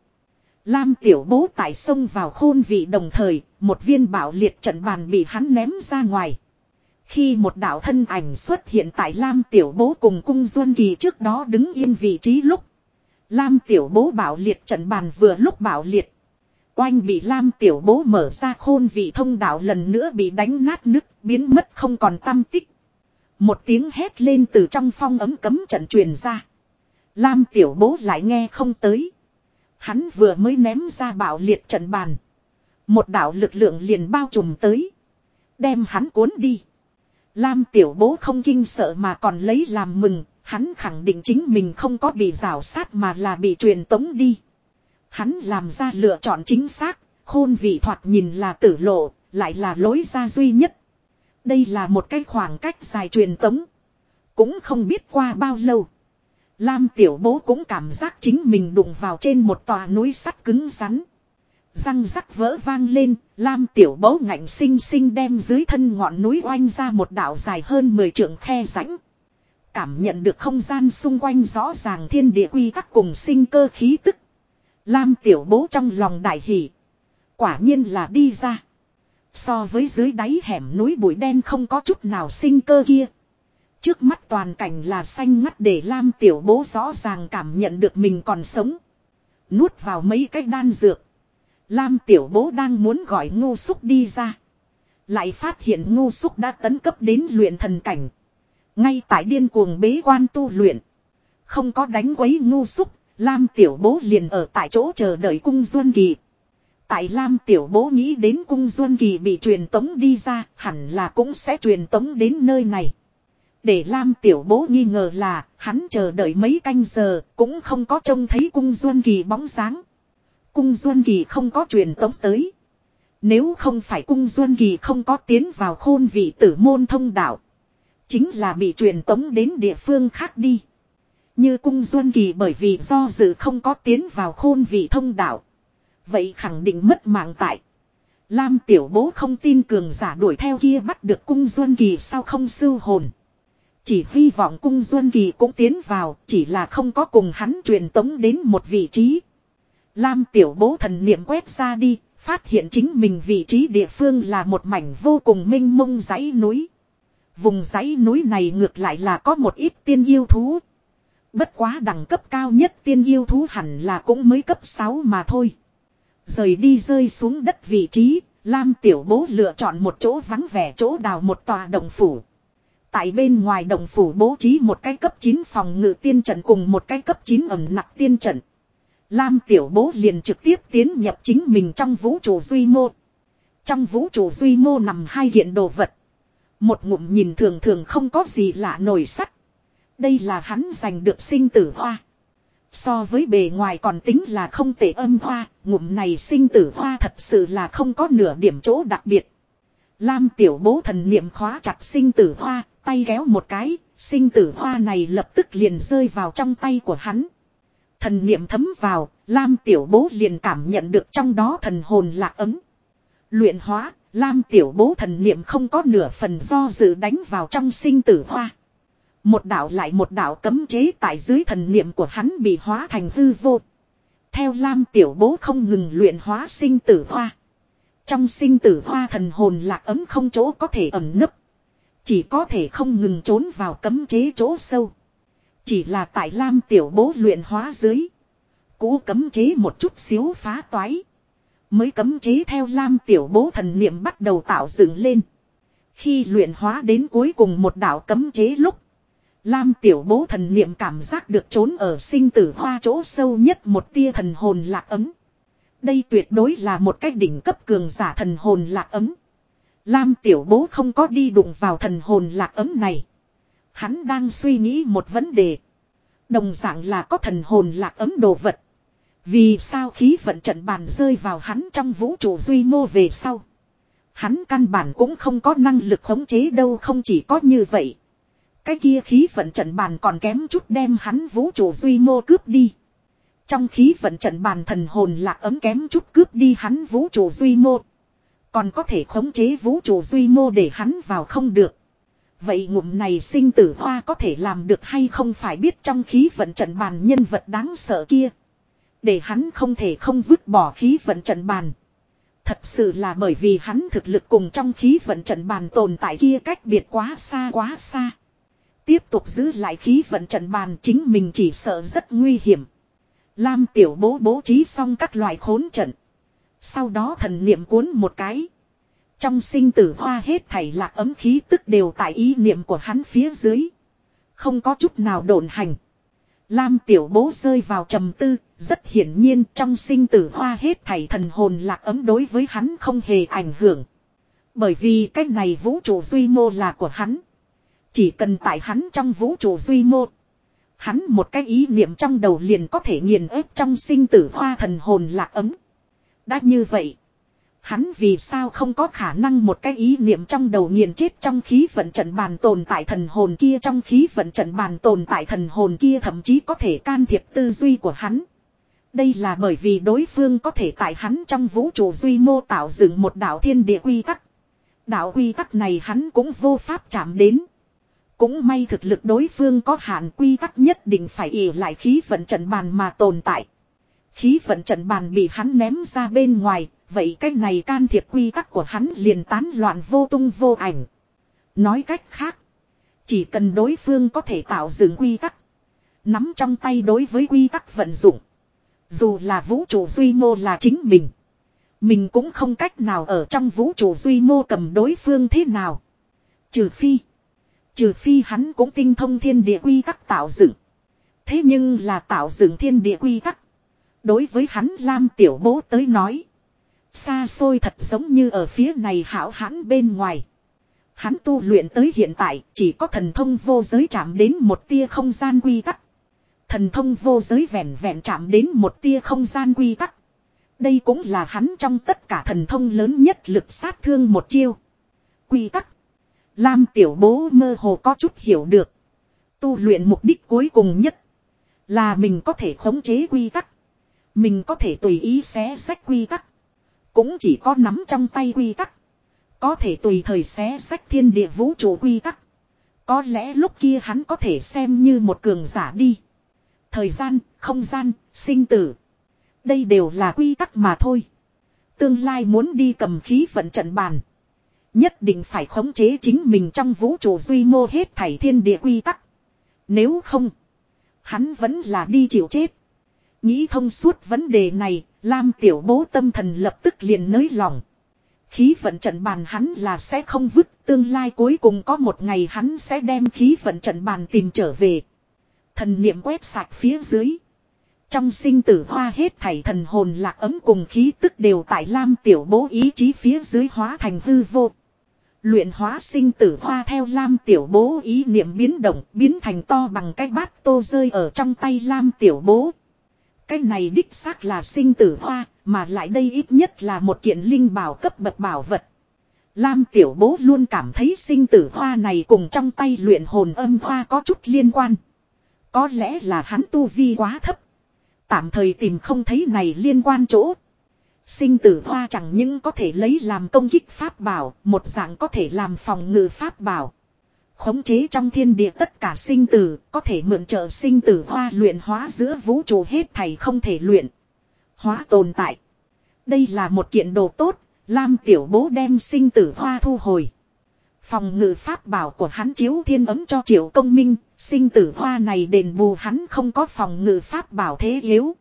Lam tiểu bố tại sông vào khôn vị đồng thời, một viên bảo liệt trận bàn bị hắn ném ra ngoài. Khi một đạo thân ảnh xuất hiện tại Lam tiểu bố cùng cung Duân Kỳ trước đó đứng yên vị trí lúc. Lam tiểu bố bảo liệt trận bàn vừa lúc bảo liệt. Oanh bị Lam tiểu bố mở ra khôn vị thông đạo lần nữa bị đánh nát nứt, biến mất không còn tâm tích. Một tiếng hét lên từ trong phong ấm cấm trận truyền ra. Lam tiểu bố lại nghe không tới. Hắn vừa mới ném ra bảo liệt trận bàn. Một đạo lực lượng liền bao trùm tới. Đem hắn cuốn đi. Lam tiểu bố không kinh sợ mà còn lấy làm mừng. Hắn khẳng định chính mình không có bị rào sát mà là bị truyền tống đi. Hắn làm ra lựa chọn chính xác. Khôn vị thoạt nhìn là tử lộ. Lại là lối ra duy nhất. Đây là một cái khoảng cách dài truyền tống. Cũng không biết qua bao lâu. Lam tiểu bố cũng cảm giác chính mình đụng vào trên một tòa núi sắt cứng rắn. Răng rắc vỡ vang lên, Lam tiểu bố ngạnh xinh xinh đem dưới thân ngọn núi oanh ra một đảo dài hơn 10 trượng khe rãnh. Cảm nhận được không gian xung quanh rõ ràng thiên địa quy tắc cùng sinh cơ khí tức. Lam tiểu bố trong lòng đại hỷ. Quả nhiên là đi ra. So với dưới đáy hẻm núi bụi đen không có chút nào sinh cơ kia. Trước mắt toàn cảnh là xanh ngắt để Lam tiểu bố rõ ràng cảm nhận được mình còn sống. Nuốt vào mấy cái đan dược. Lam tiểu bố đang muốn gọi ngu xúc đi ra. Lại phát hiện ngu xúc đã tấn cấp đến luyện thần cảnh. Ngay tại điên cuồng bế quan tu luyện. Không có đánh quấy ngu xúc, Lam tiểu bố liền ở tại chỗ chờ đợi cung Duân Kỳ. Tại Lam tiểu bố nghĩ đến cung Duân Kỳ bị truyền tống đi ra, hẳn là cũng sẽ truyền tống đến nơi này. Để Lam tiểu bố nghi ngờ là, hắn chờ đợi mấy canh giờ, cũng không có trông thấy cung Duân Kỳ bóng dáng. Cung Duân Kỳ không có truyền tống tới. Nếu không phải cung Duân Kỳ không có tiến vào khôn vị tử môn thông đạo. Chính là bị truyền tống đến địa phương khác đi. Như cung Duân Kỳ bởi vì do dự không có tiến vào khôn vị thông đạo. Vậy khẳng định mất mạng tại. Lam tiểu bố không tin cường giả đuổi theo kia bắt được cung Duân Kỳ sao không sưu hồn. Chỉ hy vọng cung Duân Kỳ cũng tiến vào, chỉ là không có cùng hắn truyền tống đến một vị trí. Lam tiểu bố thần niệm quét ra đi, phát hiện chính mình vị trí địa phương là một mảnh vô cùng minh mông dãy núi. Vùng dãy núi này ngược lại là có một ít tiên yêu thú. Bất quá đẳng cấp cao nhất tiên yêu thú hẳn là cũng mới cấp 6 mà thôi. Rời đi rơi xuống đất vị trí, Lam tiểu bố lựa chọn một chỗ vắng vẻ chỗ đào một tòa đồng phủ. Tại bên ngoài đồng phủ bố trí một cái cấp 9 phòng ngự tiên trận cùng một cái cấp 9 ẩm nặc tiên trận. Lam tiểu bố liền trực tiếp tiến nhập chính mình trong vũ trụ duy mô. Trong vũ trụ duy mô nằm hai hiện đồ vật. Một ngụm nhìn thường thường không có gì lạ nổi sắt. Đây là hắn giành được sinh tử hoa. So với bề ngoài còn tính là không tệ âm hoa, ngụm này sinh tử hoa thật sự là không có nửa điểm chỗ đặc biệt. Lam tiểu bố thần niệm khóa chặt sinh tử hoa, tay kéo một cái, sinh tử hoa này lập tức liền rơi vào trong tay của hắn. Thần niệm thấm vào, Lam tiểu bố liền cảm nhận được trong đó thần hồn lạc ấm. Luyện hóa, Lam tiểu bố thần niệm không có nửa phần do dự đánh vào trong sinh tử hoa. Một đạo lại một đạo cấm chế tại dưới thần niệm của hắn bị hóa thành hư vô. Theo Lam tiểu bố không ngừng luyện hóa sinh tử hoa. Trong sinh tử hoa thần hồn lạc ấm không chỗ có thể ẩn nấp. Chỉ có thể không ngừng trốn vào cấm chế chỗ sâu. Chỉ là tại Lam tiểu bố luyện hóa dưới. Cú cấm chế một chút xíu phá toái. Mới cấm chế theo Lam tiểu bố thần niệm bắt đầu tạo dựng lên. Khi luyện hóa đến cuối cùng một đạo cấm chế lúc. Lam tiểu bố thần niệm cảm giác được trốn ở sinh tử hoa chỗ sâu nhất một tia thần hồn lạc ấm. Đây tuyệt đối là một cách đỉnh cấp cường giả thần hồn lạc ấm. Lam tiểu bố không có đi đụng vào thần hồn lạc ấm này. Hắn đang suy nghĩ một vấn đề. Đồng dạng là có thần hồn lạc ấm đồ vật. Vì sao khí vận trận bàn rơi vào hắn trong vũ trụ duy mô về sau. Hắn căn bản cũng không có năng lực khống chế đâu, không chỉ có như vậy. Cái kia khí vận trận bàn còn kém chút đem hắn vũ trụ duy mô cướp đi. Trong khí vận trận bàn thần hồn lạc ấm kém chút cướp đi hắn vũ trụ duy mô. Còn có thể khống chế vũ trụ duy mô để hắn vào không được. Vậy ngụm này sinh tử hoa có thể làm được hay không phải biết trong khí vận trận bàn nhân vật đáng sợ kia. Để hắn không thể không vứt bỏ khí vận trận bàn. Thật sự là bởi vì hắn thực lực cùng trong khí vận trận bàn tồn tại kia cách biệt quá xa quá xa. Tiếp tục giữ lại khí vận trận bàn chính mình chỉ sợ rất nguy hiểm. Lam tiểu bố bố trí xong các loại khốn trận. Sau đó thần niệm cuốn một cái. Trong sinh tử hoa hết thảy lạc ấm khí tức đều tại ý niệm của hắn phía dưới. Không có chút nào đồn hành. Lam tiểu bố rơi vào trầm tư, rất hiển nhiên trong sinh tử hoa hết thảy thần hồn lạc ấm đối với hắn không hề ảnh hưởng. Bởi vì cái này vũ trụ duy mô là của hắn. Chỉ cần tại hắn trong vũ trụ duy mô. Hắn một cái ý niệm trong đầu liền có thể nghiền ép trong sinh tử hoa thần hồn lạc ấm. Đã như vậy. Hắn vì sao không có khả năng một cái ý niệm trong đầu nghiền chết trong khí vận trận bàn tồn tại thần hồn kia trong khí vận trận bàn tồn tại thần hồn kia thậm chí có thể can thiệp tư duy của hắn. Đây là bởi vì đối phương có thể tại hắn trong vũ trụ duy mô tạo dựng một đạo thiên địa quy tắc. Đạo quy tắc này hắn cũng vô pháp chạm đến. Cũng may thực lực đối phương có hạn quy tắc nhất định phải ỉ lại khí vận trận bàn mà tồn tại. Khí vận trận bàn bị hắn ném ra bên ngoài, vậy cái này can thiệp quy tắc của hắn liền tán loạn vô tung vô ảnh. Nói cách khác, chỉ cần đối phương có thể tạo dựng quy tắc, nắm trong tay đối với quy tắc vận dụng. Dù là vũ trụ duy mô là chính mình, mình cũng không cách nào ở trong vũ trụ duy mô cầm đối phương thế nào. Trừ phi, trừ phi hắn cũng tinh thông thiên địa quy tắc tạo dựng. Thế nhưng là tạo dựng thiên địa quy tắc. Đối với hắn Lam Tiểu Bố tới nói. Xa xôi thật giống như ở phía này hảo hãn bên ngoài. Hắn tu luyện tới hiện tại, chỉ có thần thông vô giới chạm đến một tia không gian quy tắc. Thần thông vô giới vẹn vẹn chạm đến một tia không gian quy tắc. Đây cũng là hắn trong tất cả thần thông lớn nhất lực sát thương một chiêu. Quy tắc. Lam tiểu bố mơ hồ có chút hiểu được. Tu luyện mục đích cuối cùng nhất. Là mình có thể khống chế quy tắc. Mình có thể tùy ý xé sách quy tắc. Cũng chỉ có nắm trong tay quy tắc. Có thể tùy thời xé sách thiên địa vũ trụ quy tắc. Có lẽ lúc kia hắn có thể xem như một cường giả đi. Thời gian, không gian, sinh tử. Đây đều là quy tắc mà thôi. Tương lai muốn đi cầm khí vận trận bàn. Nhất định phải khống chế chính mình trong vũ trụ duy mô hết thảy thiên địa quy tắc. Nếu không, hắn vẫn là đi chịu chết. Nghĩ thông suốt vấn đề này, Lam tiểu bố tâm thần lập tức liền nới lòng. Khí vận trận bàn hắn là sẽ không vứt, tương lai cuối cùng có một ngày hắn sẽ đem khí vận trận bàn tìm trở về. Thần niệm quét sạch phía dưới. Trong sinh tử hoa hết thảy thần hồn lạc ấm cùng khí tức đều tại Lam tiểu bố ý chí phía dưới hóa thành hư vô. Luyện hóa sinh tử hoa theo Lam tiểu bố ý niệm biến động biến thành to bằng cái bát tô rơi ở trong tay Lam tiểu bố. Cái này đích xác là sinh tử hoa, mà lại đây ít nhất là một kiện linh bảo cấp bậc bảo vật. Lam tiểu bố luôn cảm thấy sinh tử hoa này cùng trong tay luyện hồn âm hoa có chút liên quan. Có lẽ là hắn tu vi quá thấp. Tạm thời tìm không thấy này liên quan chỗ. Sinh tử hoa chẳng những có thể lấy làm công kích pháp bảo, một dạng có thể làm phòng ngự pháp bảo. Khống chế trong thiên địa tất cả sinh tử, có thể mượn trợ sinh tử hoa luyện hóa giữa vũ trụ hết thầy không thể luyện. Hóa tồn tại. Đây là một kiện đồ tốt, Lam tiểu bố đem sinh tử hoa thu hồi. Phòng ngự pháp bảo của hắn chiếu thiên ấm cho triệu công minh, sinh tử hoa này đền bù hắn không có phòng ngự pháp bảo thế yếu.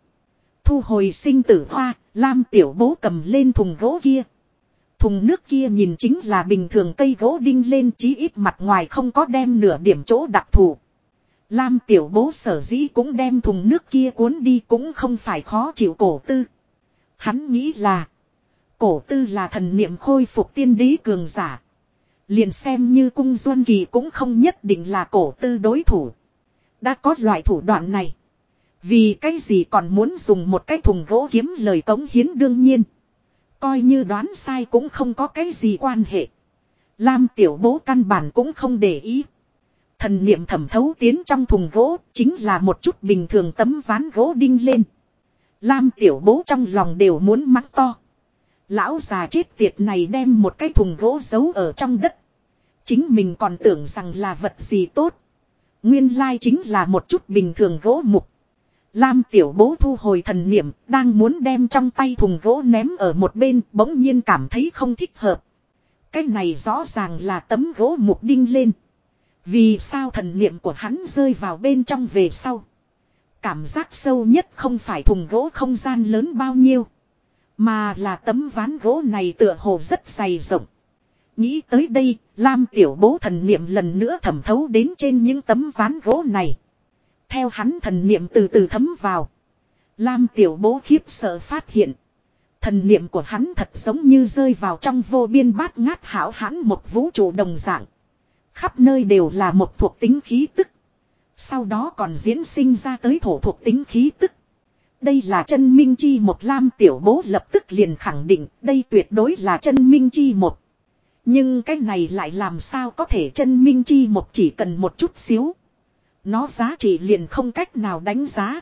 Thu hồi sinh tử hoa, Lam tiểu bố cầm lên thùng gỗ kia. Thùng nước kia nhìn chính là bình thường cây gỗ đinh lên chí ít mặt ngoài không có đem nửa điểm chỗ đặc thù. Lam tiểu bố sở dĩ cũng đem thùng nước kia cuốn đi cũng không phải khó chịu cổ tư. Hắn nghĩ là, cổ tư là thần niệm khôi phục tiên đế cường giả. Liền xem như cung duân kỳ cũng không nhất định là cổ tư đối thủ. Đã có loại thủ đoạn này. Vì cái gì còn muốn dùng một cái thùng gỗ kiếm lời cống hiến đương nhiên. Coi như đoán sai cũng không có cái gì quan hệ. Lam tiểu bố căn bản cũng không để ý. Thần niệm thẩm thấu tiến trong thùng gỗ, chính là một chút bình thường tấm ván gỗ đinh lên. Lam tiểu bố trong lòng đều muốn mắng to. Lão già chết tiệt này đem một cái thùng gỗ giấu ở trong đất. Chính mình còn tưởng rằng là vật gì tốt. Nguyên lai chính là một chút bình thường gỗ mục. Lam tiểu bố thu hồi thần niệm, đang muốn đem trong tay thùng gỗ ném ở một bên, bỗng nhiên cảm thấy không thích hợp. Cái này rõ ràng là tấm gỗ mục đinh lên. Vì sao thần niệm của hắn rơi vào bên trong về sau. Cảm giác sâu nhất không phải thùng gỗ không gian lớn bao nhiêu. Mà là tấm ván gỗ này tựa hồ rất dày rộng. Nghĩ tới đây, Lam tiểu bố thần niệm lần nữa thẩm thấu đến trên những tấm ván gỗ này. Theo hắn thần niệm từ từ thấm vào. Lam tiểu bố khiếp sợ phát hiện. Thần niệm của hắn thật giống như rơi vào trong vô biên bát ngát hảo hãn một vũ trụ đồng dạng. Khắp nơi đều là một thuộc tính khí tức. Sau đó còn diễn sinh ra tới thổ thuộc tính khí tức. Đây là chân minh chi một, lam tiểu bố lập tức liền khẳng định, đây tuyệt đối là chân minh chi một. Nhưng cái này lại làm sao có thể chân minh chi một chỉ cần một chút xíu. Nó giá trị liền không cách nào đánh giá.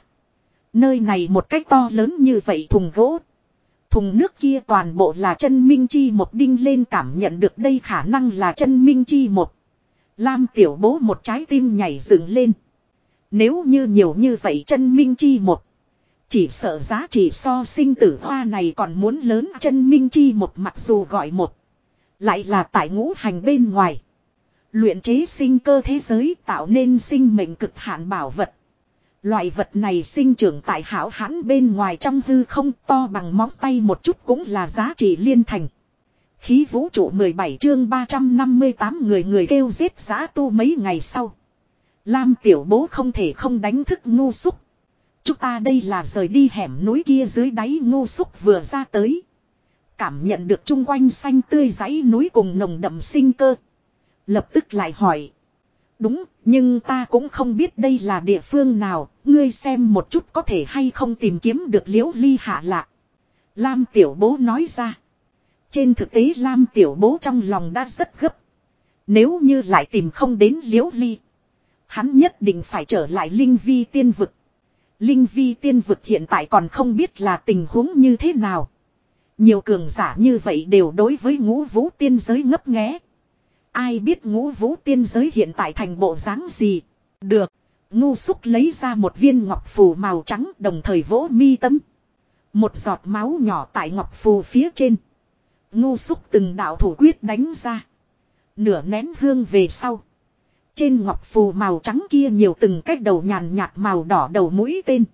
Nơi này một cách to lớn như vậy thùng gỗ. Thùng nước kia toàn bộ là chân minh chi một đinh lên cảm nhận được đây khả năng là chân minh chi một. Lam tiểu bố một trái tim nhảy dựng lên. Nếu như nhiều như vậy chân minh chi một. Chỉ sợ giá trị so sinh tử hoa này còn muốn lớn chân minh chi một mặc dù gọi một. Lại là tại ngũ hành bên ngoài. Luyện chế sinh cơ thế giới tạo nên sinh mệnh cực hạn bảo vật. Loại vật này sinh trưởng tại hảo hãn bên ngoài trong hư không to bằng móng tay một chút cũng là giá trị liên thành. Khí vũ trụ 17 chương 358 người người kêu giết giá tu mấy ngày sau. Lam tiểu bố không thể không đánh thức ngu xúc. Chúng ta đây là rời đi hẻm núi kia dưới đáy ngu xúc vừa ra tới. Cảm nhận được chung quanh xanh tươi dãy núi cùng nồng đậm sinh cơ. Lập tức lại hỏi. Đúng, nhưng ta cũng không biết đây là địa phương nào, ngươi xem một chút có thể hay không tìm kiếm được liễu ly hạ lạ. Lam tiểu bố nói ra. Trên thực tế Lam tiểu bố trong lòng đã rất gấp. Nếu như lại tìm không đến liễu ly. Hắn nhất định phải trở lại linh vi tiên vực. Linh vi tiên vực hiện tại còn không biết là tình huống như thế nào. Nhiều cường giả như vậy đều đối với ngũ vũ tiên giới ngấp nghé. Ai biết ngũ vũ tiên giới hiện tại thành bộ dáng gì. Được. Ngu xúc lấy ra một viên ngọc phù màu trắng đồng thời vỗ mi tâm. Một giọt máu nhỏ tại ngọc phù phía trên. Ngu xúc từng đạo thủ quyết đánh ra. Nửa nén hương về sau. Trên ngọc phù màu trắng kia nhiều từng cách đầu nhàn nhạt màu đỏ đầu mũi tên.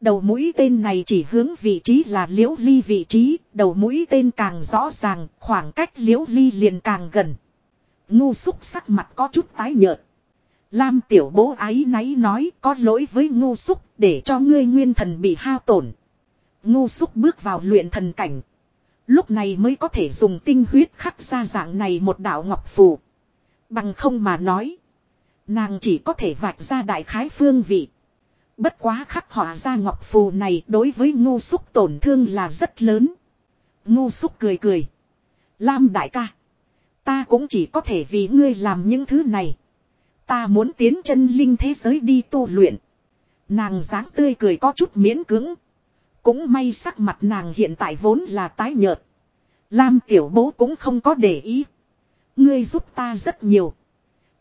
Đầu mũi tên này chỉ hướng vị trí là liễu ly vị trí, đầu mũi tên càng rõ ràng, khoảng cách liễu ly liền càng gần. Ngu xúc sắc mặt có chút tái nhợt. Lam tiểu bố ái náy nói, có lỗi với ngu xúc, để cho ngươi nguyên thần bị hao tổn. Ngu xúc bước vào luyện thần cảnh. Lúc này mới có thể dùng tinh huyết khắc ra dạng này một đạo ngọc phù. Bằng không mà nói. Nàng chỉ có thể vạch ra đại khái phương vị. Bất quá khắc họa ra ngọc phù này đối với ngu xúc tổn thương là rất lớn. Ngu xúc cười cười. Lam đại ca. Ta cũng chỉ có thể vì ngươi làm những thứ này. Ta muốn tiến chân linh thế giới đi tu luyện. Nàng dáng tươi cười có chút miễn cứng. Cũng may sắc mặt nàng hiện tại vốn là tái nhợt. Lam tiểu bố cũng không có để ý. Ngươi giúp ta rất nhiều.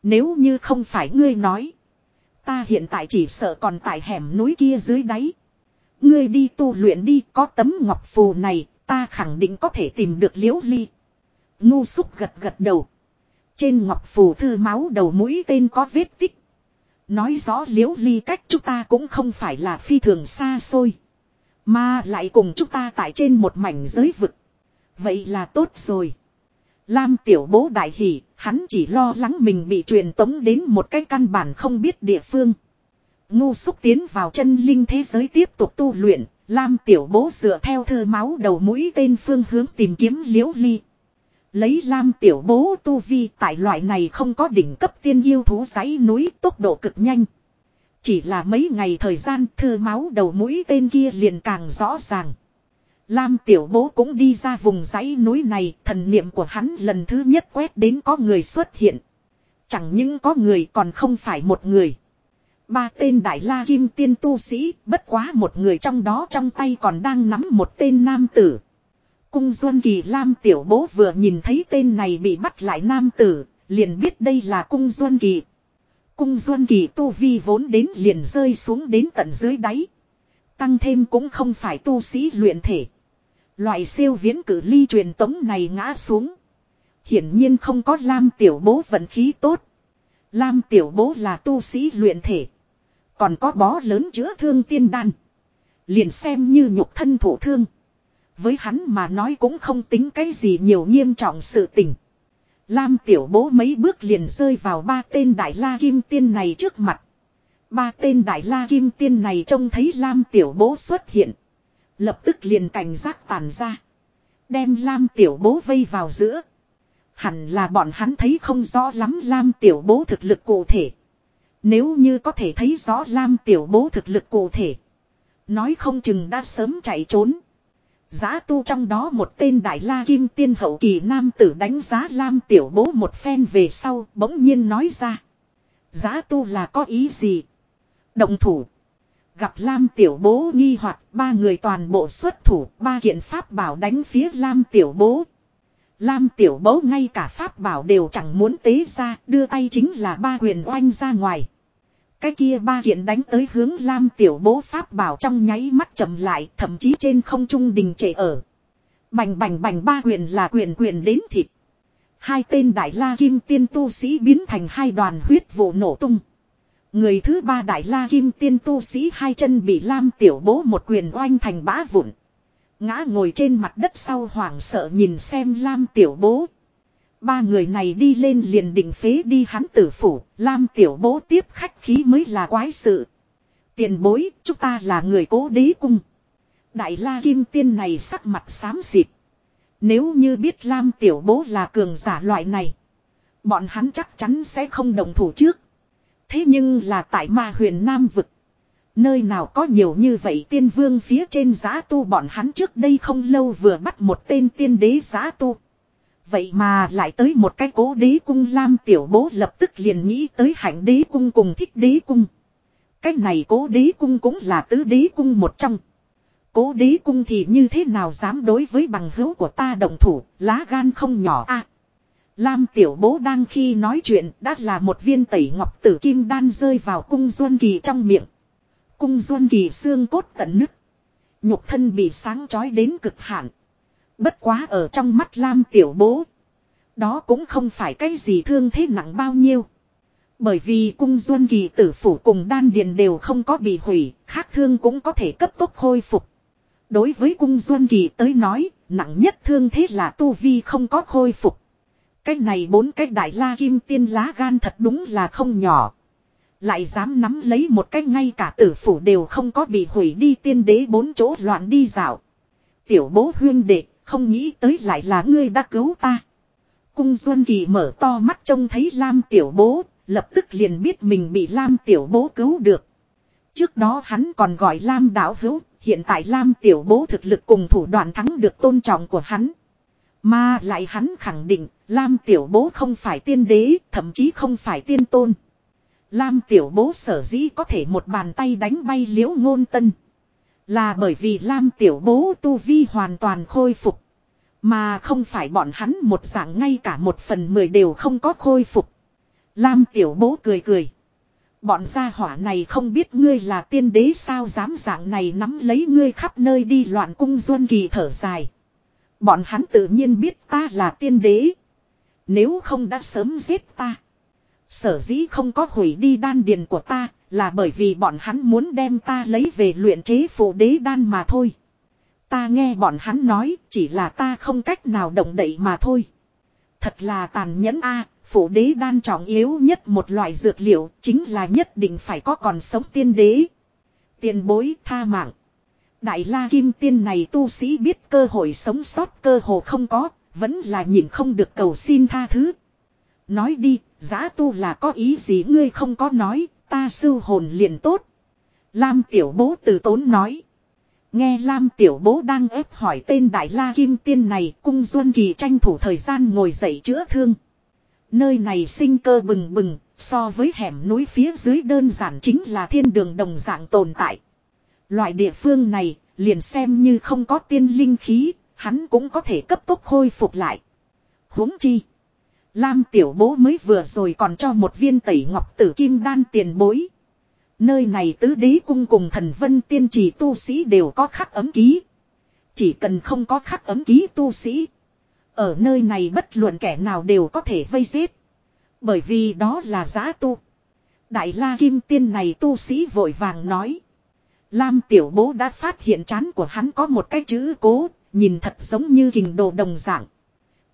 Nếu như không phải ngươi nói. Ta hiện tại chỉ sợ còn tại hẻm núi kia dưới đáy. Ngươi đi tu luyện đi có tấm ngọc phù này, ta khẳng định có thể tìm được liễu ly. Ngu xúc gật gật đầu. Trên ngọc phù thư máu đầu mũi tên có vết tích. Nói rõ liễu ly cách chúng ta cũng không phải là phi thường xa xôi. Mà lại cùng chúng ta tại trên một mảnh giới vực. Vậy là tốt rồi. Lam tiểu bố đại hỷ, hắn chỉ lo lắng mình bị truyền tống đến một cái căn bản không biết địa phương. Ngu xúc tiến vào chân linh thế giới tiếp tục tu luyện, Lam tiểu bố dựa theo thư máu đầu mũi tên phương hướng tìm kiếm liễu ly. Lấy Lam tiểu bố tu vi tại loại này không có đỉnh cấp tiên yêu thú giấy núi tốc độ cực nhanh. Chỉ là mấy ngày thời gian thư máu đầu mũi tên kia liền càng rõ ràng. Lam tiểu bố cũng đi ra vùng dãy núi này, thần niệm của hắn lần thứ nhất quét đến có người xuất hiện. Chẳng những có người còn không phải một người. Ba tên đại la kim tiên tu sĩ, bất quá một người trong đó trong tay còn đang nắm một tên nam tử. Cung Duân Kỳ Lam tiểu bố vừa nhìn thấy tên này bị bắt lại nam tử, liền biết đây là cung Duân Kỳ. Cung Duân Kỳ tu vi vốn đến liền rơi xuống đến tận dưới đáy. Tăng thêm cũng không phải tu sĩ luyện thể. Loại siêu viễn cử ly truyền tống này ngã xuống. Hiển nhiên không có Lam tiểu bố vận khí tốt. Lam tiểu bố là tu sĩ luyện thể. Còn có bó lớn chữa thương tiên đan. Liền xem như nhục thân thủ thương. Với hắn mà nói cũng không tính cái gì nhiều nghiêm trọng sự tình. Lam tiểu bố mấy bước liền rơi vào ba tên đại la kim tiên này trước mặt. Ba tên đại la kim tiên này trông thấy Lam tiểu bố xuất hiện. Lập tức liền cảnh giác tàn ra. Đem Lam tiểu bố vây vào giữa. Hẳn là bọn hắn thấy không rõ lắm Lam tiểu bố thực lực cụ thể. Nếu như có thể thấy rõ Lam tiểu bố thực lực cụ thể. Nói không chừng đã sớm chạy trốn. Giá tu trong đó một tên đại la kim tiên hậu kỳ nam tử đánh giá Lam tiểu bố một phen về sau, bỗng nhiên nói ra. Giá tu là có ý gì? Động thủ. Gặp Lam tiểu bố nghi hoặc, ba người toàn bộ xuất thủ, ba kiện pháp bảo đánh phía Lam tiểu bố. Lam tiểu bố ngay cả pháp bảo đều chẳng muốn tế ra, đưa tay chính là ba quyền oanh ra ngoài. Cái kia ba kiện đánh tới hướng Lam tiểu bố pháp bảo trong nháy mắt chậm lại, thậm chí trên không trung đình trệ ở. Bành bành bành ba quyền là quyền quyền đến thịt. Hai tên đại la kim tiên tu sĩ biến thành hai đoàn huyết vụ nổ tung. Người thứ ba đại la kim tiên tu sĩ hai chân bị Lam tiểu bố một quyền oanh thành bã vụn. Ngã ngồi trên mặt đất sau hoảng sợ nhìn xem Lam tiểu bố. Ba người này đi lên liền định phế đi hắn tử phủ, Lam tiểu bố tiếp khách khí mới là quái sự. Tiền bối, chúng ta là người cố đế cung. Đại la kim tiên này sắc mặt xám xịt. Nếu như biết Lam tiểu bố là cường giả loại này. Bọn hắn chắc chắn sẽ không đồng thủ trước. Thế nhưng là tại ma huyền Nam vực. Nơi nào có nhiều như vậy tiên vương phía trên giá tu bọn hắn trước đây không lâu vừa bắt một tên tiên đế giá tu. Vậy mà lại tới một cái cố đế cung Lam tiểu bố lập tức liền nghĩ tới hạnh đế cung cùng thích đế cung. Cái này cố đế cung cũng là tứ đế cung một trong. Cố đế cung thì như thế nào dám đối với bằng hữu của ta đồng thủ, lá gan không nhỏ a Lam tiểu bố đang khi nói chuyện đã là một viên tẩy ngọc tử kim đan rơi vào cung duân kỳ trong miệng. Cung duân kỳ xương cốt tận nứt. Nhục thân bị sáng chói đến cực hạn. Bất quá ở trong mắt Lam tiểu bố. Đó cũng không phải cái gì thương thế nặng bao nhiêu. Bởi vì cung duân kỳ tử phủ cùng đan điền đều không có bị hủy, khác thương cũng có thể cấp tốc khôi phục. Đối với cung duân kỳ tới nói, nặng nhất thương thế là tu vi không có khôi phục. Cái này bốn cái đại la kim tiên lá gan thật đúng là không nhỏ. Lại dám nắm lấy một cái ngay cả tử phủ đều không có bị hủy đi tiên đế bốn chỗ loạn đi dạo. Tiểu bố huyên đệ, không nghĩ tới lại là ngươi đã cứu ta. Cung Duân Kỳ mở to mắt trông thấy Lam tiểu bố, lập tức liền biết mình bị Lam tiểu bố cứu được. Trước đó hắn còn gọi Lam Đảo hữu, hiện tại Lam tiểu bố thực lực cùng thủ đoạn thắng được tôn trọng của hắn. Mà lại hắn khẳng định, Lam tiểu bố không phải tiên đế, thậm chí không phải tiên tôn. Lam tiểu bố sở dĩ có thể một bàn tay đánh bay liễu ngôn tân. Là bởi vì Lam tiểu bố tu vi hoàn toàn khôi phục. Mà không phải bọn hắn một dạng ngay cả một phần mười đều không có khôi phục. Lam tiểu bố cười cười. Bọn gia hỏa này không biết ngươi là tiên đế sao dám dạng này nắm lấy ngươi khắp nơi đi loạn cung duân kỳ thở dài. Bọn hắn tự nhiên biết ta là tiên đế. Nếu không đã sớm giết ta. Sở dĩ không có hủy đi đan điền của ta là bởi vì bọn hắn muốn đem ta lấy về luyện chế phụ đế đan mà thôi. Ta nghe bọn hắn nói chỉ là ta không cách nào động đậy mà thôi. Thật là tàn nhẫn a phụ đế đan trọng yếu nhất một loại dược liệu chính là nhất định phải có còn sống tiên đế. Tiền bối tha mạng. Đại la kim tiên này tu sĩ biết cơ hội sống sót cơ hồ không có, vẫn là nhìn không được cầu xin tha thứ. Nói đi, giá tu là có ý gì ngươi không có nói, ta sư hồn liền tốt. Lam tiểu bố từ tốn nói. Nghe Lam tiểu bố đang ép hỏi tên Đại La Kim Tiên này cung Duân Kỳ tranh thủ thời gian ngồi dậy chữa thương. Nơi này sinh cơ bừng bừng, so với hẻm núi phía dưới đơn giản chính là thiên đường đồng dạng tồn tại. Loại địa phương này, liền xem như không có tiên linh khí, hắn cũng có thể cấp tốc khôi phục lại. huống chi. Lam tiểu bố mới vừa rồi còn cho một viên tẩy ngọc tử kim đan tiền bối. Nơi này tứ đế cung cùng thần vân tiên trì tu sĩ đều có khắc ấm ký. Chỉ cần không có khắc ấm ký tu sĩ. Ở nơi này bất luận kẻ nào đều có thể vây giết. Bởi vì đó là giá tu. Đại la kim tiên này tu sĩ vội vàng nói. Lam tiểu bố đã phát hiện chán của hắn có một cái chữ cố, nhìn thật giống như hình đồ đồng dạng.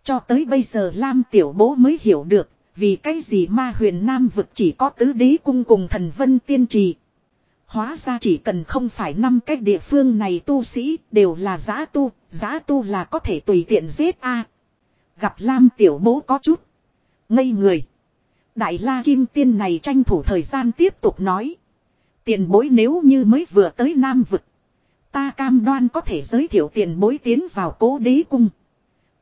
Cho tới bây giờ Lam tiểu bố mới hiểu được, vì cái gì ma huyền nam vực chỉ có tứ đế cung cùng thần vân tiên trì. Hóa ra chỉ cần không phải năm cái địa phương này tu sĩ đều là giã tu, giã tu là có thể tùy tiện giết a. Gặp Lam tiểu bố có chút. Ngây người. Đại la kim tiên này tranh thủ thời gian tiếp tục nói. Tiền bối nếu như mới vừa tới Nam vực. Ta cam đoan có thể giới thiệu tiền bối tiến vào cố đế cung.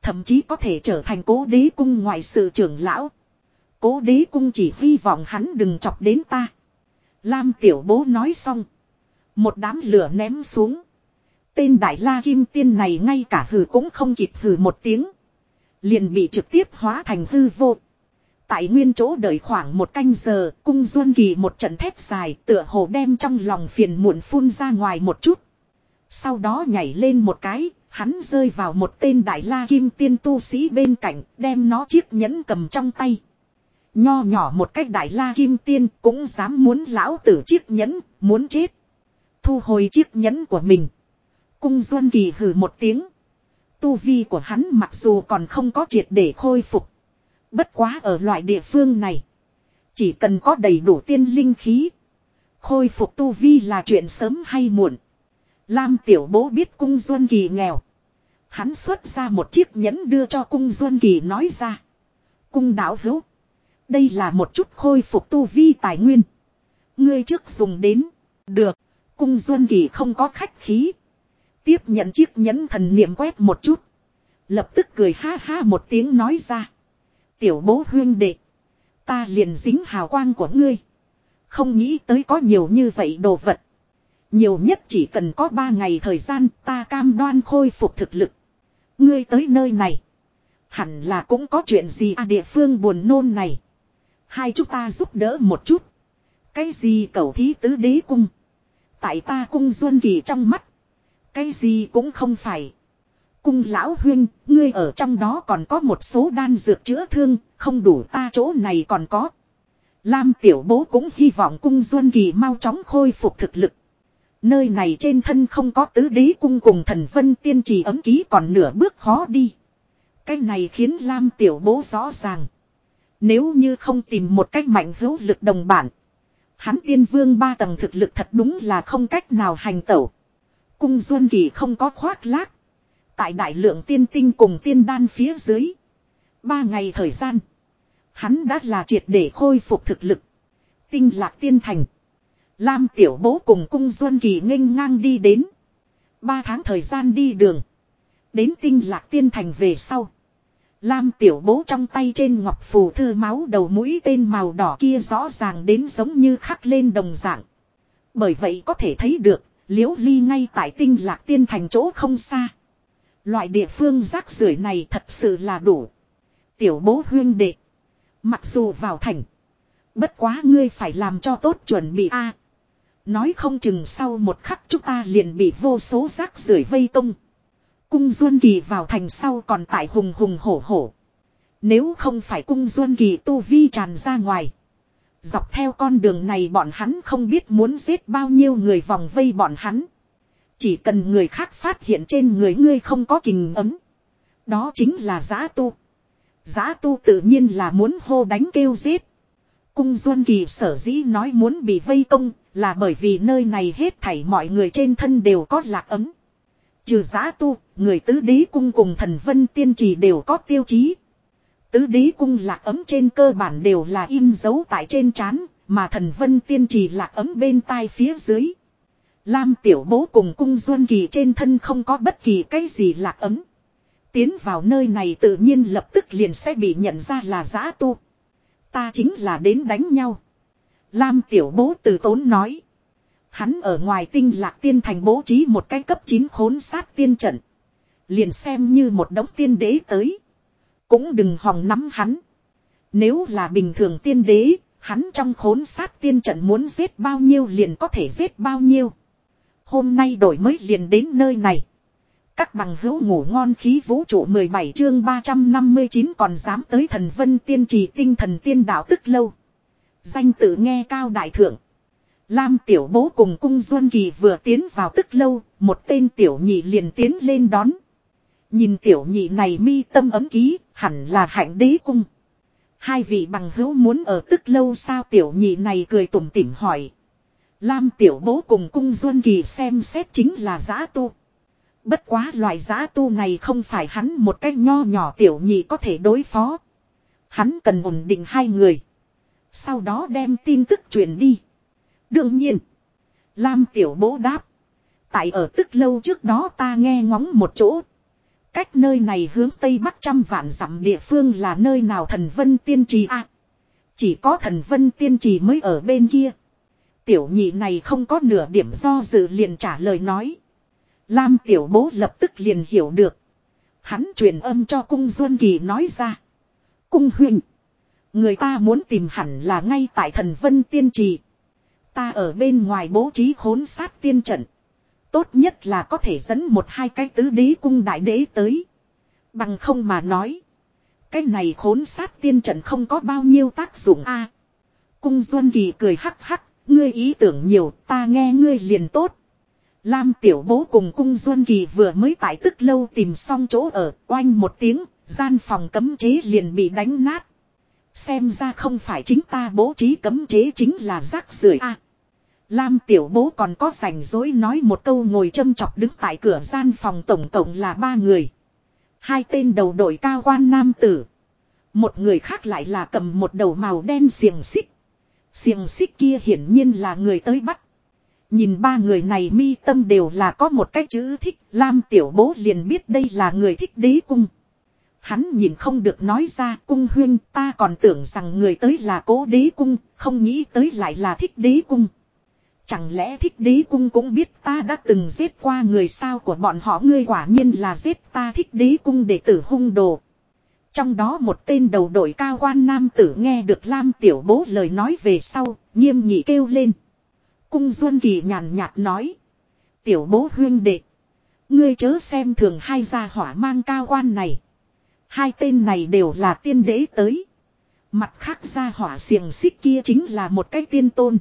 Thậm chí có thể trở thành cố đế cung ngoại sự trưởng lão. Cố đế cung chỉ hy vọng hắn đừng chọc đến ta. Lam tiểu bố nói xong. Một đám lửa ném xuống. Tên đại la kim tiên này ngay cả hừ cũng không kịp hừ một tiếng. Liền bị trực tiếp hóa thành hư vô. Tại nguyên chỗ đợi khoảng một canh giờ, cung duân kỳ một trận thép dài tựa hồ đem trong lòng phiền muộn phun ra ngoài một chút. Sau đó nhảy lên một cái, hắn rơi vào một tên đại la kim tiên tu sĩ bên cạnh, đem nó chiếc nhẫn cầm trong tay. Nho nhỏ một cách đại la kim tiên cũng dám muốn lão tử chiếc nhẫn, muốn chết. Thu hồi chiếc nhẫn của mình. Cung Duân Kỳ hừ một tiếng. Tu vi của hắn mặc dù còn không có triệt để khôi phục. Bất quá ở loại địa phương này. Chỉ cần có đầy đủ tiên linh khí. Khôi phục tu vi là chuyện sớm hay muộn. Lam tiểu bố biết cung Duân Kỳ nghèo. Hắn xuất ra một chiếc nhẫn đưa cho cung Duân Kỳ nói ra. Cung đảo hữu. Đây là một chút khôi phục tu vi tài nguyên. Ngươi trước dùng đến. Được. Cung Duân Kỳ không có khách khí. Tiếp nhận chiếc nhẫn thần niệm quét một chút. Lập tức cười ha ha một tiếng nói ra. Tiểu bố huyên đệ. Ta liền dính hào quang của ngươi. Không nghĩ tới có nhiều như vậy đồ vật. Nhiều nhất chỉ cần có ba ngày thời gian, ta cam đoan khôi phục thực lực. Ngươi tới nơi này. Hẳn là cũng có chuyện gì à địa phương buồn nôn này. Hai chúng ta giúp đỡ một chút. Cái gì cầu thí tứ đế cung. Tại ta cung duân kỳ trong mắt. Cái gì cũng không phải. Cung lão huyên, ngươi ở trong đó còn có một số đan dược chữa thương, không đủ ta chỗ này còn có. Lam tiểu bố cũng hy vọng cung duân kỳ mau chóng khôi phục thực lực. Nơi này trên thân không có tứ đế cung cùng thần vân tiên trì ấm ký còn nửa bước khó đi. Cái này khiến Lam tiểu bố rõ ràng. Nếu như không tìm một cách mạnh hữu lực đồng bản. Hắn tiên vương ba tầng thực lực thật đúng là không cách nào hành tẩu. Cung Duân Kỳ không có khoác lác. Tại đại lượng tiên tinh cùng tiên đan phía dưới. Ba ngày thời gian. Hắn đã là triệt để khôi phục thực lực. Tinh lạc tiên thành. Lam tiểu bố cùng cung Duân Kỳ nghênh ngang đi đến. Ba tháng thời gian đi đường. Đến tinh lạc tiên thành về sau. Lam tiểu bố trong tay trên ngọc phù thư máu đầu mũi tên màu đỏ kia rõ ràng đến giống như khắc lên đồng dạng. Bởi vậy có thể thấy được, liễu ly ngay tại tinh lạc tiên thành chỗ không xa. Loại địa phương rác rưởi này thật sự là đủ. Tiểu bố huyên đệ. Mặc dù vào thành. Bất quá ngươi phải làm cho tốt chuẩn bị a nói không chừng sau một khắc chúng ta liền bị vô số rác rưởi vây tung. Cung Duân Kỳ vào thành sau còn tại hùng hùng hổ hổ. Nếu không phải cung Duân Kỳ tu vi tràn ra ngoài. Dọc theo con đường này bọn hắn không biết muốn giết bao nhiêu người vòng vây bọn hắn. Chỉ cần người khác phát hiện trên người ngươi không có kình ấm. Đó chính là giã tu. Giã tu tự nhiên là muốn hô đánh kêu giết. Cung Duân Kỳ sở dĩ nói muốn bị vây công là bởi vì nơi này hết thảy mọi người trên thân đều có lạc ấm. Trừ giá tu, người tứ đế cung cùng thần vân tiên trì đều có tiêu chí. Tứ đế cung lạc ấm trên cơ bản đều là in dấu tại trên trán, mà thần vân tiên trì lạc ấm bên tai phía dưới. Lam tiểu bố cùng cung duân kỳ trên thân không có bất kỳ cái gì lạc ấm. Tiến vào nơi này tự nhiên lập tức liền sẽ bị nhận ra là giá tu. Ta chính là đến đánh nhau. Lam tiểu bố từ tốn nói. Hắn ở ngoài tinh lạc tiên thành bố trí một cái cấp 9 khốn sát tiên trận. Liền xem như một đống tiên đế tới. Cũng đừng hòng nắm hắn. Nếu là bình thường tiên đế, hắn trong khốn sát tiên trận muốn giết bao nhiêu liền có thể giết bao nhiêu. Hôm nay đổi mới liền đến nơi này. Các bằng hữu ngủ ngon khí vũ trụ 17 chương 359 còn dám tới thần vân tiên trì tinh thần tiên đạo tức lâu. Danh tự nghe cao đại thượng. Lam tiểu bố cùng cung duân kỳ vừa tiến vào tức lâu, một tên tiểu nhị liền tiến lên đón. Nhìn tiểu nhị này mi tâm ấm ký, hẳn là hạnh đế cung. Hai vị bằng hữu muốn ở tức lâu sao tiểu nhị này cười tủm tỉm hỏi. Lam tiểu bố cùng cung duân kỳ xem xét chính là giã tu. Bất quá loại giã tu này không phải hắn một cách nho nhỏ tiểu nhị có thể đối phó. Hắn cần ổn định hai người. Sau đó đem tin tức truyền đi. Đương nhiên. Lam tiểu bố đáp. Tại ở tức lâu trước đó ta nghe ngóng một chỗ. Cách nơi này hướng tây bắc trăm vạn dặm địa phương là nơi nào thần vân tiên trì à. Chỉ có thần vân tiên trì mới ở bên kia. Tiểu nhị này không có nửa điểm do dự liền trả lời nói. Lam tiểu bố lập tức liền hiểu được. Hắn truyền âm cho cung Duân Kỳ nói ra. Cung huynh. Người ta muốn tìm hẳn là ngay tại thần vân tiên trì. Ta ở bên ngoài bố trí khốn sát tiên trận. Tốt nhất là có thể dẫn một hai cái tứ đế cung đại đế tới. Bằng không mà nói. Cái này khốn sát tiên trận không có bao nhiêu tác dụng a. cung Duân Kỳ cười hắc hắc, ngươi ý tưởng nhiều, ta nghe ngươi liền tốt. Lam tiểu bố cùng cung Duân Kỳ vừa mới tại tức lâu tìm xong chỗ ở, oanh một tiếng, gian phòng cấm chế liền bị đánh nát. Xem ra không phải chính ta bố trí cấm chế chính là rác rưởi a. Lam tiểu bố còn có rảnh rỗi nói một câu ngồi châm chọc đứng tại cửa gian phòng tổng tổng là ba người. Hai tên đầu đội cao quan nam tử. Một người khác lại là cầm một đầu màu đen xiềng xích. Xiềng xích kia hiển nhiên là người tới bắt. Nhìn ba người này mi tâm đều là có một cái chữ thích, Lam tiểu bố liền biết đây là người thích đế cung. Hắn nhìn không được nói ra cung huyên ta còn tưởng rằng người tới là cố đế cung, không nghĩ tới lại là thích đế cung. Chẳng lẽ thích đế cung cũng biết ta đã từng giết qua người sao của bọn họ ngươi quả nhiên là giết ta thích đế cung để tử hung đồ. Trong đó một tên đầu đội cao quan nam tử nghe được Lam tiểu bố lời nói về sau, nghiêm nghị kêu lên. Cung Duân Kỳ nhàn nhạt nói. Tiểu bố huyên đệ. Ngươi chớ xem thường hai gia hỏa mang cao quan này. Hai tên này đều là tiên đế tới. Mặt khác gia hỏa xiềng xích kia chính là một cái tiên tôn.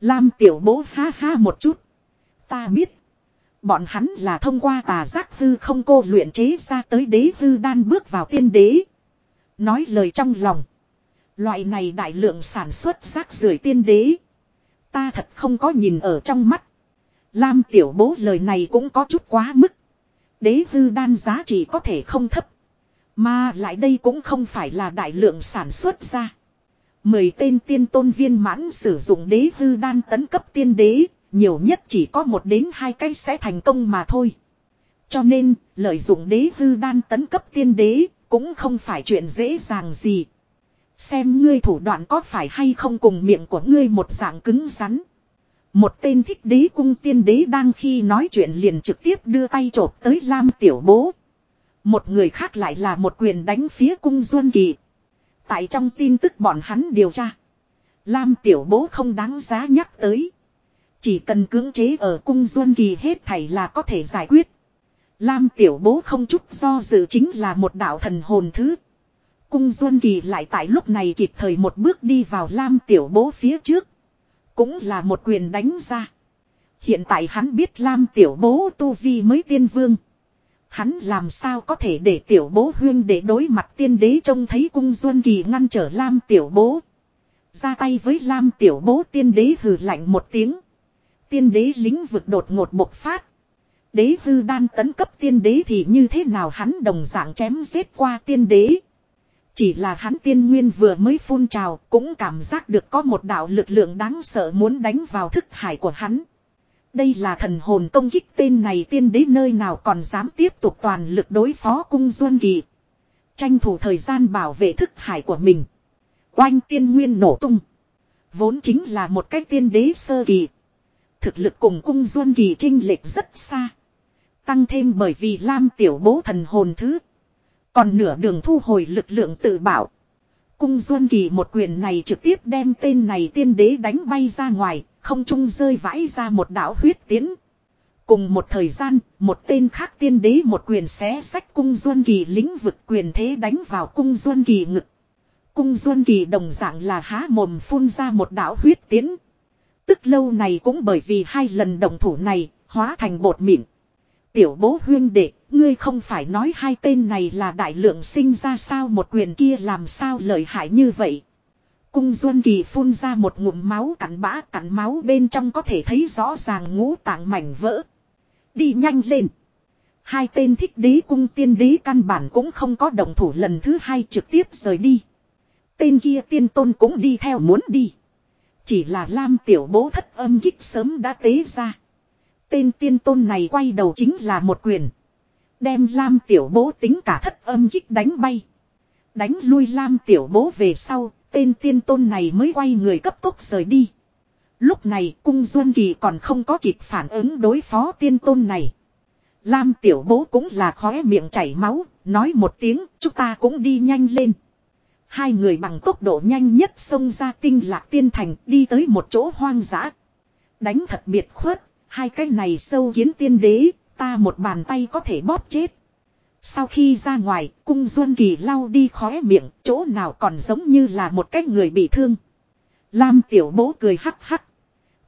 Lam tiểu bố ha ha một chút. Ta biết. Bọn hắn là thông qua tà giác hư không cô luyện chế ra tới đế hư đan bước vào tiên đế. Nói lời trong lòng. Loại này đại lượng sản xuất rác rưởi tiên đế. Ta thật không có nhìn ở trong mắt. Lam tiểu bố lời này cũng có chút quá mức. Đế hư đan giá trị có thể không thấp. Mà lại đây cũng không phải là đại lượng sản xuất ra. Mười tên tiên tôn viên mãn sử dụng đế hư đan tấn cấp tiên đế, nhiều nhất chỉ có một đến hai cái sẽ thành công mà thôi. Cho nên, lợi dụng đế hư đan tấn cấp tiên đế, cũng không phải chuyện dễ dàng gì. Xem ngươi thủ đoạn có phải hay không cùng miệng của ngươi một dạng cứng rắn. Một tên thích đế cung tiên đế đang khi nói chuyện liền trực tiếp đưa tay chộp tới Lam tiểu bố. Một người khác lại là một quyền đánh phía cung Duân Kỳ. Tại trong tin tức bọn hắn điều tra. Lam tiểu bố không đáng giá nhắc tới. Chỉ cần cưỡng chế ở cung Duân Kỳ hết thảy là có thể giải quyết. Lam tiểu bố không chút do dự chính là một đạo thần hồn thứ. Cung Duân Kỳ lại tại lúc này kịp thời một bước đi vào Lam tiểu bố phía trước. Cũng là một quyền đánh ra. Hiện tại hắn biết Lam tiểu bố tu vi mới tiên vương. Hắn làm sao có thể để tiểu bố huyên để đối mặt tiên đế trông thấy cung Duân Kỳ ngăn trở Lam tiểu bố. Ra tay với Lam tiểu bố tiên đế hừ lạnh một tiếng. Tiên đế lính vực đột ngột bộc phát. Đế hư đan tấn cấp tiên đế thì như thế nào hắn đồng dạng chém giết qua tiên đế. Chỉ là hắn tiên nguyên vừa mới phun trào cũng cảm giác được có một đạo lực lượng đáng sợ muốn đánh vào thức hải của hắn. Đây là thần hồn công kích tên này tiên đế nơi nào còn dám tiếp tục toàn lực đối phó cung Duân Kỳ. Tranh thủ thời gian bảo vệ thức hải của mình. Oanh tiên nguyên nổ tung. Vốn chính là một cái tiên đế sơ kỳ. Thực lực cùng cung Duân Kỳ trinh lệch rất xa. Tăng thêm bởi vì Lam tiểu bố thần hồn thứ. Còn nửa đường thu hồi lực lượng tự bảo. Cung Duân Kỳ một quyền này trực tiếp đem tên này tiên đế đánh bay ra ngoài, không trung rơi vãi ra một đạo huyết tiến. Cùng một thời gian, một tên khác tiên đế một quyền xé sách cung Duân Kỳ lĩnh vực quyền thế đánh vào cung Duân Kỳ ngực. Cung Duân Kỳ đồng dạng là há mồm phun ra một đạo huyết tiến. Tức lâu này cũng bởi vì hai lần đồng thủ này, hóa thành bột mịn. Tiểu bố huyên đệ, ngươi không phải nói hai tên này là đại lượng sinh ra sao một quyền kia làm sao lợi hại như vậy. Cung Duân Kỳ phun ra một ngụm máu cắn bã cắn máu bên trong có thể thấy rõ ràng ngũ tạng mảnh vỡ. Đi nhanh lên. Hai tên thích đế cung tiên đế căn bản cũng không có động thủ lần thứ hai trực tiếp rời đi. Tên kia tiên tôn cũng đi theo muốn đi. Chỉ là Lam tiểu bố thất âm gích sớm đã tế ra. Tên tiên tôn này quay đầu chính là một quyền. Đem Lam tiểu bố tính cả thất âm gích đánh bay. Đánh lui Lam tiểu bố về sau, tên tiên tôn này mới quay người cấp tốc rời đi. Lúc này cung Duân Kỳ còn không có kịp phản ứng đối phó tiên tôn này. Lam tiểu bố cũng là khóe miệng chảy máu, nói một tiếng, chúng ta cũng đi nhanh lên. Hai người bằng tốc độ nhanh nhất xông ra tinh lạc tiên thành đi tới một chỗ hoang dã. Đánh thật biệt khuất, hai cái này sâu kiến tiên đế, ta một bàn tay có thể bóp chết. Sau khi ra ngoài, cung Duân Kỳ lau đi khóe miệng, chỗ nào còn giống như là một cái người bị thương. Lam tiểu bố cười hắc hắc.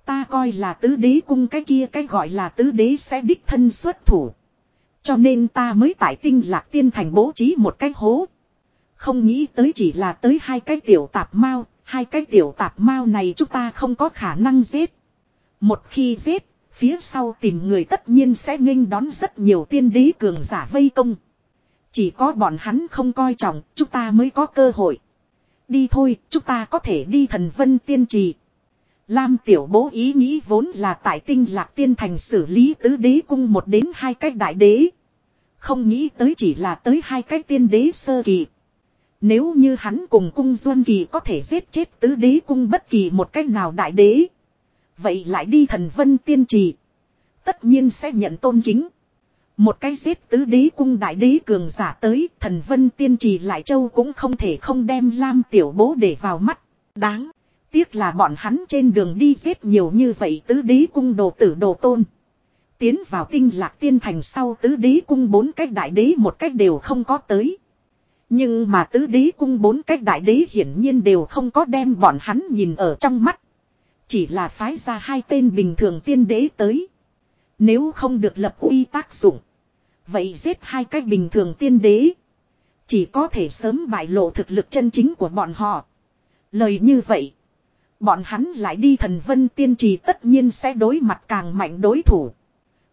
Ta coi là tứ đế cung cái kia cái gọi là tứ đế sẽ đích thân xuất thủ. Cho nên ta mới tại tinh lạc tiên thành bố trí một cái hố. Không nghĩ tới chỉ là tới hai cái tiểu tạp mao, hai cái tiểu tạp mao này chúng ta không có khả năng giết. Một khi giết, phía sau tìm người tất nhiên sẽ nghênh đón rất nhiều tiên đế cường giả vây công. Chỉ có bọn hắn không coi trọng, chúng ta mới có cơ hội. Đi thôi, chúng ta có thể đi thần vân tiên trì. Lam tiểu bố ý nghĩ vốn là tại tinh lạc tiên thành xử lý tứ đế cung một đến hai cách đại đế. Không nghĩ tới chỉ là tới hai cái tiên đế sơ kỳ. Nếu như hắn cùng cung duân kỳ có thể giết chết tứ đế cung bất kỳ một cách nào đại đế. Vậy lại đi thần vân tiên trì. Tất nhiên sẽ nhận tôn kính. Một cái giết tứ đế cung đại đế cường giả tới, thần vân tiên trì lại châu cũng không thể không đem lam tiểu bố để vào mắt. Đáng. Tiếc là bọn hắn trên đường đi giết nhiều như vậy tứ đế cung đồ tử đồ tôn. Tiến vào tinh lạc tiên thành sau tứ đế cung bốn cách đại đế một cách đều không có tới. Nhưng mà tứ đế cung bốn cách đại đế hiển nhiên đều không có đem bọn hắn nhìn ở trong mắt. Chỉ là phái ra hai tên bình thường tiên đế tới. Nếu không được lập uy tác dụng. Vậy giết hai cách bình thường tiên đế. Chỉ có thể sớm bại lộ thực lực chân chính của bọn họ. Lời như vậy. Bọn hắn lại đi thần vân tiên trì tất nhiên sẽ đối mặt càng mạnh đối thủ.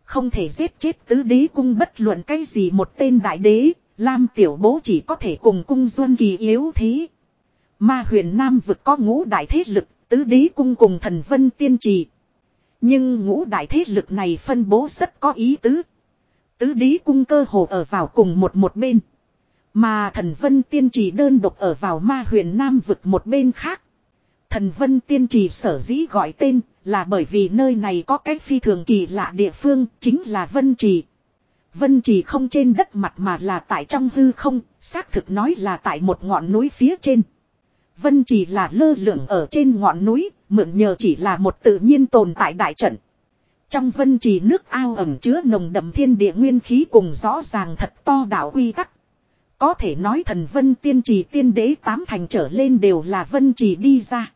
Không thể giết chết tứ đế cung bất luận cái gì một tên đại đế. Lam tiểu bố chỉ có thể cùng cung duân kỳ yếu thế. Ma huyền Nam vực có ngũ đại thế lực, tứ đế cung cùng thần vân tiên trì. Nhưng ngũ đại thế lực này phân bố rất có ý tứ. Tứ đế cung cơ hồ ở vào cùng một một bên. Mà thần vân tiên trì đơn độc ở vào ma huyền Nam vực một bên khác. Thần vân tiên trì sở dĩ gọi tên là bởi vì nơi này có cái phi thường kỳ lạ địa phương chính là vân trì. Vân trì không trên đất mặt mà là tại trong hư không, xác thực nói là tại một ngọn núi phía trên. Vân trì là lơ lửng ở trên ngọn núi, mượn nhờ chỉ là một tự nhiên tồn tại đại trận. Trong vân trì nước ao ẩm chứa nồng đậm thiên địa nguyên khí cùng rõ ràng thật to đạo quy tắc. Có thể nói thần vân tiên trì tiên đế tám thành trở lên đều là vân trì đi ra.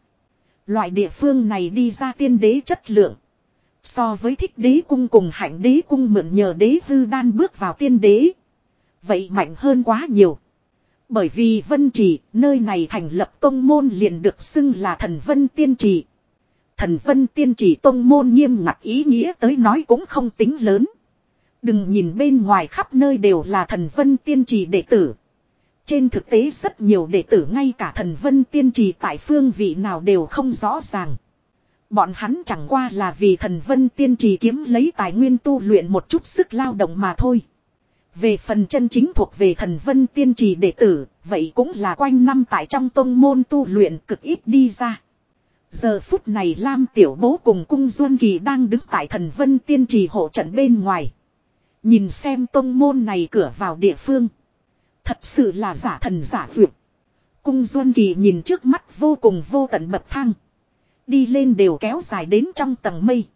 Loại địa phương này đi ra tiên đế chất lượng. So với thích đế cung cùng hạnh đế cung mượn nhờ đế hư đan bước vào tiên đế. Vậy mạnh hơn quá nhiều. Bởi vì vân trì, nơi này thành lập tông môn liền được xưng là thần vân tiên trì. Thần vân tiên trì tông môn nghiêm ngặt ý nghĩa tới nói cũng không tính lớn. Đừng nhìn bên ngoài khắp nơi đều là thần vân tiên trì đệ tử. Trên thực tế rất nhiều đệ tử ngay cả thần vân tiên trì tại phương vị nào đều không rõ ràng. Bọn hắn chẳng qua là vì thần vân tiên trì kiếm lấy tài nguyên tu luyện một chút sức lao động mà thôi. Về phần chân chính thuộc về thần vân tiên trì đệ tử, vậy cũng là quanh năm tại trong tông môn tu luyện cực ít đi ra. Giờ phút này Lam Tiểu Bố cùng Cung Duân Kỳ đang đứng tại thần vân tiên trì hộ trận bên ngoài. Nhìn xem tông môn này cửa vào địa phương. Thật sự là giả thần giả vượt. Cung Duân Kỳ nhìn trước mắt vô cùng vô tận bậc thang. Đi lên đều kéo dài đến trong tầng mây.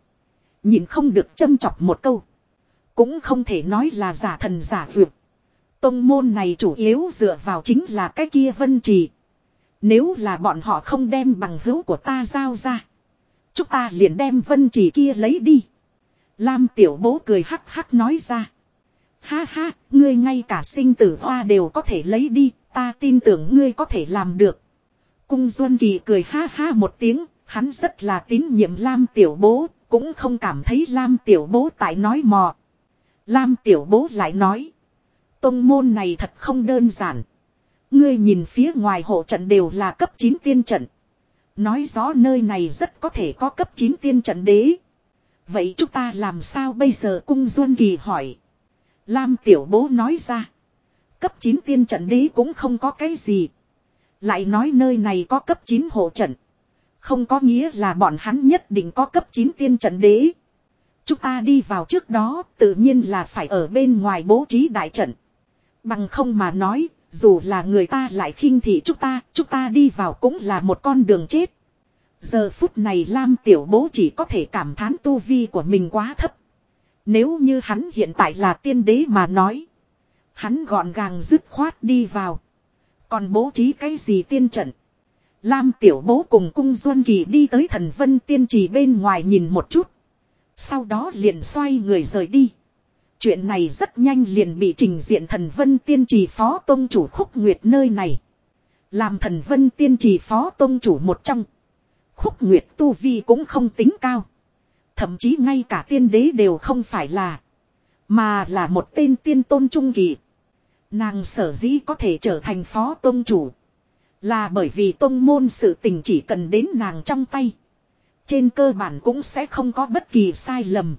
Nhìn không được châm chọc một câu. Cũng không thể nói là giả thần giả dược. Tông môn này chủ yếu dựa vào chính là cái kia vân trì. Nếu là bọn họ không đem bằng hữu của ta giao ra. Chúng ta liền đem vân trì kia lấy đi. Lam tiểu bố cười hắc hắc nói ra. Ha ha, ngươi ngay cả sinh tử hoa đều có thể lấy đi, ta tin tưởng ngươi có thể làm được. Cung Duân Kỳ cười ha ha một tiếng, hắn rất là tín nhiệm Lam tiểu bố, cũng không cảm thấy Lam tiểu bố tại nói mò. Lam tiểu bố lại nói. Tông môn này thật không đơn giản. Ngươi nhìn phía ngoài hộ trận đều là cấp 9 tiên trận. Nói rõ nơi này rất có thể có cấp 9 tiên trận đế. Vậy chúng ta làm sao bây giờ cung Duân Kỳ hỏi. Lam tiểu bố nói ra. Cấp 9 tiên trận đế cũng không có cái gì. Lại nói nơi này có cấp 9 hộ trận. Không có nghĩa là bọn hắn nhất định có cấp 9 tiên trận đế. Chúng ta đi vào trước đó tự nhiên là phải ở bên ngoài bố trí đại trận. Bằng không mà nói, dù là người ta lại khinh thị chúng ta, chúng ta đi vào cũng là một con đường chết. Giờ phút này Lam Tiểu Bố chỉ có thể cảm thán tu vi của mình quá thấp. Nếu như hắn hiện tại là tiên đế mà nói. Hắn gọn gàng dứt khoát đi vào. Còn bố trí cái gì tiên trận. Lam Tiểu Bố cùng Cung Duân Kỳ đi tới thần vân tiên trì bên ngoài nhìn một chút. Sau đó liền xoay người rời đi. Chuyện này rất nhanh liền bị trình diện thần vân tiên trì phó tông chủ khúc nguyệt nơi này. Làm thần vân tiên trì phó tông chủ một trong. Khúc nguyệt tu vi cũng không tính cao. Thậm chí ngay cả tiên đế đều không phải là. Mà là một tên tiên tôn trung kỳ. Nàng sở dĩ có thể trở thành phó tôn chủ. Là bởi vì tôn môn sự tình chỉ cần đến nàng trong tay. Trên cơ bản cũng sẽ không có bất kỳ sai lầm.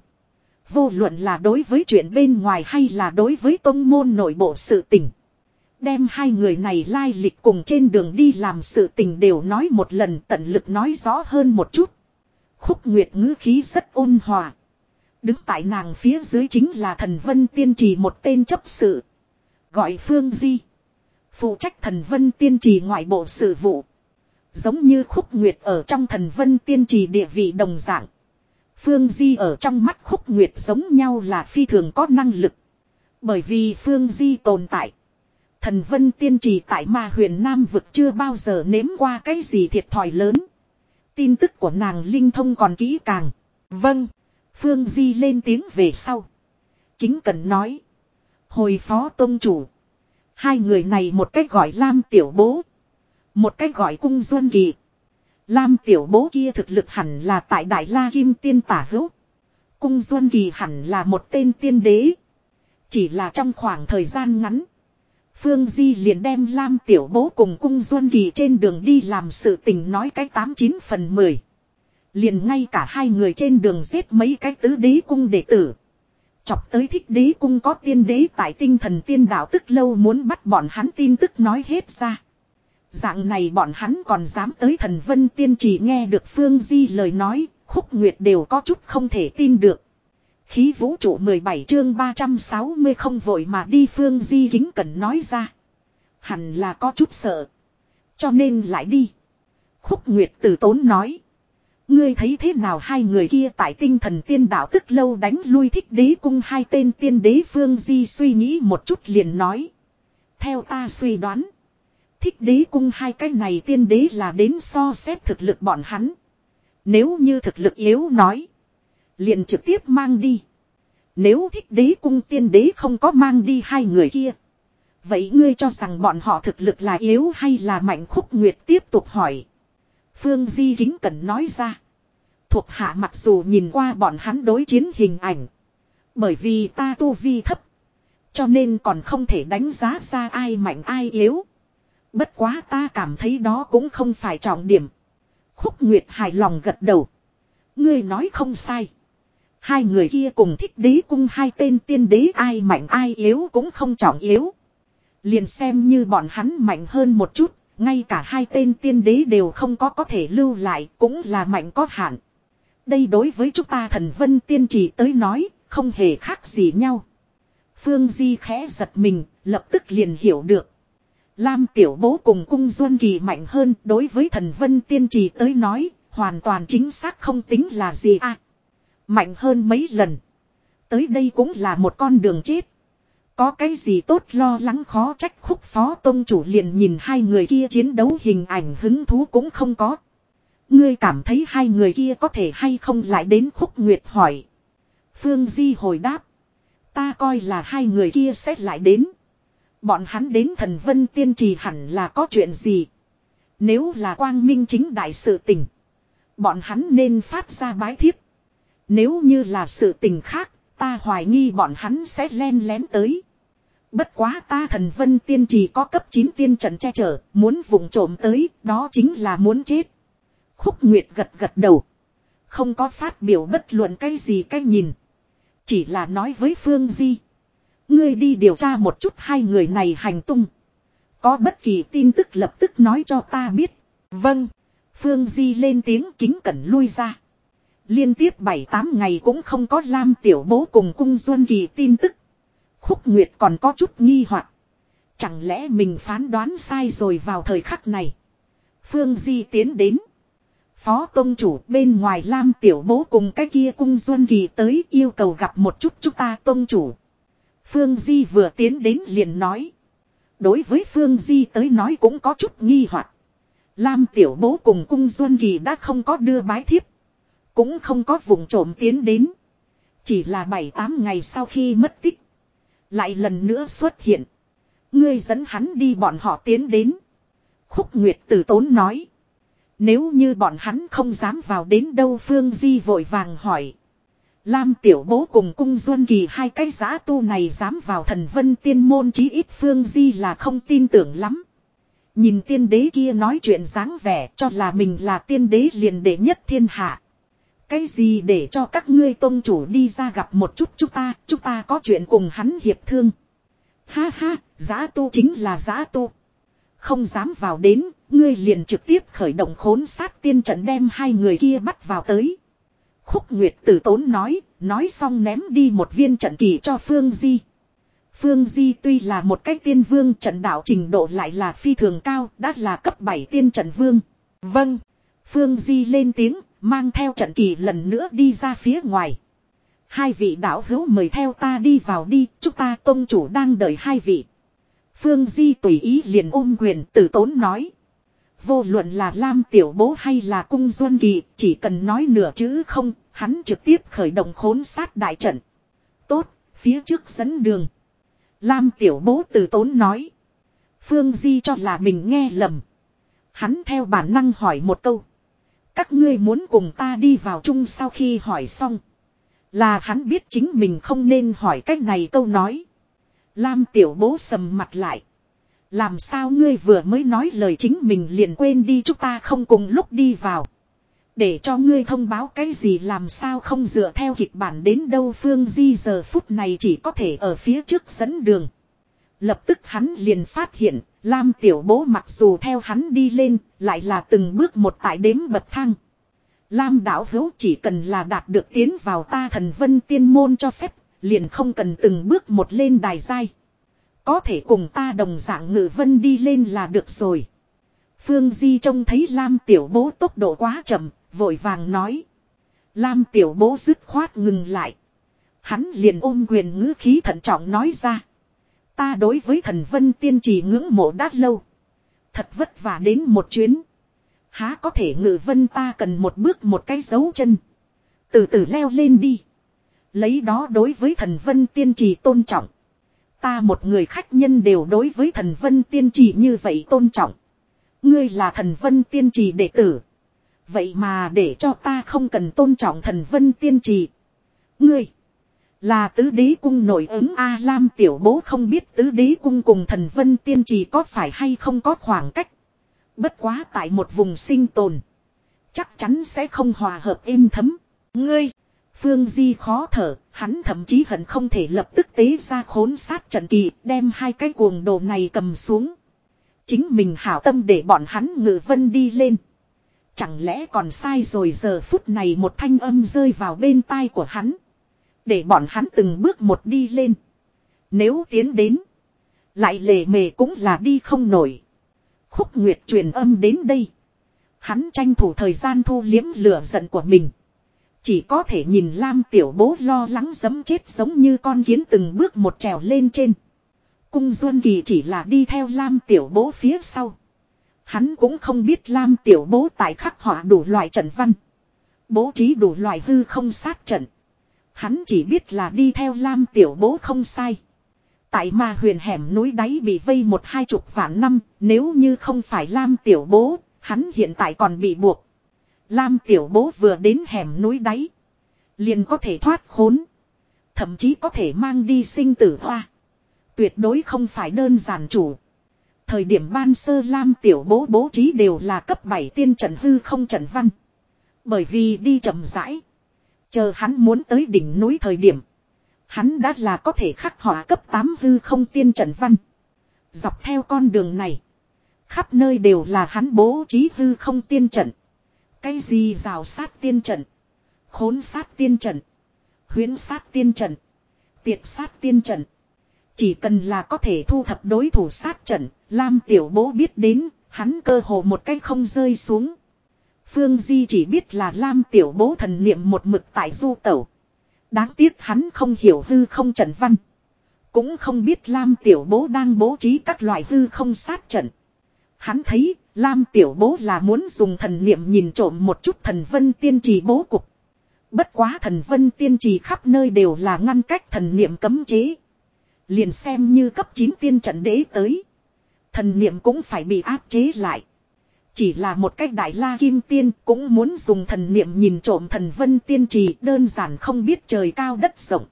Vô luận là đối với chuyện bên ngoài hay là đối với tông môn nội bộ sự tình. Đem hai người này lai lịch cùng trên đường đi làm sự tình đều nói một lần tận lực nói rõ hơn một chút. Khúc Nguyệt ngữ khí rất ôn hòa. Đứng tại nàng phía dưới chính là thần vân tiên trì một tên chấp sự. Gọi Phương Di. Phụ trách thần vân tiên trì ngoại bộ sự vụ. Giống như khúc nguyệt ở trong thần vân tiên trì địa vị đồng dạng. Phương Di ở trong mắt khúc nguyệt giống nhau là phi thường có năng lực. Bởi vì Phương Di tồn tại. Thần vân tiên trì tại ma huyền Nam vực chưa bao giờ nếm qua cái gì thiệt thòi lớn. Tin tức của nàng linh thông còn kỹ càng. Vâng. Phương Di lên tiếng về sau. Kính cần nói. Hồi phó tôn chủ. Hai người này một cách gọi Lam Tiểu Bố. Một cách gọi Cung Duân Kỳ. Lam Tiểu Bố kia thực lực hẳn là tại Đại La Kim Tiên Tả Hữu. Cung Duân Kỳ hẳn là một tên tiên đế. Chỉ là trong khoảng thời gian ngắn. Phương Di liền đem Lam Tiểu Bố cùng Cung Duân Kỳ trên đường đi làm sự tình nói cái 89 phần 10. Liền ngay cả hai người trên đường giết mấy cái tứ đế cung đệ tử. Chọc tới thích đế cung có tiên đế tại tinh thần tiên đạo tức lâu muốn bắt bọn hắn tin tức nói hết ra. Dạng này bọn hắn còn dám tới thần vân tiên chỉ nghe được Phương Di lời nói, khúc nguyệt đều có chút không thể tin được. Khí vũ trụ 17 chương 360 không vội mà đi Phương Di kính cần nói ra. Hẳn là có chút sợ. Cho nên lại đi. Khúc Nguyệt tử tốn nói. Ngươi thấy thế nào hai người kia tại tinh thần tiên đạo tức lâu đánh lui thích đế cung hai tên tiên đế Phương Di suy nghĩ một chút liền nói. Theo ta suy đoán. Thích đế cung hai cái này tiên đế là đến so xét thực lực bọn hắn. Nếu như thực lực yếu nói. Liền trực tiếp mang đi. Nếu thích đế cung tiên đế không có mang đi hai người kia. Vậy ngươi cho rằng bọn họ thực lực là yếu hay là mạnh khúc nguyệt tiếp tục hỏi. Phương Di kính cần nói ra. Thuộc hạ mặc dù nhìn qua bọn hắn đối chiến hình ảnh. Bởi vì ta tu vi thấp. Cho nên còn không thể đánh giá ra ai mạnh ai yếu. Bất quá ta cảm thấy đó cũng không phải trọng điểm. Khúc Nguyệt hài lòng gật đầu. Ngươi nói không sai. Hai người kia cùng thích đế cung hai tên tiên đế ai mạnh ai yếu cũng không trọng yếu. Liền xem như bọn hắn mạnh hơn một chút, ngay cả hai tên tiên đế đều không có có thể lưu lại, cũng là mạnh có hạn. Đây đối với chúng ta thần vân tiên trì tới nói, không hề khác gì nhau. Phương Di khẽ giật mình, lập tức liền hiểu được. Lam tiểu bố cùng cung duân kỳ mạnh hơn đối với thần vân tiên trì tới nói, hoàn toàn chính xác không tính là gì à. Mạnh hơn mấy lần. Tới đây cũng là một con đường chết. Có cái gì tốt lo lắng khó trách khúc phó tôn chủ liền nhìn hai người kia chiến đấu hình ảnh hứng thú cũng không có. Ngươi cảm thấy hai người kia có thể hay không lại đến khúc nguyệt hỏi. Phương Di hồi đáp. Ta coi là hai người kia sẽ lại đến. Bọn hắn đến thần vân tiên trì hẳn là có chuyện gì. Nếu là quang minh chính đại sự tình. Bọn hắn nên phát ra bái thiếp. Nếu như là sự tình khác, ta hoài nghi bọn hắn sẽ len lén tới. Bất quá ta thần vân tiên trì có cấp 9 tiên trận che chở, muốn vùng trộm tới, đó chính là muốn chết. Khúc Nguyệt gật gật đầu. Không có phát biểu bất luận cái gì cái nhìn. Chỉ là nói với Phương Di. Ngươi đi điều tra một chút hai người này hành tung. Có bất kỳ tin tức lập tức nói cho ta biết. Vâng. Phương Di lên tiếng kính cẩn lui ra. Liên tiếp 7-8 ngày cũng không có Lam Tiểu Bố cùng cung Duân Kỳ tin tức. Khúc Nguyệt còn có chút nghi hoặc Chẳng lẽ mình phán đoán sai rồi vào thời khắc này. Phương Di tiến đến. Phó Tông Chủ bên ngoài Lam Tiểu Bố cùng cái kia cung Duân Kỳ tới yêu cầu gặp một chút chúng ta Tông Chủ. Phương Di vừa tiến đến liền nói. Đối với Phương Di tới nói cũng có chút nghi hoặc Lam Tiểu Bố cùng cung Duân Kỳ đã không có đưa bái thiếp. Cũng không có vùng trộm tiến đến. Chỉ là 7-8 ngày sau khi mất tích. Lại lần nữa xuất hiện. Ngươi dẫn hắn đi bọn họ tiến đến. Khúc Nguyệt tử tốn nói. Nếu như bọn hắn không dám vào đến đâu Phương Di vội vàng hỏi. Lam tiểu bố cùng cung duân kỳ hai cái giá tu này dám vào thần vân tiên môn chí ít Phương Di là không tin tưởng lắm. Nhìn tiên đế kia nói chuyện dáng vẻ cho là mình là tiên đế liền đệ nhất thiên hạ. Cái gì để cho các ngươi tôn chủ đi ra gặp một chút chúng ta, chúng ta có chuyện cùng hắn hiệp thương. Ha ha, giá tu chính là giá tu. Không dám vào đến, ngươi liền trực tiếp khởi động khốn sát tiên trận đem hai người kia bắt vào tới. Khúc Nguyệt tử tốn nói, nói xong ném đi một viên trận kỳ cho Phương Di. Phương Di tuy là một cái tiên vương trận đạo trình độ lại là phi thường cao, đã là cấp 7 tiên trận vương. Vâng. Phương Di lên tiếng, mang theo trận kỳ lần nữa đi ra phía ngoài. Hai vị đạo hữu mời theo ta đi vào đi, chúng ta tông chủ đang đợi hai vị. Phương Di tùy ý liền ôm quyền tử tốn nói. Vô luận là Lam Tiểu Bố hay là Cung Duân Kỳ, chỉ cần nói nửa chữ không, hắn trực tiếp khởi động khốn sát đại trận. Tốt, phía trước dẫn đường. Lam Tiểu Bố từ tốn nói. Phương Di cho là mình nghe lầm. Hắn theo bản năng hỏi một câu. Các ngươi muốn cùng ta đi vào chung sau khi hỏi xong. Là hắn biết chính mình không nên hỏi cách này câu nói. Lam Tiểu Bố sầm mặt lại. Làm sao ngươi vừa mới nói lời chính mình liền quên đi chúng ta không cùng lúc đi vào. Để cho ngươi thông báo cái gì làm sao không dựa theo kịch bản đến đâu Phương Di giờ phút này chỉ có thể ở phía trước dẫn đường. Lập tức hắn liền phát hiện, Lam tiểu bố mặc dù theo hắn đi lên, lại là từng bước một tại đếm bậc thang. Lam Đảo hữu chỉ cần là đạt được tiến vào ta thần vân tiên môn cho phép, liền không cần từng bước một lên đài dai. Có thể cùng ta đồng dạng ngự vân đi lên là được rồi. Phương Di trông thấy Lam tiểu bố tốc độ quá chậm, vội vàng nói. Lam tiểu bố dứt khoát ngừng lại. Hắn liền ôm quyền ngữ khí thận trọng nói ra. Ta đối với thần vân tiên trì ngưỡng mộ đã lâu. Thật vất vả đến một chuyến. Há có thể ngự vân ta cần một bước một cái dấu chân. Từ từ leo lên đi. Lấy đó đối với thần vân tiên trì tôn trọng. Ta một người khách nhân đều đối với thần vân tiên trì như vậy tôn trọng. Ngươi là thần vân tiên trì đệ tử. Vậy mà để cho ta không cần tôn trọng thần vân tiên trì. Ngươi. Là tứ đế cung nổi ứng A Lam tiểu bố không biết tứ đế cung cùng thần vân tiên trì có phải hay không có khoảng cách. Bất quá tại một vùng sinh tồn. Chắc chắn sẽ không hòa hợp êm thấm. Ngươi, Phương Di khó thở, hắn thậm chí hận không thể lập tức tế ra khốn sát trận kỳ, đem hai cái cuồng đồ này cầm xuống. Chính mình hảo tâm để bọn hắn ngự vân đi lên. Chẳng lẽ còn sai rồi giờ phút này một thanh âm rơi vào bên tai của hắn. Để bọn hắn từng bước một đi lên. Nếu tiến đến. Lại lề mề cũng là đi không nổi. Khúc Nguyệt truyền âm đến đây. Hắn tranh thủ thời gian thu liếm lửa giận của mình. Chỉ có thể nhìn Lam tiểu bố lo lắng giấm chết giống như con kiến từng bước một trèo lên trên. Cung Duân Kỳ chỉ là đi theo Lam tiểu bố phía sau. Hắn cũng không biết Lam tiểu bố tại khắc họa đủ loại trận văn. Bố trí đủ loại hư không sát trận. Hắn chỉ biết là đi theo Lam tiểu bố không sai. Tại mà huyền hẻm núi đáy bị vây một hai chục vạn năm, nếu như không phải Lam tiểu bố, hắn hiện tại còn bị buộc. Lam tiểu bố vừa đến hẻm núi đáy. Liền có thể thoát khốn. Thậm chí có thể mang đi sinh tử hoa. Tuyệt đối không phải đơn giản chủ. Thời điểm ban sơ Lam tiểu bố bố trí đều là cấp 7 tiên trận hư không trận văn. Bởi vì đi chậm rãi. Chờ hắn muốn tới đỉnh núi thời điểm. Hắn đã là có thể khắc họa cấp 8 hư không tiên trận văn. Dọc theo con đường này. Khắp nơi đều là hắn bố trí hư không tiên trận. Cái gì rào sát tiên trận. Khốn sát tiên trận. Huyến sát tiên trận. Tiệt sát tiên trận. Chỉ cần là có thể thu thập đối thủ sát trận. Lam tiểu bố biết đến. Hắn cơ hồ một cách không rơi xuống. Phương Di chỉ biết là Lam tiểu bố thần niệm một mực tại du tẩu. Đáng tiếc hắn không hiểu hư không trận văn. Cũng không biết Lam tiểu bố đang bố trí các loại hư không sát trận. Hắn thấy, Lam tiểu bố là muốn dùng thần niệm nhìn trộm một chút thần vân tiên trì bố cục. Bất quá thần vân tiên trì khắp nơi đều là ngăn cách thần niệm cấm chế. Liền xem như cấp 9 tiên trận đế tới. Thần niệm cũng phải bị áp chế lại. Chỉ là một cách đại la kim tiên cũng muốn dùng thần niệm nhìn trộm thần vân tiên trì, đơn giản không biết trời cao đất rộng.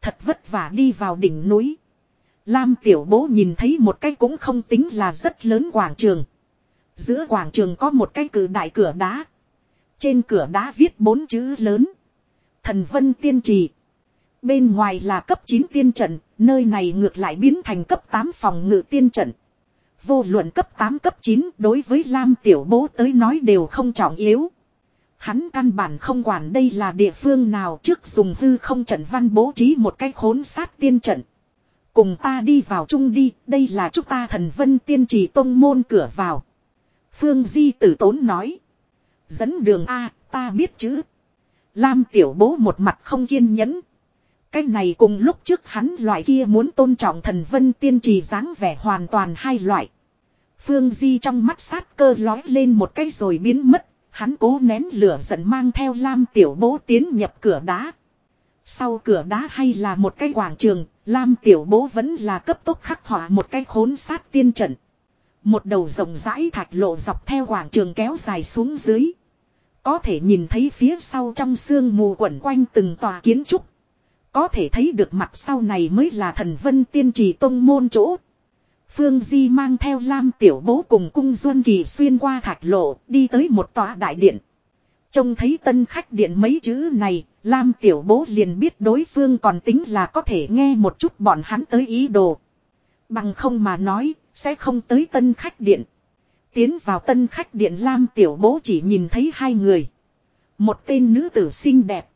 Thật vất vả đi vào đỉnh núi. Lam tiểu bố nhìn thấy một cái cũng không tính là rất lớn quảng trường. Giữa quảng trường có một cái cử đại cửa đá. Trên cửa đá viết bốn chữ lớn. Thần vân tiên trì. Bên ngoài là cấp 9 tiên trận, nơi này ngược lại biến thành cấp 8 phòng ngự tiên trận. Vô luận cấp 8 cấp 9 đối với Lam Tiểu Bố tới nói đều không trọng yếu. Hắn căn bản không quản đây là địa phương nào trước dùng hư không trận văn bố trí một cái khốn sát tiên trận. Cùng ta đi vào chung đi, đây là chúng ta thần vân tiên trì tông môn cửa vào. Phương Di tử tốn nói. Dẫn đường A, ta biết chứ. Lam tiểu bố một mặt không kiên nhẫn. Cái này cùng lúc trước hắn loại kia muốn tôn trọng thần vân tiên trì dáng vẻ hoàn toàn hai loại. Phương Di trong mắt sát cơ lói lên một cái rồi biến mất. Hắn cố nén lửa giận mang theo Lam tiểu bố tiến nhập cửa đá. Sau cửa đá hay là một cái quảng trường, Lam tiểu bố vẫn là cấp tốc khắc họa một cái khốn sát tiên trận. Một đầu rộng rãi thạch lộ dọc theo quảng trường kéo dài xuống dưới. Có thể nhìn thấy phía sau trong sương mù quẩn quanh từng tòa kiến trúc. Có thể thấy được mặt sau này mới là thần vân tiên trì tông môn chỗ. Phương Di mang theo Lam Tiểu Bố cùng cung Duân Kỳ xuyên qua thạch lộ đi tới một tòa đại điện. Trông thấy tân khách điện mấy chữ này, Lam Tiểu Bố liền biết đối phương còn tính là có thể nghe một chút bọn hắn tới ý đồ. Bằng không mà nói, sẽ không tới tân khách điện. Tiến vào tân khách điện Lam Tiểu Bố chỉ nhìn thấy hai người. Một tên nữ tử xinh đẹp.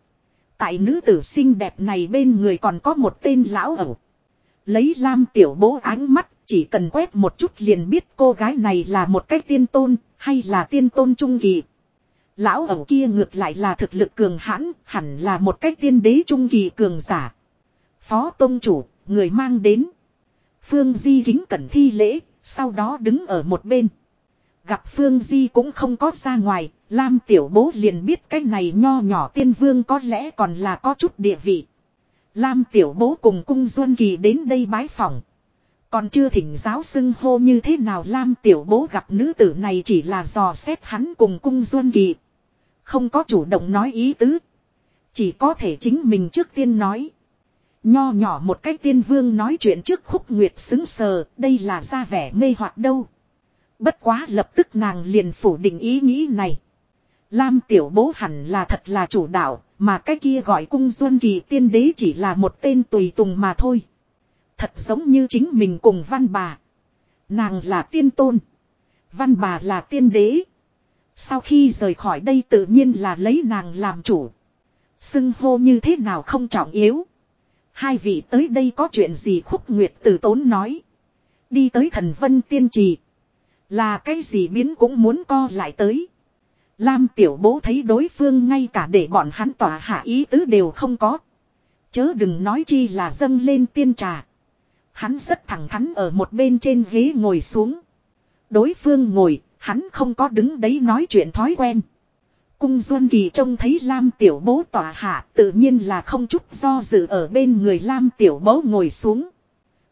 Tại nữ tử xinh đẹp này bên người còn có một tên lão ẩu. Lấy Lam Tiểu Bố ánh mắt, chỉ cần quét một chút liền biết cô gái này là một cái tiên tôn, hay là tiên tôn trung kỳ. Lão ẩu kia ngược lại là thực lực cường hãn, hẳn là một cái tiên đế trung kỳ cường giả. Phó tôn chủ, người mang đến. Phương Di kính cẩn thi lễ, sau đó đứng ở một bên. Gặp Phương Di cũng không có ra ngoài, Lam tiểu bố liền biết cái này nho nhỏ tiên vương có lẽ còn là có chút địa vị. Lam tiểu bố cùng cung Duân Kỳ đến đây bái phỏng. Còn chưa thỉnh giáo xưng hô như thế nào Lam tiểu bố gặp nữ tử này chỉ là dò xét hắn cùng cung Duân Kỳ. Không có chủ động nói ý tứ. Chỉ có thể chính mình trước tiên nói. Nho nhỏ một cái tiên vương nói chuyện trước khúc nguyệt xứng sờ, đây là ra vẻ mê hoặc đâu. Bất quá lập tức nàng liền phủ định ý nghĩ này. Lam tiểu bố hẳn là thật là chủ đạo, mà cái kia gọi cung duân kỳ tiên đế chỉ là một tên tùy tùng mà thôi. Thật giống như chính mình cùng văn bà. Nàng là tiên tôn. Văn bà là tiên đế. Sau khi rời khỏi đây tự nhiên là lấy nàng làm chủ. Xưng hô như thế nào không trọng yếu. Hai vị tới đây có chuyện gì khúc nguyệt từ tốn nói. Đi tới thần vân tiên trì. Là cái gì biến cũng muốn co lại tới. Lam tiểu bố thấy đối phương ngay cả để bọn hắn tỏa hạ ý tứ đều không có. Chớ đừng nói chi là dâng lên tiên trà. Hắn rất thẳng thắn ở một bên trên ghế ngồi xuống. Đối phương ngồi, hắn không có đứng đấy nói chuyện thói quen. Cung Duân Kỳ trông thấy Lam Tiểu Bố tỏa hạ tự nhiên là không chút do dự ở bên người Lam Tiểu Bố ngồi xuống.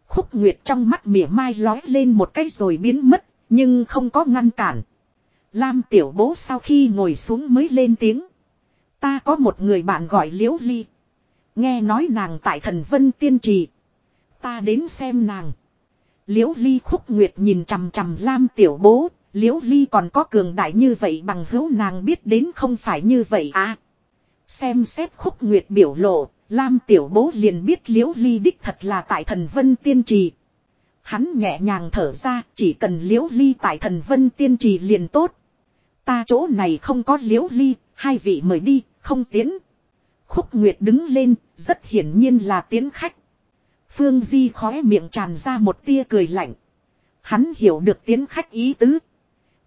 Khúc Nguyệt trong mắt mỉa mai lói lên một cái rồi biến mất, nhưng không có ngăn cản. Lam Tiểu Bố sau khi ngồi xuống mới lên tiếng. Ta có một người bạn gọi Liễu Ly. Nghe nói nàng tại thần Vân Tiên Trì. Ta đến xem nàng. Liễu Ly Khúc Nguyệt nhìn chằm chằm Lam Tiểu Bố, Liễu Ly còn có cường đại như vậy bằng hữu nàng biết đến không phải như vậy à. Xem xét khúc nguyệt biểu lộ, Lam tiểu bố liền biết Liễu Ly đích thật là tại thần vân tiên trì. Hắn nhẹ nhàng thở ra, chỉ cần Liễu Ly tại thần vân tiên trì liền tốt. Ta chỗ này không có Liễu Ly, hai vị mời đi, không tiến. Khúc Nguyệt đứng lên, rất hiển nhiên là tiến khách. Phương Di khóe miệng tràn ra một tia cười lạnh. Hắn hiểu được tiến khách ý tứ.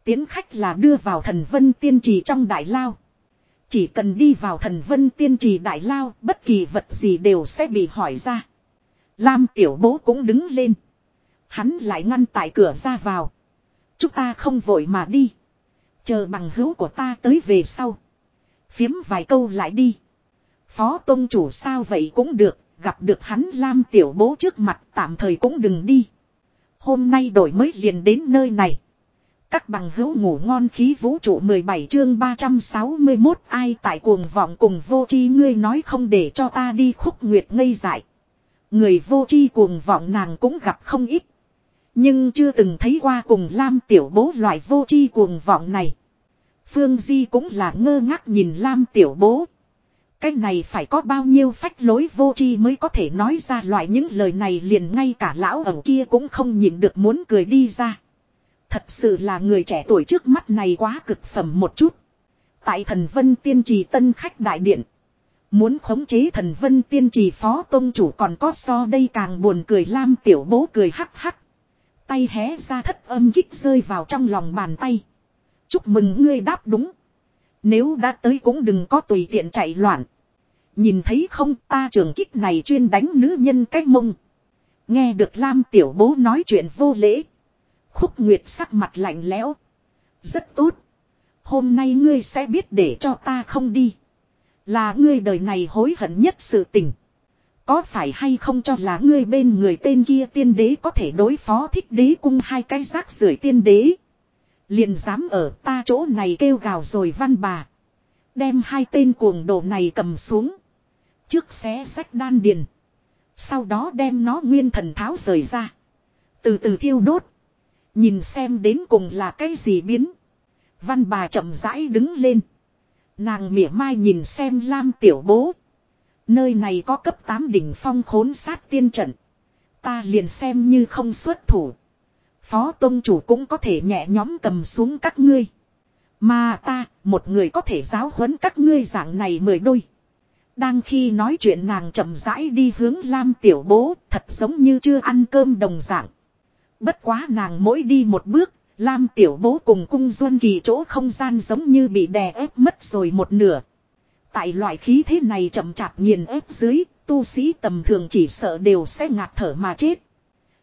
Tiến khách là đưa vào thần vân tiên trì trong đại lao. Chỉ cần đi vào thần vân tiên trì đại lao, bất kỳ vật gì đều sẽ bị hỏi ra. Lam tiểu bố cũng đứng lên. Hắn lại ngăn tại cửa ra vào. Chúng ta không vội mà đi. Chờ bằng hữu của ta tới về sau. Phiếm vài câu lại đi. Phó tôn chủ sao vậy cũng được, gặp được hắn Lam tiểu bố trước mặt tạm thời cũng đừng đi. Hôm nay đổi mới liền đến nơi này. Các bằng hữu ngủ ngon khí vũ trụ 17 chương 361 ai tại cuồng vọng cùng vô chi ngươi nói không để cho ta đi khúc nguyệt ngây dại. Người vô chi cuồng vọng nàng cũng gặp không ít. Nhưng chưa từng thấy qua cùng Lam tiểu bố loại vô chi cuồng vọng này. Phương Di cũng là ngơ ngác nhìn Lam tiểu bố. Cái này phải có bao nhiêu phách lối vô chi mới có thể nói ra loại những lời này liền ngay cả lão ẩu kia cũng không nhịn được muốn cười đi ra. Thật sự là người trẻ tuổi trước mắt này quá cực phẩm một chút. Tại thần vân tiên trì tân khách đại điện. Muốn khống chế thần vân tiên trì phó tôn chủ còn có so đây càng buồn cười lam tiểu bố cười hắc hắc. Tay hé ra thất âm kích rơi vào trong lòng bàn tay. Chúc mừng ngươi đáp đúng. Nếu đã tới cũng đừng có tùy tiện chạy loạn. Nhìn thấy không, ta trường kích này chuyên đánh nữ nhân cách mông. Nghe được Lam tiểu bố nói chuyện vô lễ. Khúc Nguyệt sắc mặt lạnh lẽo. Rất tốt. Hôm nay ngươi sẽ biết để cho ta không đi. Là ngươi đời này hối hận nhất sự tình. Có phải hay không cho là ngươi bên người tên kia tiên đế có thể đối phó thích đế cung hai cái rác rưởi tiên đế. Liền dám ở ta chỗ này kêu gào rồi văn bà. Đem hai tên cuồng đồ này cầm xuống. Trước xé sách đan điền. Sau đó đem nó nguyên thần tháo rời ra. Từ từ thiêu đốt. Nhìn xem đến cùng là cái gì biến. Văn bà chậm rãi đứng lên. Nàng mỉa mai nhìn xem Lam tiểu bố. Nơi này có cấp 8 đỉnh phong khốn sát tiên trận. Ta liền xem như không xuất thủ. Phó Tông Chủ cũng có thể nhẹ nhóm cầm xuống các ngươi. Mà ta, một người có thể giáo huấn các ngươi dạng này mười đôi. Đang khi nói chuyện nàng chậm rãi đi hướng Lam tiểu bố, thật giống như chưa ăn cơm đồng dạng. Bất quá nàng mỗi đi một bước, Lam tiểu bố cùng cung duân kỳ chỗ không gian giống như bị đè ép mất rồi một nửa. Tại loại khí thế này chậm chạp nghiền ép dưới, tu sĩ tầm thường chỉ sợ đều sẽ ngạt thở mà chết.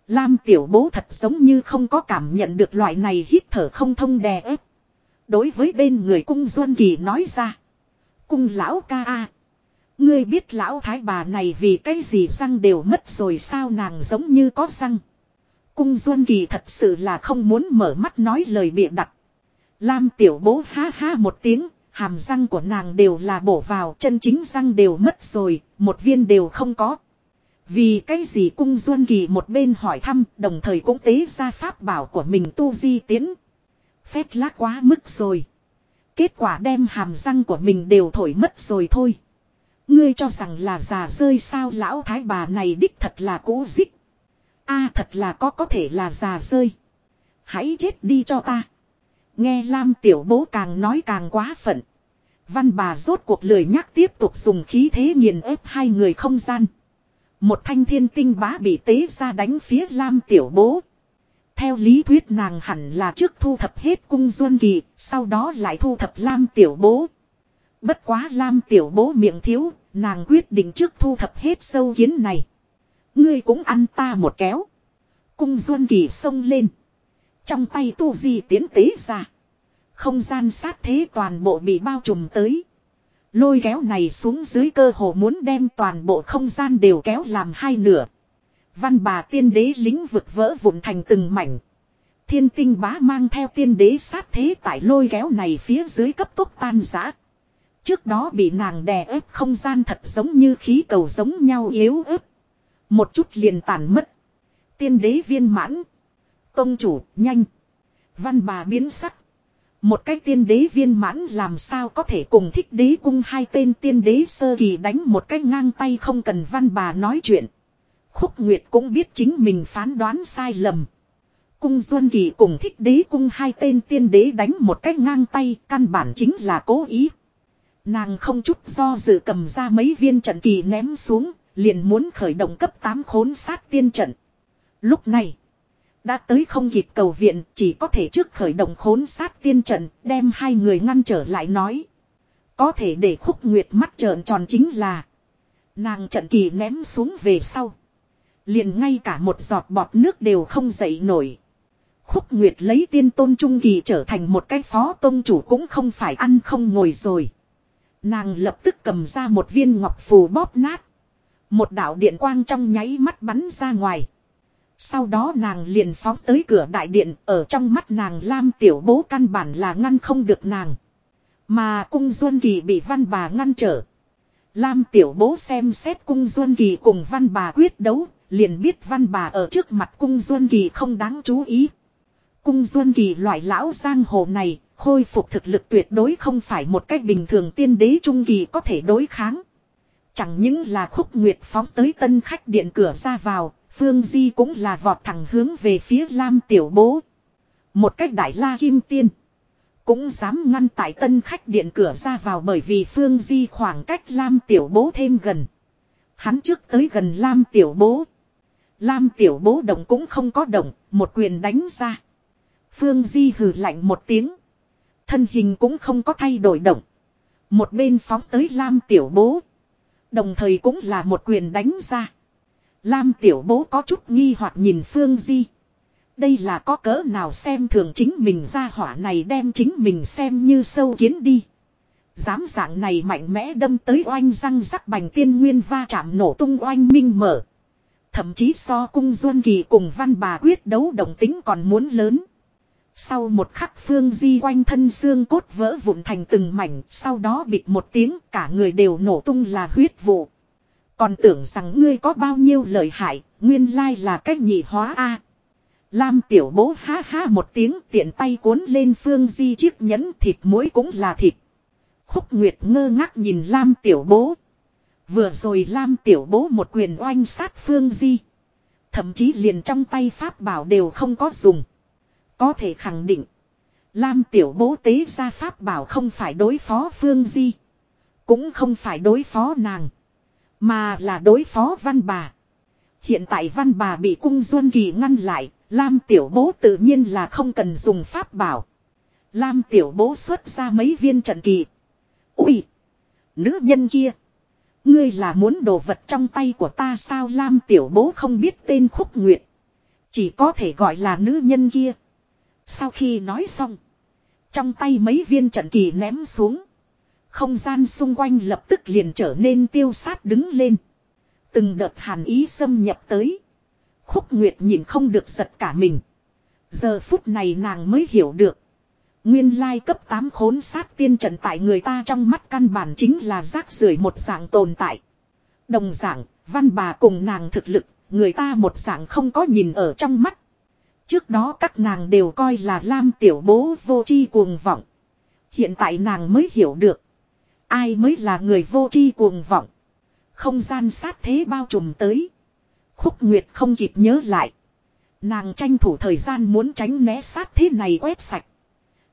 Lam tiểu bố thật giống như không có cảm nhận được loại này hít thở không thông đè ép. Đối với bên người cung duân kỳ nói ra. Cung lão ca a Ngươi biết lão thái bà này vì cái gì răng đều mất rồi sao nàng giống như có răng. Cung Duân Kỳ thật sự là không muốn mở mắt nói lời bịa đặt. Lam tiểu bố ha ha một tiếng, hàm răng của nàng đều là bổ vào, chân chính răng đều mất rồi, một viên đều không có. Vì cái gì cung Duân Kỳ một bên hỏi thăm, đồng thời cũng tế ra pháp bảo của mình tu di tiến. Phép lác quá mức rồi. Kết quả đem hàm răng của mình đều thổi mất rồi thôi. Ngươi cho rằng là già rơi sao lão thái bà này đích thật là cố dích. a thật là có có thể là già rơi. Hãy chết đi cho ta. Nghe Lam tiểu bố càng nói càng quá phận. Văn bà rốt cuộc lười nhắc tiếp tục dùng khí thế nghiền ép hai người không gian. Một thanh thiên tinh bá bị tế ra đánh phía Lam tiểu bố. Theo lý thuyết nàng hẳn là trước thu thập hết cung duân kỳ, sau đó lại thu thập Lam tiểu bố. Bất quá Lam tiểu bố miệng thiếu, nàng quyết định trước thu thập hết sâu kiến này. Ngươi cũng ăn ta một kéo. Cung duân kỳ xông lên. Trong tay tu di tiến tế ra. Không gian sát thế toàn bộ bị bao trùm tới. Lôi kéo này xuống dưới cơ hồ muốn đem toàn bộ không gian đều kéo làm hai nửa. Văn bà tiên đế lính vực vỡ vụn thành từng mảnh. Thiên tinh bá mang theo tiên đế sát thế tại lôi kéo này phía dưới cấp tốc tan giã. Trước đó bị nàng đè ép không gian thật giống như khí cầu giống nhau yếu ớt. Một chút liền tàn mất. Tiên đế viên mãn. Tông chủ, nhanh. Văn bà biến sắc. Một cái tiên đế viên mãn làm sao có thể cùng thích đế cung hai tên tiên đế sơ kỳ đánh một cái ngang tay không cần văn bà nói chuyện. Khúc Nguyệt cũng biết chính mình phán đoán sai lầm. Cung Duân Kỳ cùng thích đế cung hai tên tiên đế đánh một cái ngang tay căn bản chính là cố ý. Nàng không chút do dự cầm ra mấy viên trận kỳ ném xuống, liền muốn khởi động cấp 8 khốn sát tiên trận. Lúc này, đã tới không kịp cầu viện, chỉ có thể trước khởi động khốn sát tiên trận, đem hai người ngăn trở lại nói. Có thể để khúc nguyệt mắt trợn tròn chính là Nàng trận kỳ ném xuống về sau. Liền ngay cả một giọt bọt nước đều không dậy nổi. Khúc Nguyệt lấy tiên tôn trung kỳ trở thành một cái phó tôn chủ cũng không phải ăn không ngồi rồi. Nàng lập tức cầm ra một viên ngọc phù bóp nát. Một đạo điện quang trong nháy mắt bắn ra ngoài sau đó nàng liền phóng tới cửa đại điện, ở trong mắt nàng Lam tiểu bố căn bản là ngăn không được nàng. Mà cung Duân Kỳ bị văn bà ngăn trở. Lam tiểu bố xem xét cung Duân Kỳ cùng văn bà quyết đấu, liền biết văn bà ở trước mặt cung Duân Kỳ không đáng chú ý. Cung Duân Kỳ loại lão giang hồ này, khôi phục thực lực tuyệt đối không phải một cách bình thường tiên đế trung kỳ có thể đối kháng. Chẳng những là khúc nguyệt phóng tới tân khách điện cửa ra vào, Phương Di cũng là vọt thẳng hướng về phía Lam Tiểu Bố. Một cách đại la kim tiên. Cũng dám ngăn tại tân khách điện cửa ra vào bởi vì Phương Di khoảng cách Lam Tiểu Bố thêm gần. Hắn trước tới gần Lam Tiểu Bố. Lam Tiểu Bố động cũng không có động, một quyền đánh ra. Phương Di hừ lạnh một tiếng. Thân hình cũng không có thay đổi động. Một bên phóng tới Lam Tiểu Bố. Đồng thời cũng là một quyền đánh ra. Lam tiểu bố có chút nghi hoặc nhìn Phương Di. Đây là có cỡ nào xem thường chính mình ra hỏa này đem chính mình xem như sâu kiến đi. Dám dạng này mạnh mẽ đâm tới oanh răng rắc bành tiên nguyên va chạm nổ tung oanh minh mở. Thậm chí so cung duân kỳ cùng văn bà quyết đấu động tính còn muốn lớn. Sau một khắc phương di quanh thân xương cốt vỡ vụn thành từng mảnh, sau đó bịt một tiếng cả người đều nổ tung là huyết vụ. Còn tưởng rằng ngươi có bao nhiêu lợi hại, nguyên lai là cách nhị hóa a. Lam tiểu bố ha ha một tiếng tiện tay cuốn lên phương di chiếc nhẫn thịt muối cũng là thịt. Khúc Nguyệt ngơ ngác nhìn Lam tiểu bố. Vừa rồi Lam tiểu bố một quyền oanh sát phương di. Thậm chí liền trong tay pháp bảo đều không có dùng. Có thể khẳng định. Lam tiểu bố tế ra pháp bảo không phải đối phó phương di. Cũng không phải đối phó nàng. Mà là đối phó văn bà. Hiện tại văn bà bị cung duân kỳ ngăn lại, Lam tiểu bố tự nhiên là không cần dùng pháp bảo. Lam tiểu bố xuất ra mấy viên trận kỳ. Ui! Nữ nhân kia! Ngươi là muốn đồ vật trong tay của ta sao Lam tiểu bố không biết tên khúc nguyệt. Chỉ có thể gọi là nữ nhân kia. Sau khi nói xong. Trong tay mấy viên trận kỳ ném xuống. Không gian xung quanh lập tức liền trở nên tiêu sát đứng lên. Từng đợt hàn ý xâm nhập tới. Khúc Nguyệt nhìn không được giật cả mình. Giờ phút này nàng mới hiểu được. Nguyên lai cấp 8 khốn sát tiên trận tại người ta trong mắt căn bản chính là rác rưởi một dạng tồn tại. Đồng dạng, văn bà cùng nàng thực lực, người ta một dạng không có nhìn ở trong mắt. Trước đó các nàng đều coi là lam tiểu bố vô chi cuồng vọng. Hiện tại nàng mới hiểu được. Ai mới là người vô tri cuồng vọng. Không gian sát thế bao trùm tới. Khúc Nguyệt không kịp nhớ lại. Nàng tranh thủ thời gian muốn tránh né sát thế này quét sạch.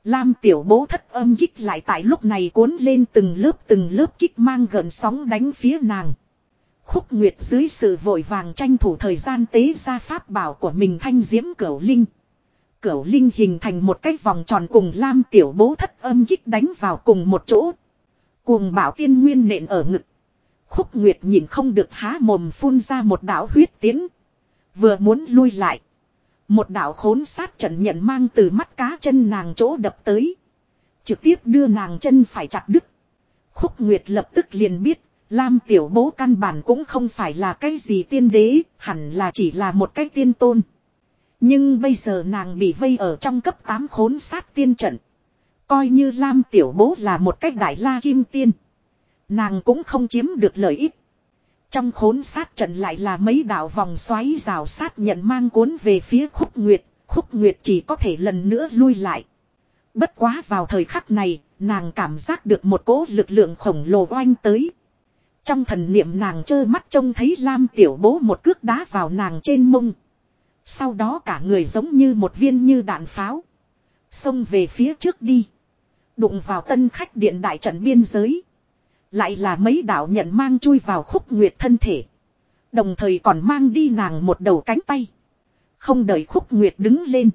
Lam tiểu bố thất âm kích lại tại lúc này cuốn lên từng lớp từng lớp kích mang gần sóng đánh phía nàng. Khúc Nguyệt dưới sự vội vàng tranh thủ thời gian tế ra pháp bảo của mình thanh diễm cửu linh. Cửu linh hình thành một cái vòng tròn cùng Lam tiểu bố thất âm kích đánh vào cùng một chỗ. Cuồng bảo tiên nguyên nện ở ngực. Khúc Nguyệt nhìn không được há mồm phun ra một đạo huyết tiến. Vừa muốn lui lại. Một đạo khốn sát trận nhận mang từ mắt cá chân nàng chỗ đập tới. Trực tiếp đưa nàng chân phải chặt đứt. Khúc Nguyệt lập tức liền biết, Lam tiểu bố căn bản cũng không phải là cái gì tiên đế, hẳn là chỉ là một cái tiên tôn. Nhưng bây giờ nàng bị vây ở trong cấp 8 khốn sát tiên trận. Coi như Lam tiểu bố là một cách đại la kim tiên. Nàng cũng không chiếm được lợi ích. Trong khốn sát trận lại là mấy đạo vòng xoáy rào sát nhận mang cuốn về phía khúc nguyệt, khúc nguyệt chỉ có thể lần nữa lui lại. Bất quá vào thời khắc này, nàng cảm giác được một cỗ lực lượng khổng lồ oanh tới. Trong thần niệm nàng trơ mắt trông thấy Lam tiểu bố một cước đá vào nàng trên mông. Sau đó cả người giống như một viên như đạn pháo. Xông về phía trước đi. Đụng vào tân khách điện đại trận biên giới. Lại là mấy đạo nhận mang chui vào khúc nguyệt thân thể. Đồng thời còn mang đi nàng một đầu cánh tay. Không đợi khúc nguyệt đứng lên.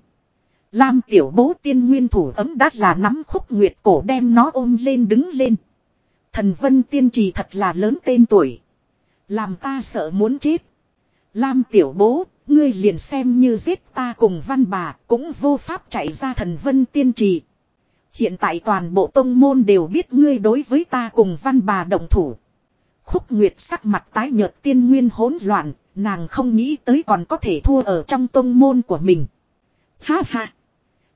Lam tiểu bố tiên nguyên thủ ấm đát là nắm khúc nguyệt cổ đem nó ôm lên đứng lên. Thần vân tiên trì thật là lớn tên tuổi. Làm ta sợ muốn chết. Lam tiểu bố, ngươi liền xem như giết ta cùng văn bà, cũng vô pháp chạy ra thần vân tiên trì. Hiện tại toàn bộ tông môn đều biết ngươi đối với ta cùng văn bà động thủ. Khúc Nguyệt sắc mặt tái nhợt tiên nguyên hỗn loạn, nàng không nghĩ tới còn có thể thua ở trong tông môn của mình. Ha ha!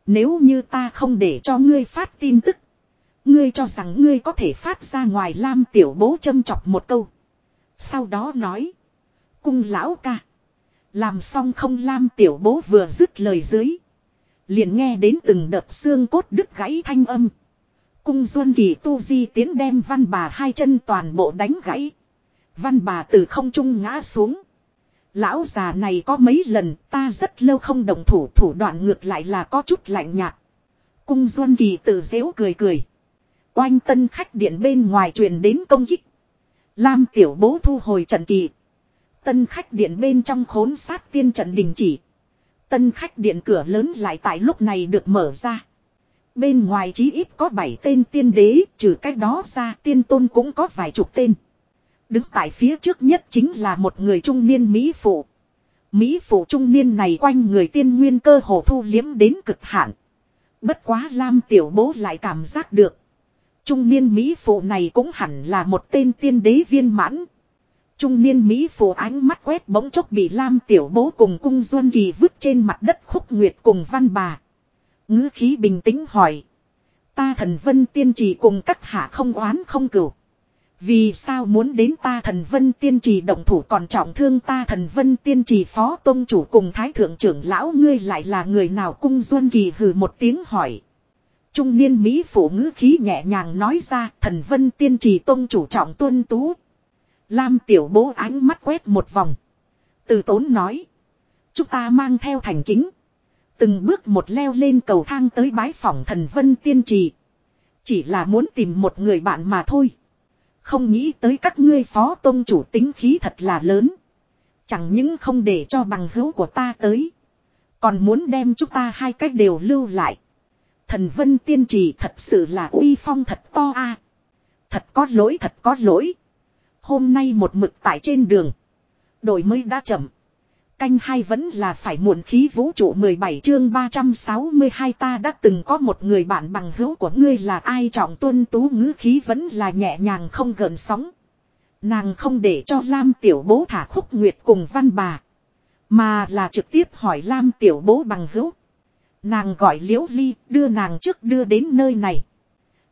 Nếu như ta không để cho ngươi phát tin tức, ngươi cho rằng ngươi có thể phát ra ngoài lam tiểu bố châm chọc một câu. Sau đó nói, cung lão ca. Làm xong không lam tiểu bố vừa dứt lời dưới. Liền nghe đến từng đợt xương cốt đứt gãy thanh âm. Cung Duân Kỳ tu di tiến đem văn bà hai chân toàn bộ đánh gãy. Văn bà từ không trung ngã xuống. Lão già này có mấy lần, ta rất lâu không đồng thủ thủ đoạn ngược lại là có chút lạnh nhạt. Cung Duân Kỳ tự dễu cười cười. Oanh tân khách điện bên ngoài truyền đến công kích. Lam tiểu bố thu hồi trận kỳ. Tân khách điện bên trong khốn sát tiên trận đình chỉ. Tân khách điện cửa lớn lại tại lúc này được mở ra. Bên ngoài chí ít có 7 tên tiên đế, trừ cách đó ra tiên tôn cũng có vài chục tên. Đứng tại phía trước nhất chính là một người trung niên Mỹ phụ. Mỹ phụ trung niên này quanh người tiên nguyên cơ hồ thu liếm đến cực hạn. Bất quá Lam tiểu bố lại cảm giác được. Trung niên Mỹ phụ này cũng hẳn là một tên tiên đế viên mãn. Trung niên Mỹ phụ ánh mắt quét bỗng chốc bị Lam tiểu bố cùng cung Duân Kỳ vứt trên mặt đất khúc nguyệt cùng văn bà. ngữ khí bình tĩnh hỏi. Ta thần vân tiên trì cùng các hạ không oán không cửu. Vì sao muốn đến ta thần vân tiên trì động thủ còn trọng thương ta thần vân tiên trì phó tôn chủ cùng thái thượng trưởng lão ngươi lại là người nào cung Duân Kỳ hừ một tiếng hỏi. Trung niên Mỹ phụ ngữ khí nhẹ nhàng nói ra, thần vân tiên trì tôn chủ trọng tuân tú Lam tiểu bố ánh mắt quét một vòng. Từ tốn nói. Chúng ta mang theo thành kính. Từng bước một leo lên cầu thang tới bái phỏng thần vân tiên trì. Chỉ là muốn tìm một người bạn mà thôi. Không nghĩ tới các ngươi phó tôn chủ tính khí thật là lớn. Chẳng những không để cho bằng hữu của ta tới. Còn muốn đem chúng ta hai cách đều lưu lại. Thần vân tiên trì thật sự là uy phong thật to a Thật có lỗi, thật có lỗi. Hôm nay một mực tại trên đường. Đổi mới đã chậm. Canh hai vẫn là phải muộn khí vũ trụ 17 chương 362 ta đã từng có một người bạn bằng hữu của ngươi là ai trọng tuân tú ngữ khí vẫn là nhẹ nhàng không gần sóng. Nàng không để cho Lam tiểu bố thả khúc nguyệt cùng văn bà. Mà là trực tiếp hỏi Lam tiểu bố bằng hữu. Nàng gọi liễu ly, đưa nàng trước đưa đến nơi này.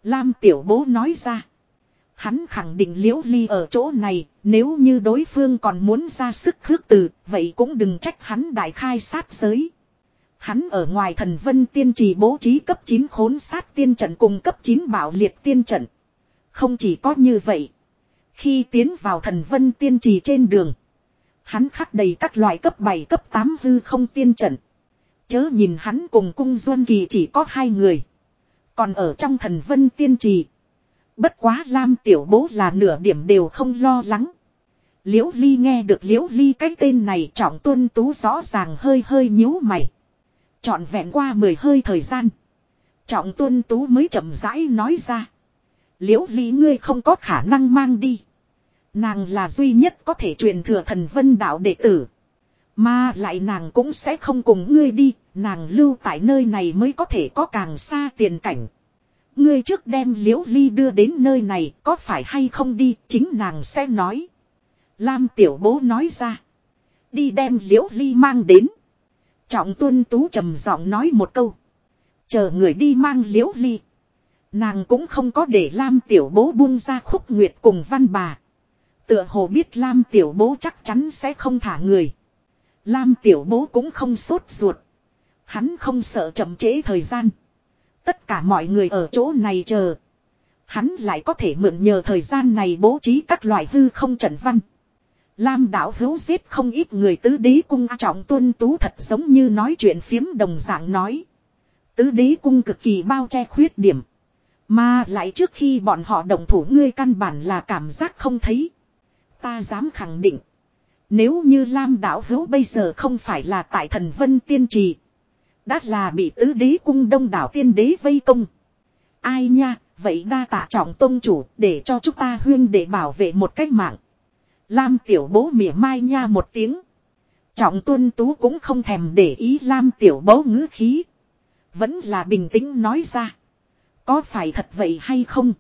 Lam tiểu bố nói ra. Hắn khẳng định liễu ly ở chỗ này, nếu như đối phương còn muốn ra sức khước từ, vậy cũng đừng trách hắn đại khai sát giới. Hắn ở ngoài thần vân tiên trì bố trí cấp 9 khốn sát tiên trận cùng cấp 9 bảo liệt tiên trận. Không chỉ có như vậy. Khi tiến vào thần vân tiên trì trên đường. Hắn khắc đầy các loại cấp 7 cấp 8 hư không tiên trận. Chớ nhìn hắn cùng cung duân kỳ chỉ có hai người. Còn ở trong thần vân tiên trì. Bất quá Lam tiểu bố là nửa điểm đều không lo lắng. Liễu Ly nghe được Liễu Ly cái tên này trọng tuân tú rõ ràng hơi hơi nhíu mày. Chọn vẹn qua mười hơi thời gian. Trọng tuân tú mới chậm rãi nói ra. Liễu Ly ngươi không có khả năng mang đi. Nàng là duy nhất có thể truyền thừa thần vân đạo đệ tử. Mà lại nàng cũng sẽ không cùng ngươi đi, nàng lưu tại nơi này mới có thể có càng xa tiền cảnh. Ngươi trước đem liễu ly đưa đến nơi này có phải hay không đi, chính nàng sẽ nói. Lam tiểu bố nói ra. Đi đem liễu ly mang đến. Trọng tuân tú trầm giọng nói một câu. Chờ người đi mang liễu ly. Nàng cũng không có để Lam tiểu bố buông ra khúc nguyệt cùng văn bà. Tựa hồ biết Lam tiểu bố chắc chắn sẽ không thả người. Lam tiểu bố cũng không sốt ruột. Hắn không sợ chậm trễ thời gian. Tất cả mọi người ở chỗ này chờ. Hắn lại có thể mượn nhờ thời gian này bố trí các loại hư không trận văn. Lam đảo hữu giết không ít người tứ đế cung trọng tuân tú thật giống như nói chuyện phiếm đồng dạng nói. Tứ đế cung cực kỳ bao che khuyết điểm. Mà lại trước khi bọn họ đồng thủ ngươi căn bản là cảm giác không thấy. Ta dám khẳng định. Nếu như Lam đảo hữu bây giờ không phải là tại thần vân tiên trì. Đã là bị tứ đế cung đông đảo tiên đế vây công. Ai nha, vậy đa tạ trọng tôn chủ để cho chúng ta huyên để bảo vệ một cách mạng. Lam tiểu bố mỉa mai nha một tiếng. Trọng tuân tú cũng không thèm để ý Lam tiểu bố ngữ khí. Vẫn là bình tĩnh nói ra. Có phải thật vậy hay không?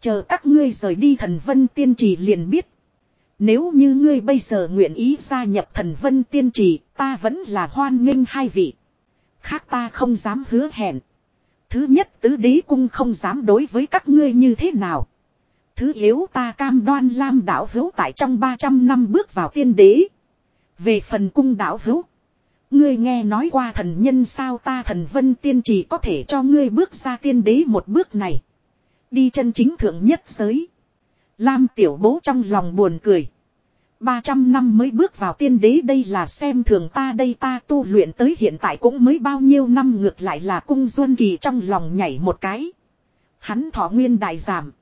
Chờ các ngươi rời đi thần vân tiên trì liền biết. Nếu như ngươi bây giờ nguyện ý gia nhập thần vân tiên trì, ta vẫn là hoan nghênh hai vị. Khác ta không dám hứa hẹn. Thứ nhất, tứ đế cung không dám đối với các ngươi như thế nào. Thứ yếu, ta cam đoan lam đảo hữu tại trong 300 năm bước vào tiên đế. Về phần cung đảo hữu. Ngươi nghe nói qua thần nhân sao ta thần vân tiên trì có thể cho ngươi bước ra tiên đế một bước này. Đi chân chính thượng nhất giới. Lam tiểu bố trong lòng buồn cười. 300 năm mới bước vào tiên đế đây là xem thường ta đây ta tu luyện tới hiện tại cũng mới bao nhiêu năm ngược lại là cung duân kỳ trong lòng nhảy một cái. Hắn thọ nguyên đại giảm.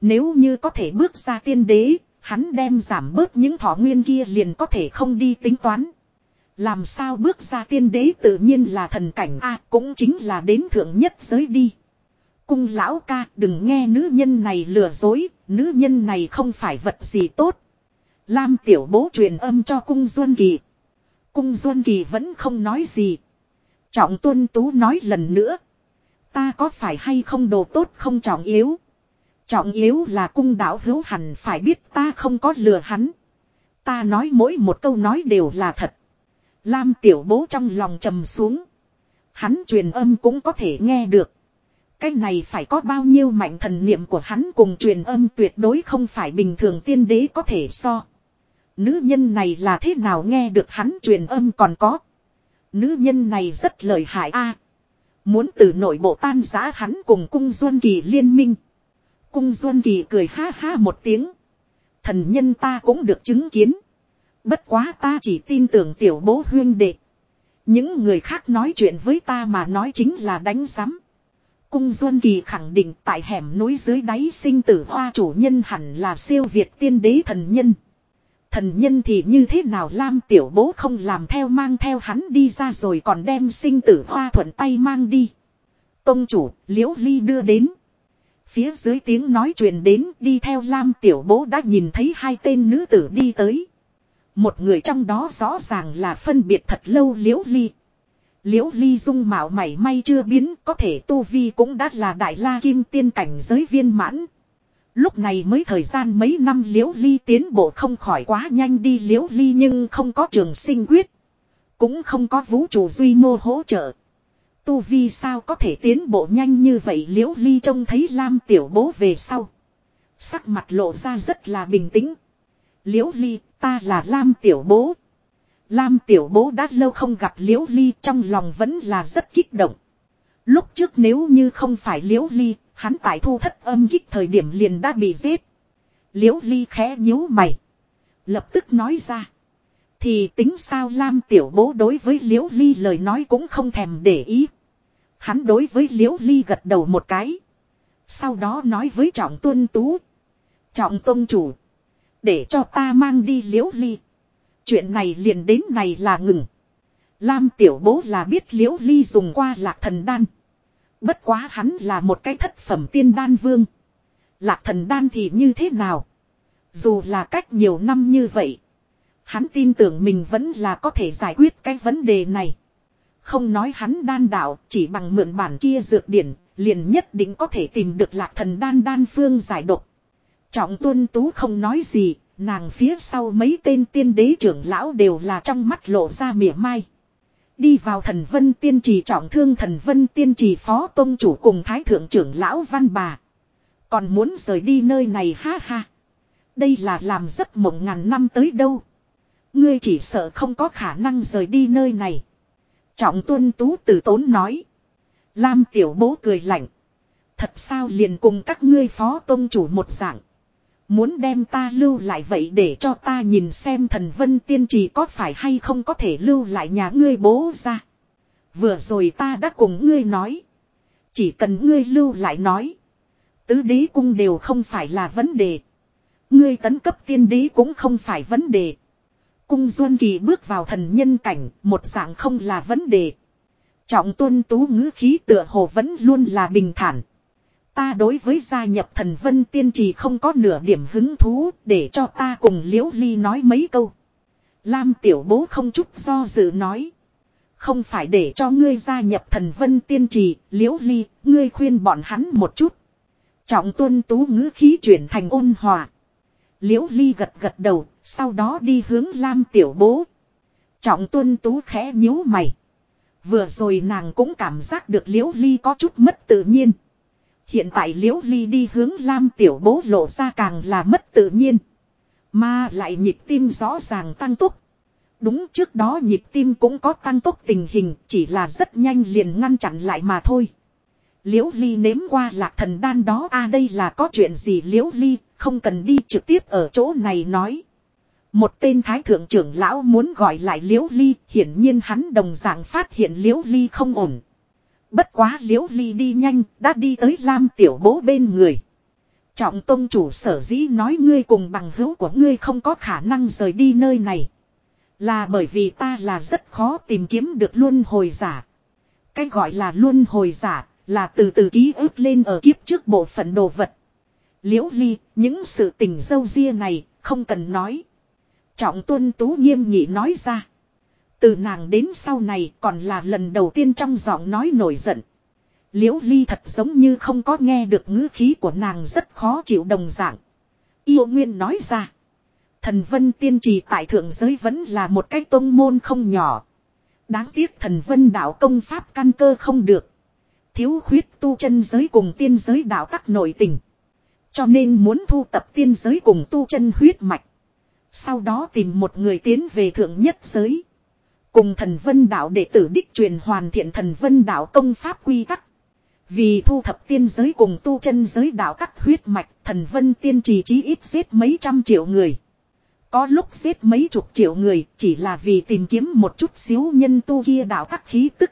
Nếu như có thể bước ra tiên đế, hắn đem giảm bớt những thọ nguyên kia liền có thể không đi tính toán. Làm sao bước ra tiên đế tự nhiên là thần cảnh A cũng chính là đến thượng nhất giới đi. Cung lão ca đừng nghe nữ nhân này lừa dối, nữ nhân này không phải vật gì tốt. Lam tiểu bố truyền âm cho cung Duân Kỳ. Cung Duân Kỳ vẫn không nói gì. Trọng tuân tú nói lần nữa. Ta có phải hay không đồ tốt không trọng yếu. Trọng yếu là cung đảo hữu hẳn phải biết ta không có lừa hắn. Ta nói mỗi một câu nói đều là thật. Lam tiểu bố trong lòng trầm xuống. Hắn truyền âm cũng có thể nghe được. Cái này phải có bao nhiêu mạnh thần niệm của hắn cùng truyền âm tuyệt đối không phải bình thường tiên đế có thể so. Nữ nhân này là thế nào nghe được hắn truyền âm còn có. Nữ nhân này rất lợi hại a Muốn từ nội bộ tan giã hắn cùng cung Duân Kỳ liên minh. Cung Duân Kỳ cười ha ha một tiếng. Thần nhân ta cũng được chứng kiến. Bất quá ta chỉ tin tưởng tiểu bố huyên đệ. Những người khác nói chuyện với ta mà nói chính là đánh giám. Cung Duân Kỳ khẳng định tại hẻm núi dưới đáy sinh tử hoa chủ nhân hẳn là siêu việt tiên đế thần nhân. Thần nhân thì như thế nào Lam tiểu bố không làm theo mang theo hắn đi ra rồi còn đem sinh tử hoa thuận tay mang đi. Tông chủ, liễu ly đưa đến. Phía dưới tiếng nói chuyện đến đi theo Lam tiểu bố đã nhìn thấy hai tên nữ tử đi tới. Một người trong đó rõ ràng là phân biệt thật lâu liễu ly. Liễu ly dung mạo mảy may chưa biến có thể tu vi cũng đã là đại la kim tiên cảnh giới viên mãn. Lúc này mới thời gian mấy năm liễu ly tiến bộ không khỏi quá nhanh đi liễu ly nhưng không có trường sinh quyết. Cũng không có vũ trụ duy mô hỗ trợ. Tu vi sao có thể tiến bộ nhanh như vậy liễu ly trông thấy Lam tiểu bố về sau. Sắc mặt lộ ra rất là bình tĩnh. Liễu ly ta là Lam tiểu bố. Lam tiểu bố đã lâu không gặp liễu ly trong lòng vẫn là rất kích động. Lúc trước nếu như không phải liễu ly, hắn tại thu thất âm kích thời điểm liền đã bị giết. Liễu ly khẽ nhíu mày. Lập tức nói ra. Thì tính sao Lam tiểu bố đối với liễu ly lời nói cũng không thèm để ý. Hắn đối với liễu ly gật đầu một cái. Sau đó nói với trọng tuân tú. Trọng tôn chủ. Để cho ta mang đi liễu ly. Chuyện này liền đến này là ngừng. Lam tiểu bố là biết liễu ly dùng qua lạc thần đan. Bất quá hắn là một cái thất phẩm tiên đan vương. Lạc thần đan thì như thế nào? Dù là cách nhiều năm như vậy. Hắn tin tưởng mình vẫn là có thể giải quyết cái vấn đề này. Không nói hắn đan đạo, chỉ bằng mượn bản kia dược điển, liền nhất định có thể tìm được lạc thần đan đan phương giải độc. Trọng tuân tú không nói gì, nàng phía sau mấy tên tiên đế trưởng lão đều là trong mắt lộ ra mỉa mai. Đi vào thần vân tiên trì, trọng thương thần vân tiên trì phó tôn chủ cùng thái thượng trưởng lão văn bà. Còn muốn rời đi nơi này ha ha. Đây là làm giấc mộng ngàn năm tới đâu. Ngươi chỉ sợ không có khả năng rời đi nơi này. Trọng tuân tú tử tốn nói. Lam tiểu bố cười lạnh. Thật sao liền cùng các ngươi phó tôn chủ một dạng. Muốn đem ta lưu lại vậy để cho ta nhìn xem thần vân tiên trì có phải hay không có thể lưu lại nhà ngươi bố ra. Vừa rồi ta đã cùng ngươi nói. Chỉ cần ngươi lưu lại nói. Tứ đế cung đều không phải là vấn đề. Ngươi tấn cấp tiên đế cũng không phải vấn đề. Cung Duân Kỳ bước vào thần nhân cảnh, một dạng không là vấn đề. Trọng tuân tú ngữ khí tựa hồ vẫn luôn là bình thản. Ta đối với gia nhập thần vân tiên trì không có nửa điểm hứng thú để cho ta cùng liễu ly nói mấy câu. Lam tiểu bố không chút do dự nói. Không phải để cho ngươi gia nhập thần vân tiên trì, liễu ly, ngươi khuyên bọn hắn một chút. Trọng tuân tú ngữ khí chuyển thành ôn hòa. Liễu ly gật gật đầu, sau đó đi hướng Lam tiểu bố. Trọng tuân tú khẽ nhíu mày. Vừa rồi nàng cũng cảm giác được liễu ly có chút mất tự nhiên. Hiện tại liễu ly đi hướng Lam tiểu bố lộ ra càng là mất tự nhiên. Mà lại nhịp tim rõ ràng tăng tốc. Đúng trước đó nhịp tim cũng có tăng tốc tình hình, chỉ là rất nhanh liền ngăn chặn lại mà thôi. Liễu ly nếm qua lạc thần đan đó, a à đây là có chuyện gì liễu ly không cần đi trực tiếp ở chỗ này nói. Một tên thái thượng trưởng lão muốn gọi lại liễu ly, hiển nhiên hắn đồng dạng phát hiện liễu ly không ổn. Bất quá liễu ly đi nhanh, đã đi tới Lam tiểu bố bên người. Trọng tông chủ sở dĩ nói ngươi cùng bằng hữu của ngươi không có khả năng rời đi nơi này. Là bởi vì ta là rất khó tìm kiếm được luân hồi giả. Cái gọi là luân hồi giả, là từ từ ký ức lên ở kiếp trước bộ phận đồ vật. Liễu ly, những sự tình dâu ria này, không cần nói. Trọng tuân tú nghiêm nghị nói ra. Từ nàng đến sau này còn là lần đầu tiên trong giọng nói nổi giận. Liễu ly thật giống như không có nghe được ngữ khí của nàng rất khó chịu đồng dạng. Yêu Nguyên nói ra. Thần vân tiên trì tại thượng giới vẫn là một cái tôn môn không nhỏ. Đáng tiếc thần vân đạo công pháp căn cơ không được. Thiếu khuyết tu chân giới cùng tiên giới đạo tắc nội tình. Cho nên muốn thu tập tiên giới cùng tu chân huyết mạch. Sau đó tìm một người tiến về thượng nhất giới. Cùng thần vân đạo đệ tử đích truyền hoàn thiện thần vân đạo công pháp quy tắc. Vì thu thập tiên giới cùng tu chân giới đạo các huyết mạch, thần vân tiên trì chí ít giết mấy trăm triệu người. Có lúc giết mấy chục triệu người chỉ là vì tìm kiếm một chút xíu nhân tu kia đạo các khí tức.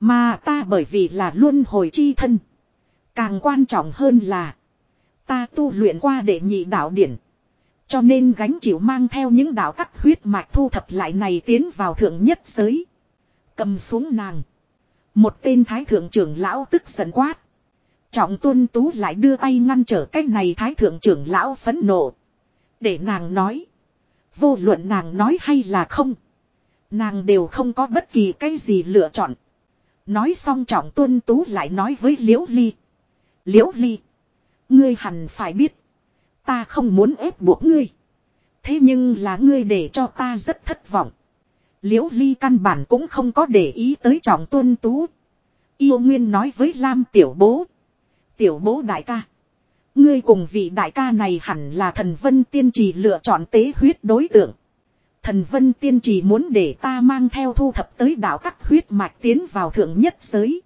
Mà ta bởi vì là luân hồi chi thân. Càng quan trọng hơn là ta tu luyện qua đệ nhị đạo điển. Cho nên gánh chịu mang theo những đạo tắc huyết mạch thu thập lại này tiến vào thượng nhất giới. Cầm xuống nàng. Một tên thái thượng trưởng lão tức giận quát. Trọng tuân tú lại đưa tay ngăn trở cái này thái thượng trưởng lão phẫn nộ. Để nàng nói. Vô luận nàng nói hay là không. Nàng đều không có bất kỳ cái gì lựa chọn. Nói xong trọng tuân tú lại nói với liễu ly. Liễu ly. Ngươi hẳn phải biết. Ta không muốn ép buộc ngươi. Thế nhưng là ngươi để cho ta rất thất vọng. Liễu ly căn bản cũng không có để ý tới trọng tuân tú. Yêu Nguyên nói với Lam tiểu bố. Tiểu bố đại ca. Ngươi cùng vị đại ca này hẳn là thần vân tiên trì lựa chọn tế huyết đối tượng. Thần vân tiên trì muốn để ta mang theo thu thập tới đạo các huyết mạch tiến vào thượng nhất giới.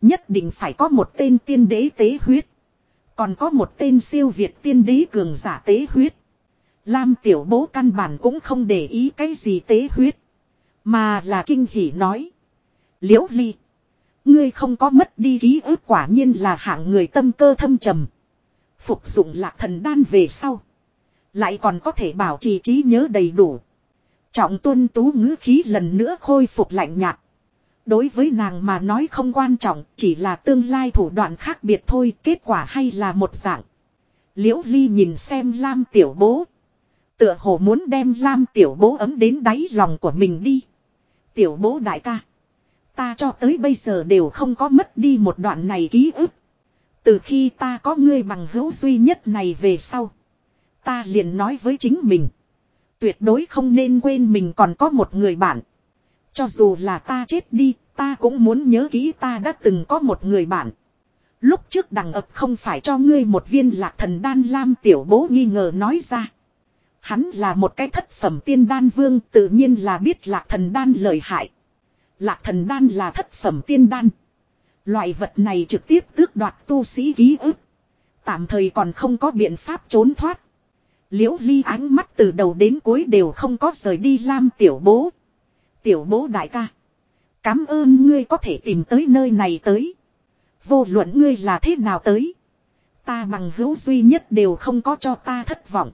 Nhất định phải có một tên tiên đế tế huyết. Còn có một tên siêu việt tiên đế cường giả tế huyết. Lam tiểu bố căn bản cũng không để ý cái gì tế huyết. Mà là kinh hỉ nói. Liễu ly. Ngươi không có mất đi ký ức quả nhiên là hạng người tâm cơ thâm trầm. Phục dụng lạc thần đan về sau. Lại còn có thể bảo trì trí nhớ đầy đủ. Trọng tuân tú ngữ khí lần nữa khôi phục lạnh nhạt. Đối với nàng mà nói không quan trọng, chỉ là tương lai thủ đoạn khác biệt thôi, kết quả hay là một dạng. Liễu Ly nhìn xem Lam tiểu bố. Tựa hồ muốn đem Lam tiểu bố ấm đến đáy lòng của mình đi. Tiểu bố đại ca. Ta cho tới bây giờ đều không có mất đi một đoạn này ký ức. Từ khi ta có ngươi bằng hữu duy nhất này về sau. Ta liền nói với chính mình. Tuyệt đối không nên quên mình còn có một người bạn. Cho dù là ta chết đi, ta cũng muốn nhớ kỹ ta đã từng có một người bạn. Lúc trước đằng ập không phải cho ngươi một viên lạc thần đan lam tiểu bố nghi ngờ nói ra. Hắn là một cái thất phẩm tiên đan vương tự nhiên là biết lạc thần đan lợi hại. Lạc thần đan là thất phẩm tiên đan. Loại vật này trực tiếp tước đoạt tu sĩ ký ức. Tạm thời còn không có biện pháp trốn thoát. Liễu ly ánh mắt từ đầu đến cuối đều không có rời đi lam tiểu bố. Tiểu bố đại ca. Cám ơn ngươi có thể tìm tới nơi này tới. Vô luận ngươi là thế nào tới. Ta bằng hữu duy nhất đều không có cho ta thất vọng.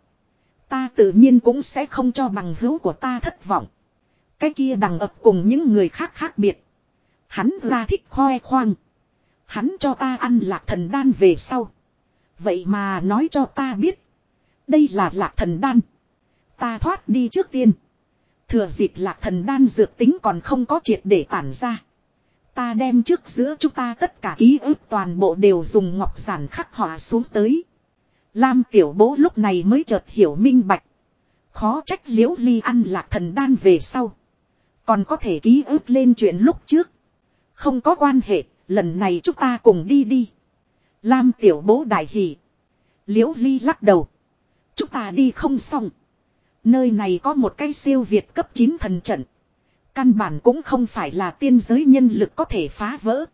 Ta tự nhiên cũng sẽ không cho bằng hữu của ta thất vọng. Cái kia đằng ập cùng những người khác khác biệt. Hắn ra thích khoe khoang. Hắn cho ta ăn lạc thần đan về sau. Vậy mà nói cho ta biết. Đây là lạc thần đan. Ta thoát đi trước tiên. Thừa dịp lạc thần đan dược tính còn không có triệt để tản ra. Ta đem trước giữa chúng ta tất cả ký ức toàn bộ đều dùng ngọc giản khắc họa xuống tới. Lam tiểu bố lúc này mới chợt hiểu minh bạch. Khó trách liễu ly ăn lạc thần đan về sau. Còn có thể ký ức lên chuyện lúc trước. Không có quan hệ, lần này chúng ta cùng đi đi. Lam tiểu bố đại hỷ. Liễu ly lắc đầu. Chúng ta đi không xong. Nơi này có một cái siêu việt cấp 9 thần trận. Căn bản cũng không phải là tiên giới nhân lực có thể phá vỡ.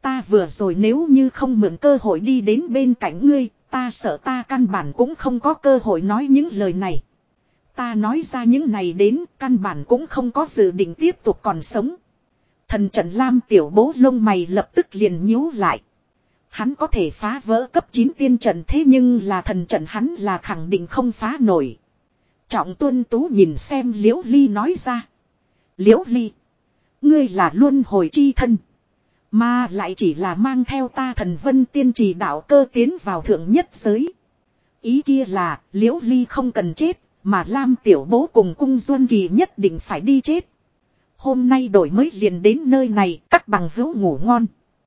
Ta vừa rồi nếu như không mượn cơ hội đi đến bên cạnh ngươi, ta sợ ta căn bản cũng không có cơ hội nói những lời này. Ta nói ra những này đến, căn bản cũng không có dự định tiếp tục còn sống. Thần trận lam tiểu bố lông mày lập tức liền nhíu lại. Hắn có thể phá vỡ cấp 9 tiên trận thế nhưng là thần trận hắn là khẳng định không phá nổi. Trọng tuân tú nhìn xem liễu ly nói ra. Liễu ly. Ngươi là luân hồi chi thân. Mà lại chỉ là mang theo ta thần vân tiên trì đạo cơ tiến vào thượng nhất giới. Ý kia là liễu ly không cần chết. Mà Lam tiểu bố cùng cung duân kỳ nhất định phải đi chết. Hôm nay đổi mới liền đến nơi này, các bằng hữu ngủ ngon.